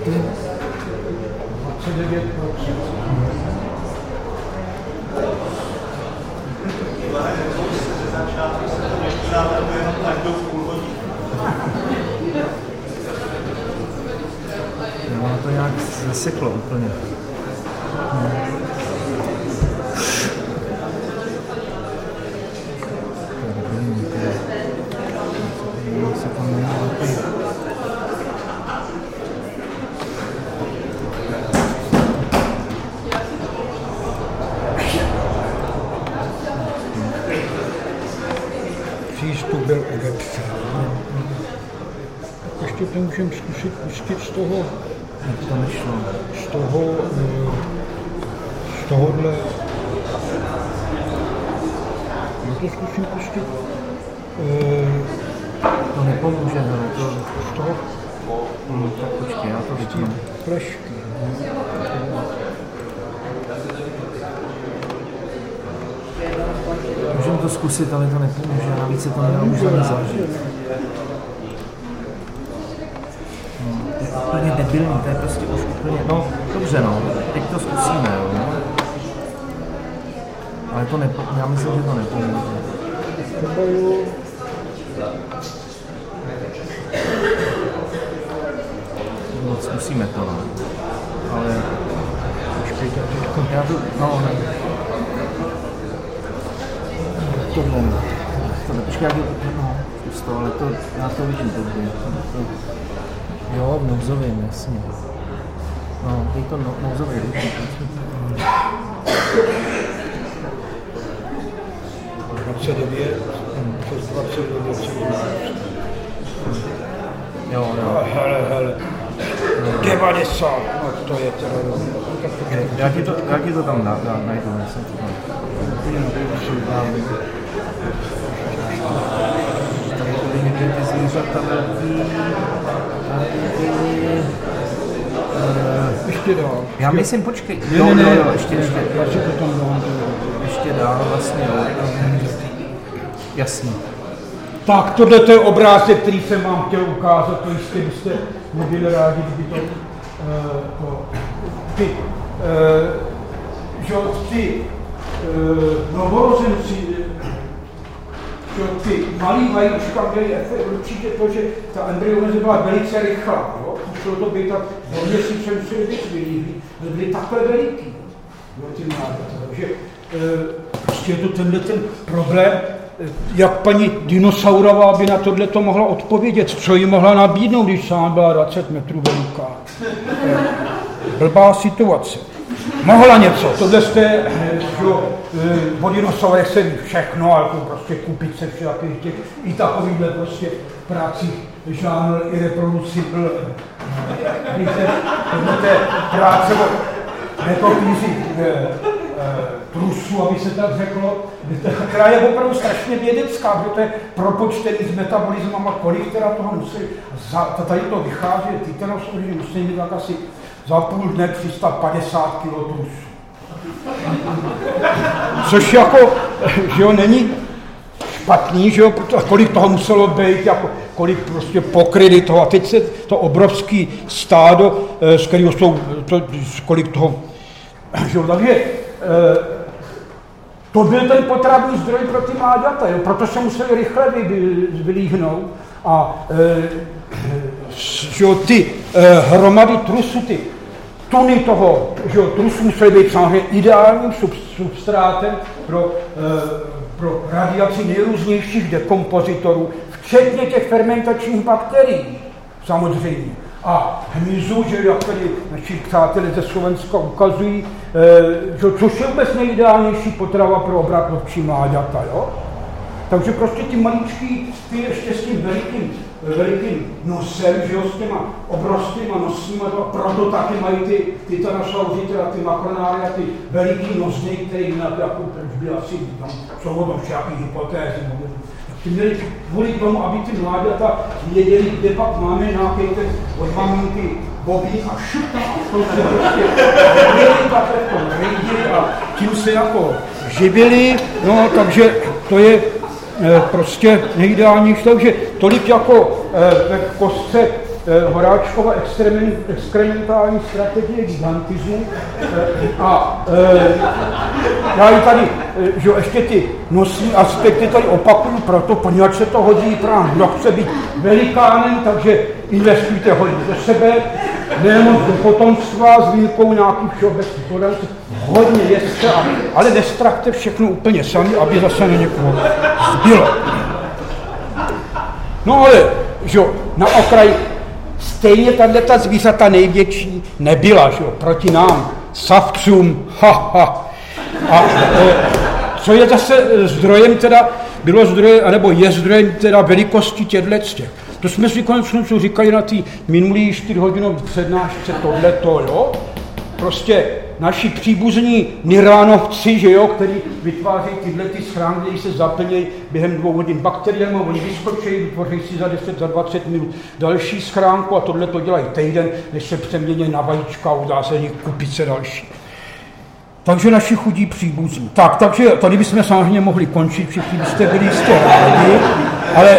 To je... 29%. No, ono to nějak zaseklo úplně. To je debilní, to je- Ono se tam není úplně- Přístup byl odepřen. To můžeme zkusit pustit z toho, Jak to nešlo. z toho, eh, z tohohle. Já to zkusím pustit. Eh, To toho No, tak počkej, já to vypnu. flešky. Můžeme to zkusit, ale to nepomůže. Navíc se to nedá už ani zavřít. No, to je úplně debilní, to je prostě už úplně, no dobře no, teď to zkusíme, jo. Ale to nepo, já myslím, že to nepomůže. No, zkusíme to, no. Ale, já to, no, ne. Tohle, ne. tohle, počkej, já to, no, to, ale to, já to vidím dobře. Jo, v nouzovém, jasně. No, dej to no, nouzový ručník. 29, přes 29, Jo, jo. hele, hele, 90, no to je teda. Já ti to, já ti to tam dá, dá, najdu, já jsem to tam. Někde ty zvířata velký. Tady byly... eh, Ještě dál. Já myslím, počkej. Ne, Jo, ne, jo, ne, jo, ještě, ještě, Já si to tam dám. ještě dál vlastně, jo. Jasný. Tak, tohle to je obrázek, který jsem vám chtěl ukázat, to jistě byste nebyli rádi, kdyby to, uh, to ty, uh, že jo, ty uh, novorozenci, jo, ty malý vajíčka měli efekt určitě to, že ta embryogeneze byla velice rychlá, jo, muselo to být tak do měsíce museli být vylíhlí, ale byly takhle veliký, jo, ty mláďata, takže uh, prostě je to tenhle ten problém, jak paní Dinosaurová by na tohle to mohla odpovědět, co jí mohla nabídnout, když sám byla 20 metrů veliká. Eh, Blbá situace. Mohla něco, tohle jste, eh, že eh, o dinosaurech se ví všechno, jako prostě kupit se všakých těch, i takovýhle prostě práci žánr irreproducible. Víte, tohle je práce o metofyzik eh, eh, trusu, aby se tak řeklo, která je opravdu strašně vědecká, protože to je propočtený s metabolismem a kolik teda toho musí, za, tady to vychází, ty tenosaury musí mít tak asi za půl dne 350 kg trusu. Což jako, že jo, není špatný, že jo, a kolik toho muselo být, jako, kolik prostě pokryli toho. A teď se to obrovský stádo, eh, z kterého jsou, to, z kolik toho, že jo, takže eh, to byl ten potravní zdroj pro ty mláďata, jo, proto se museli rychle vy, vy, vylíhnout. A že jo, ty eh, hromady trusu, ty tuny toho, že jo, trusu musely být samozřejmě ideálním sub, substrátem pro, eh, pro radiaci nejrůznějších dekompozitorů, včetně těch fermentačních bakterií, samozřejmě. A hmyzu, že jak tady naši přátelé ze Slovenska ukazují, eh, že, což je vůbec nejideálnější potrava pro obratlovčí mláďata, jo? Takže prostě ty maličký, ty ještě s tím velikým, velikým nosem, že jo, s těma obrovskýma nosníma, to, a proto taky mají ty, ty tyrannosauři, teda ty makronáry a ty veliký nosny, který na jako, proč by asi, tam jsou o tom všaký hypotézy, nebo- ty měli kvůli tomu, aby ty mláďata věděli, kde pak máme nějaký ten od maminky bobín a šup tam a v tom se prostě živili takhle v tom a tím se jako živili, no takže to je prostě nejideálnější, takže tolik jako eh, ve kostce eh, Horáčkova experiment, experimentální strategie gigantismu eh, a eh, já i tady, eh, že ještě ty nosní aspekty tady opakuju proto, poněvadž se to hodí právě, kdo chce být velikánem, takže investujte hodně do sebe, nejenom do potomstva s výjimkou nějakých všeobecných podanců, hodně jezte, a- ale nestrachte všechno úplně sami, aby zase na někoho zbylo. No ale, že na okraj stejně tahle ta zvířata největší nebyla, že jo, proti nám, savcům, ha, ha. A e, co je zase e, zdrojem teda, bylo zdrojem, anebo je zdrojem teda velikosti těchto těch. To jsme si konec říkali na té minulý 4 hodinové přednášce tohleto, jo. Prostě naši příbuzní Niránovci, že jo, který vytvářejí tyhle ty schránky, které se zaplnějí během dvou hodin bakteriemi, oni vyskočí, vytvoří si za 10, za 20 minut další schránku a tohle to dělají týden, než se přemění na vajíčka a udá se nich kupice další. Takže naši chudí příbuzní. Tak, takže tady bychom samozřejmě mohli končit, všichni byste byli jistě rádi, ale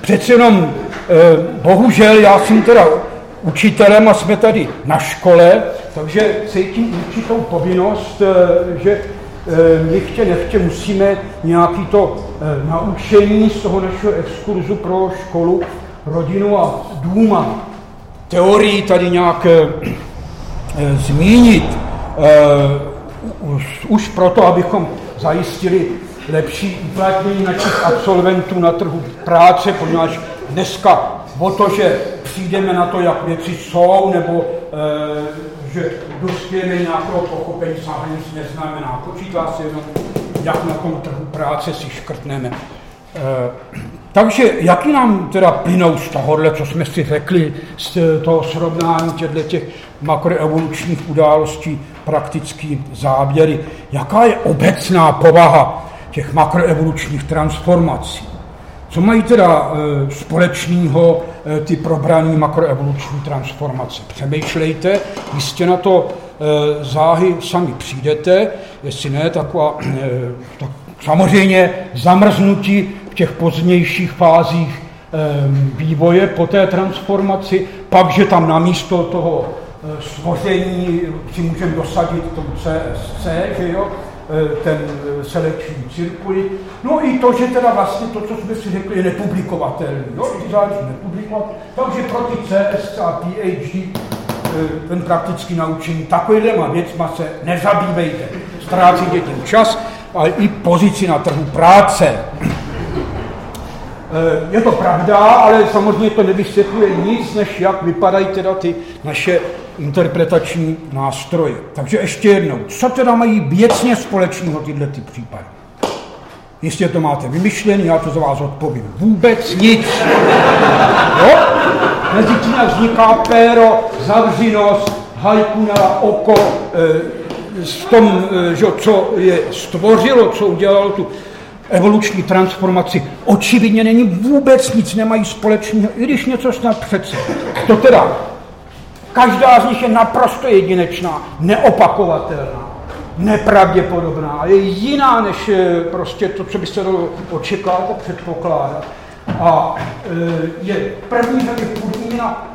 přece jenom, eh, bohužel, já jsem teda učitelem a jsme tady na škole, takže cítím určitou povinnost, eh, že eh, my chtě nechtě musíme nějaký to eh, naučení z toho našeho exkurzu pro školu, rodinu a dům a teorii tady nějak zmínit. Už, už proto, abychom zajistili lepší uplatnění našich absolventů na trhu práce, poněvadž dneska o to, že přijdeme na to, jak věci jsou, nebo e, že dospějeme nějakého pochopení, samozřejmě nic neznamená. Počítá se jenom, jak na tom trhu práce si škrtneme. E, takže jaký nám teda plynou z tohohle, co jsme si řekli, z toho srovnání těch makroevolučních událostí, praktický závěry, jaká je obecná povaha těch makroevolučních transformací? Co mají teda e, společného e, ty probrané makroevoluční transformace? Přemýšlejte, jistě na to e, záhy sami přijdete, jestli ne, taková, tak samozřejmě zamrznutí v těch pozdějších fázích vývoje po té transformaci, pak, že tam namísto toho stvoření si můžeme dosadit tomu CSC, že jo, ten eh, selekční cirkuly. No i to, že teda vlastně to, co jsme si řekli, je nepublikovatelný. Jo? Ty záleží nepublikovat. Takže pro ty CSC a PhD eh, ten prakticky naučení takovýhlema věcma se nezabývejte. Ztrácíte tím čas, ale i pozici na trhu práce. Je to pravda, ale samozřejmě to nevysvětluje nic, než jak vypadají teda ty naše interpretační nástroje. Takže ještě jednou, co teda mají věcně společného tyhle ty případy? Jistě to máte vymyšlený, já to za vás odpovím. Vůbec nic. Jo? Mezi tím vzniká péro, zavřinost, hajku na oko, e, s tom, e, že, co je stvořilo, co udělalo tu evoluční transformaci, očividně není vůbec nic, nemají společného, i když něco snad přece. To teda Každá z nich je naprosto jedinečná, neopakovatelná, nepravděpodobná, je jiná než eh, prostě to, co by se dalo očekávat předpokládat. A eh, je první řadě podmíněna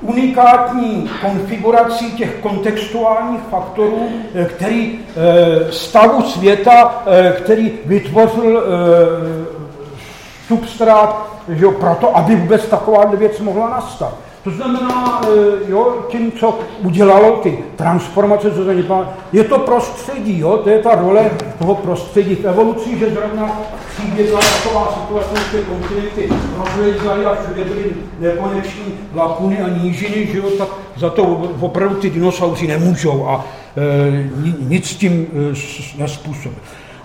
unikátní konfigurací těch kontextuálních faktorů, eh, který stavu světa, který vytvořil substrát že jo, proto, aby vůbec taková věc mohla nastat. To znamená, jo, tím, co udělalo ty transformace, co zanedbá, je to prostředí, jo, to je ta role toho prostředí v evoluci, že zrovna přijde taková situace, že kontinenty rozlezaly a všude byly nekoneční lakuny a nížiny, že jo, tak za to opravdu ty dinosauři nemůžou a e, nic tím e, nespůsobí.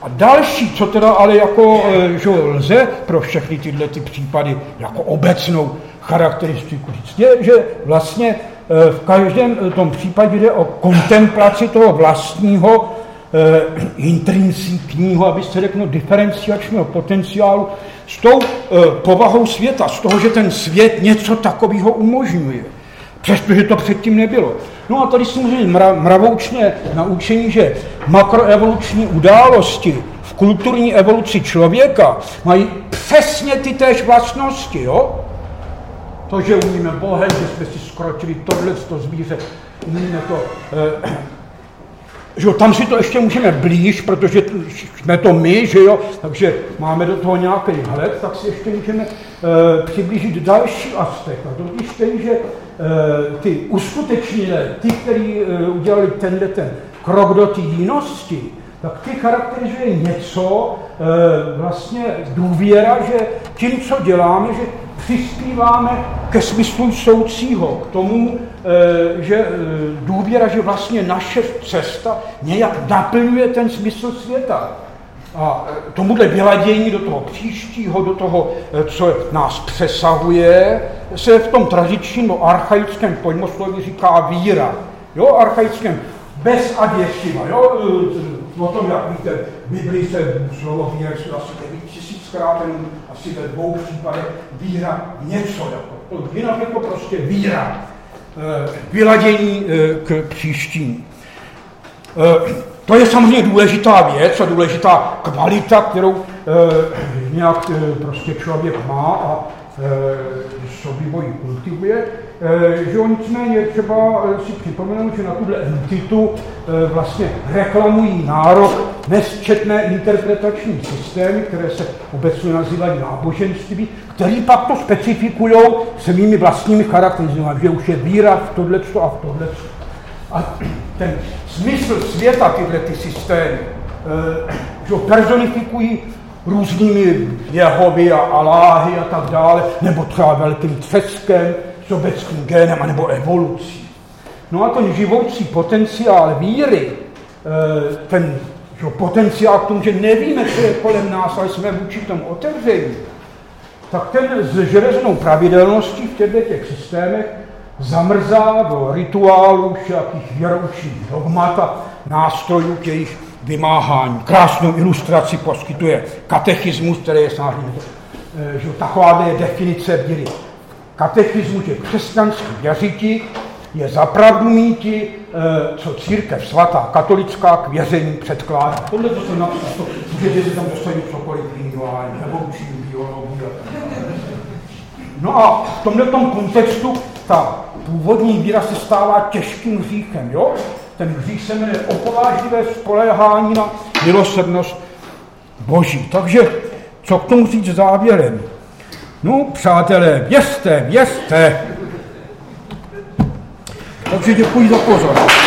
A další, co teda ale jako, e, že lze pro všechny tyhle ty případy jako obecnou charakteristiku říct, je, že vlastně e, v každém e, tom případě jde o kontemplaci toho vlastního intrinsikního, aby se řekl, diferenciačního potenciálu s tou povahou světa, z toho, že ten svět něco takového umožňuje přestože to předtím nebylo. No a tady samozřejmě mravoučné naučení, že makroevoluční události v kulturní evoluci člověka mají přesně ty též vlastnosti, jo? To, že umíme Bohem, že jsme si skrotili tohle to zvíře, umíme to eh, že jo, tam si to ještě můžeme blíž, protože jsme to my, že jo, takže máme do toho nějaký hled, tak si ještě můžeme e, přiblížit další aspekt. A totiž ten, že e, ty uskutečnilé, ty, kteří e, udělali tenhle ten krok do té jinosti, tak ty charakterizuje něco, e, vlastně důvěra, že tím, co děláme, že přispíváme ke smyslu soucího, k tomu, eh, že eh, důvěra, že vlastně naše cesta nějak naplňuje ten smysl světa. A eh, tomuhle vyladění do toho příštího, do toho, co nás přesahuje, se v tom tradičním archaickém pojmosloví říká víra. Jo, archaickém bez adjektiva, jo? O tom, jak víte, v Biblii se slovo víra asi tisíckrát, jenom asi ve dvou případech víra něco, jako, jinak je to prostě víra, eh, vyladění eh, k příštímu. Eh, to je samozřejmě důležitá věc a důležitá kvalita, kterou nějak prostě člověk má a vývoj kultivuje. Eh, že on nicméně je třeba eh, si připomenout, že na tuhle entitu eh, vlastně reklamují nárok nesčetné interpretační systémy, které se obecně nazývají náboženství, který pak to specifikují svými vlastními charaktery, že už je víra v tohleto a v tohleto. A ten smysl světa tyhle ty systémy, že personifikují různými jehovy a aláhy a tak dále, nebo třeba velkým třeskem, sobeckým génem anebo evolucí. No a ten živoucí potenciál víry, eh, ten že potenciál k tomu, že nevíme, co je kolem nás, ale jsme vůči tomu otevření, tak ten s železnou pravidelností v těchto těch systémech zamrzá do rituálů všakých věroučních dogmat a nástrojů k jejich vymáhání. Krásnou ilustraci poskytuje katechismus, který je eh, že taková je definice víry katechismu těch křesťanských věřití je zapravdu míti, eh, co církev svatá katolická k věření předkládá. Tohle to jsem napsal, to můžete si tam dostat cokoliv jiného, nebo učím biologii. No a v tomhle kontextu ta původní víra se stává těžkým hříchem, jo? Ten hřích se jmenuje opovážlivé spoléhání na milosrdnost Boží. Takže co k tomu říct závěrem? No, přátelé, věřte, věřte. Takže děkuji za pozornost.